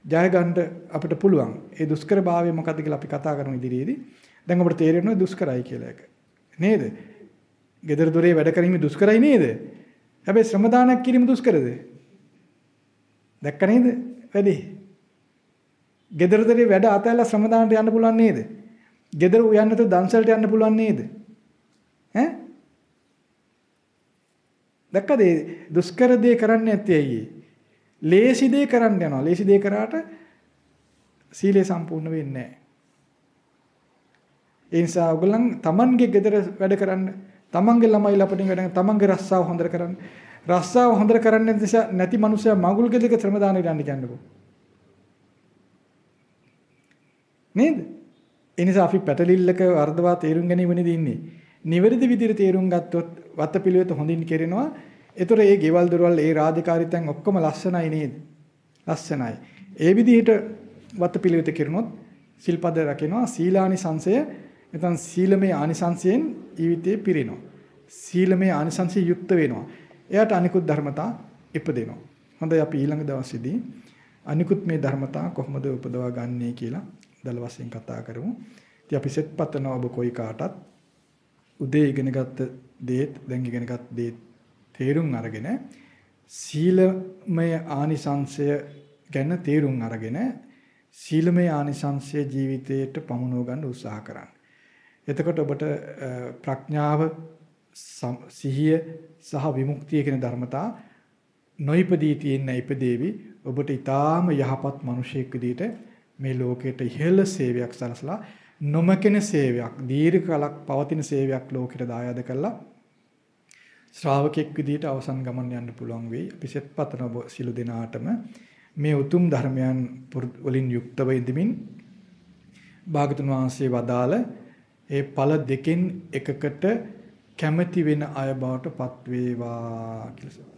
ජය ගන්න අපිට පුළුවන්. ඒ දුෂ්කරභාවය මොකද්ද කියලා අපි කතා කරමු ඉදිරියේදී. දැන් අපිට තේරෙනවා දුෂ්කරයි කියලා එක. නේද? gedara dore වැඩ කිරීම දුෂ්කරයි නේද? හැබැයි ශ්‍රම දානයක් කිරීම දුෂ්කරද? දැක්ක නේද? වැඩි. gedara dore වැඩ අතහැරලා ශ්‍රම දානට යන්න පුළුවන් නේද? Gedara උයන්න නැතුව දන්සලට යන්න පුළුවන් නේද? ඈ? දැක්කද දුෂ්කර දේ කරන්නේ නැත්තේ ඇයි? ලේසි දේ කරන්න යනවා. ලේසි දේ කරාට සීලය සම්පූර්ණ වෙන්නේ නැහැ. ඒ නිසා ඔයගොල්ලන් Tamanගේ gedara වැඩ කරන්න, Tamanගේ ළමයි ලපටින් වැඩ කරන්න, Tamanගේ රස්සාව හොඳට කරන්න. රස්සාව හොඳට කරන්න නැති මනුස්සයා මඟුල් ගෙදක ශ්‍රම දාන ඉරන්න කියන්නකෝ. නේද? ඒ නිසා අපි පැටලිල්ලක වර්ධවා තේරුම් ගැනීමෙදී ඉන්නේ. නිවැරදි විදිහට තේරුම් ගත්තොත් වත්පිළිවෙත හොඳින් කෙරෙනවා. ඒතර ඒ ගෙවල් දොරවල් ඒ රාජකාරීතෙන් ඔක්කොම ලස්සනයි නේද? ලස්සනයි. ඒ විදිහට වත්පිළිවෙත කෙරුණොත් සිල්පද රකිනවා සීලානි සංසය නැත්නම් සීලමය ආනිසංසයෙන් ජීවිතේ පිරෙනවා. සීලමය ආනිසංසය යුක්ත වෙනවා. එයාට අනිකුත් ධර්මතා ඉපදෙනවා. හොඳයි අපි ඊළඟ දවසේදී අනිකුත් මේ ධර්මතා කොහොමද උපදවා ගන්නේ කියලා දල වශයෙන් කතා කරමු. ඉතින් අපි සෙත් පතනවා ඔබ කොයි කාටත් උදේ ඉගෙනගත්ත දේත් දැන් ඉගෙනගත් දේත් තේරුම් අරගෙන සීලමය ආනිසංශය ගැන තේරුම් අරගෙන සීලමය ආනිසංශය ජීවිතයට පමුණව ගන්න උත්සාහ කරන්න. එතකොට ඔබට ප්‍රඥාව සිහිය සහ විමුක්තිය කියන ධර්මතා නොයිපදී තියෙන ඉපදේවි ඔබට ඊටාම යහපත් මිනිසෙක් විදිහට මේ ලෝකයට ඉහළ සේවයක් සලසලා නොමකෙන සේවයක් දීර්ඝ කලක් පවතින සේවයක් ලෝකෙට දායාද කළා ශ්‍රාවකෙක් විදිහට අවසන් ගමන් යන්න පුළුවන් වෙයි. අපි සෙත් පතන ඔබ සිළු දෙනාටම මේ උතුම් ධර්මයන් වලින් යුක්තව ඉදමින් භාගතුන් වහන්සේ වදාළ ඒ ඵල දෙකෙන් එකකට කැමැති වෙන අය බවට පත් වේවා කියලා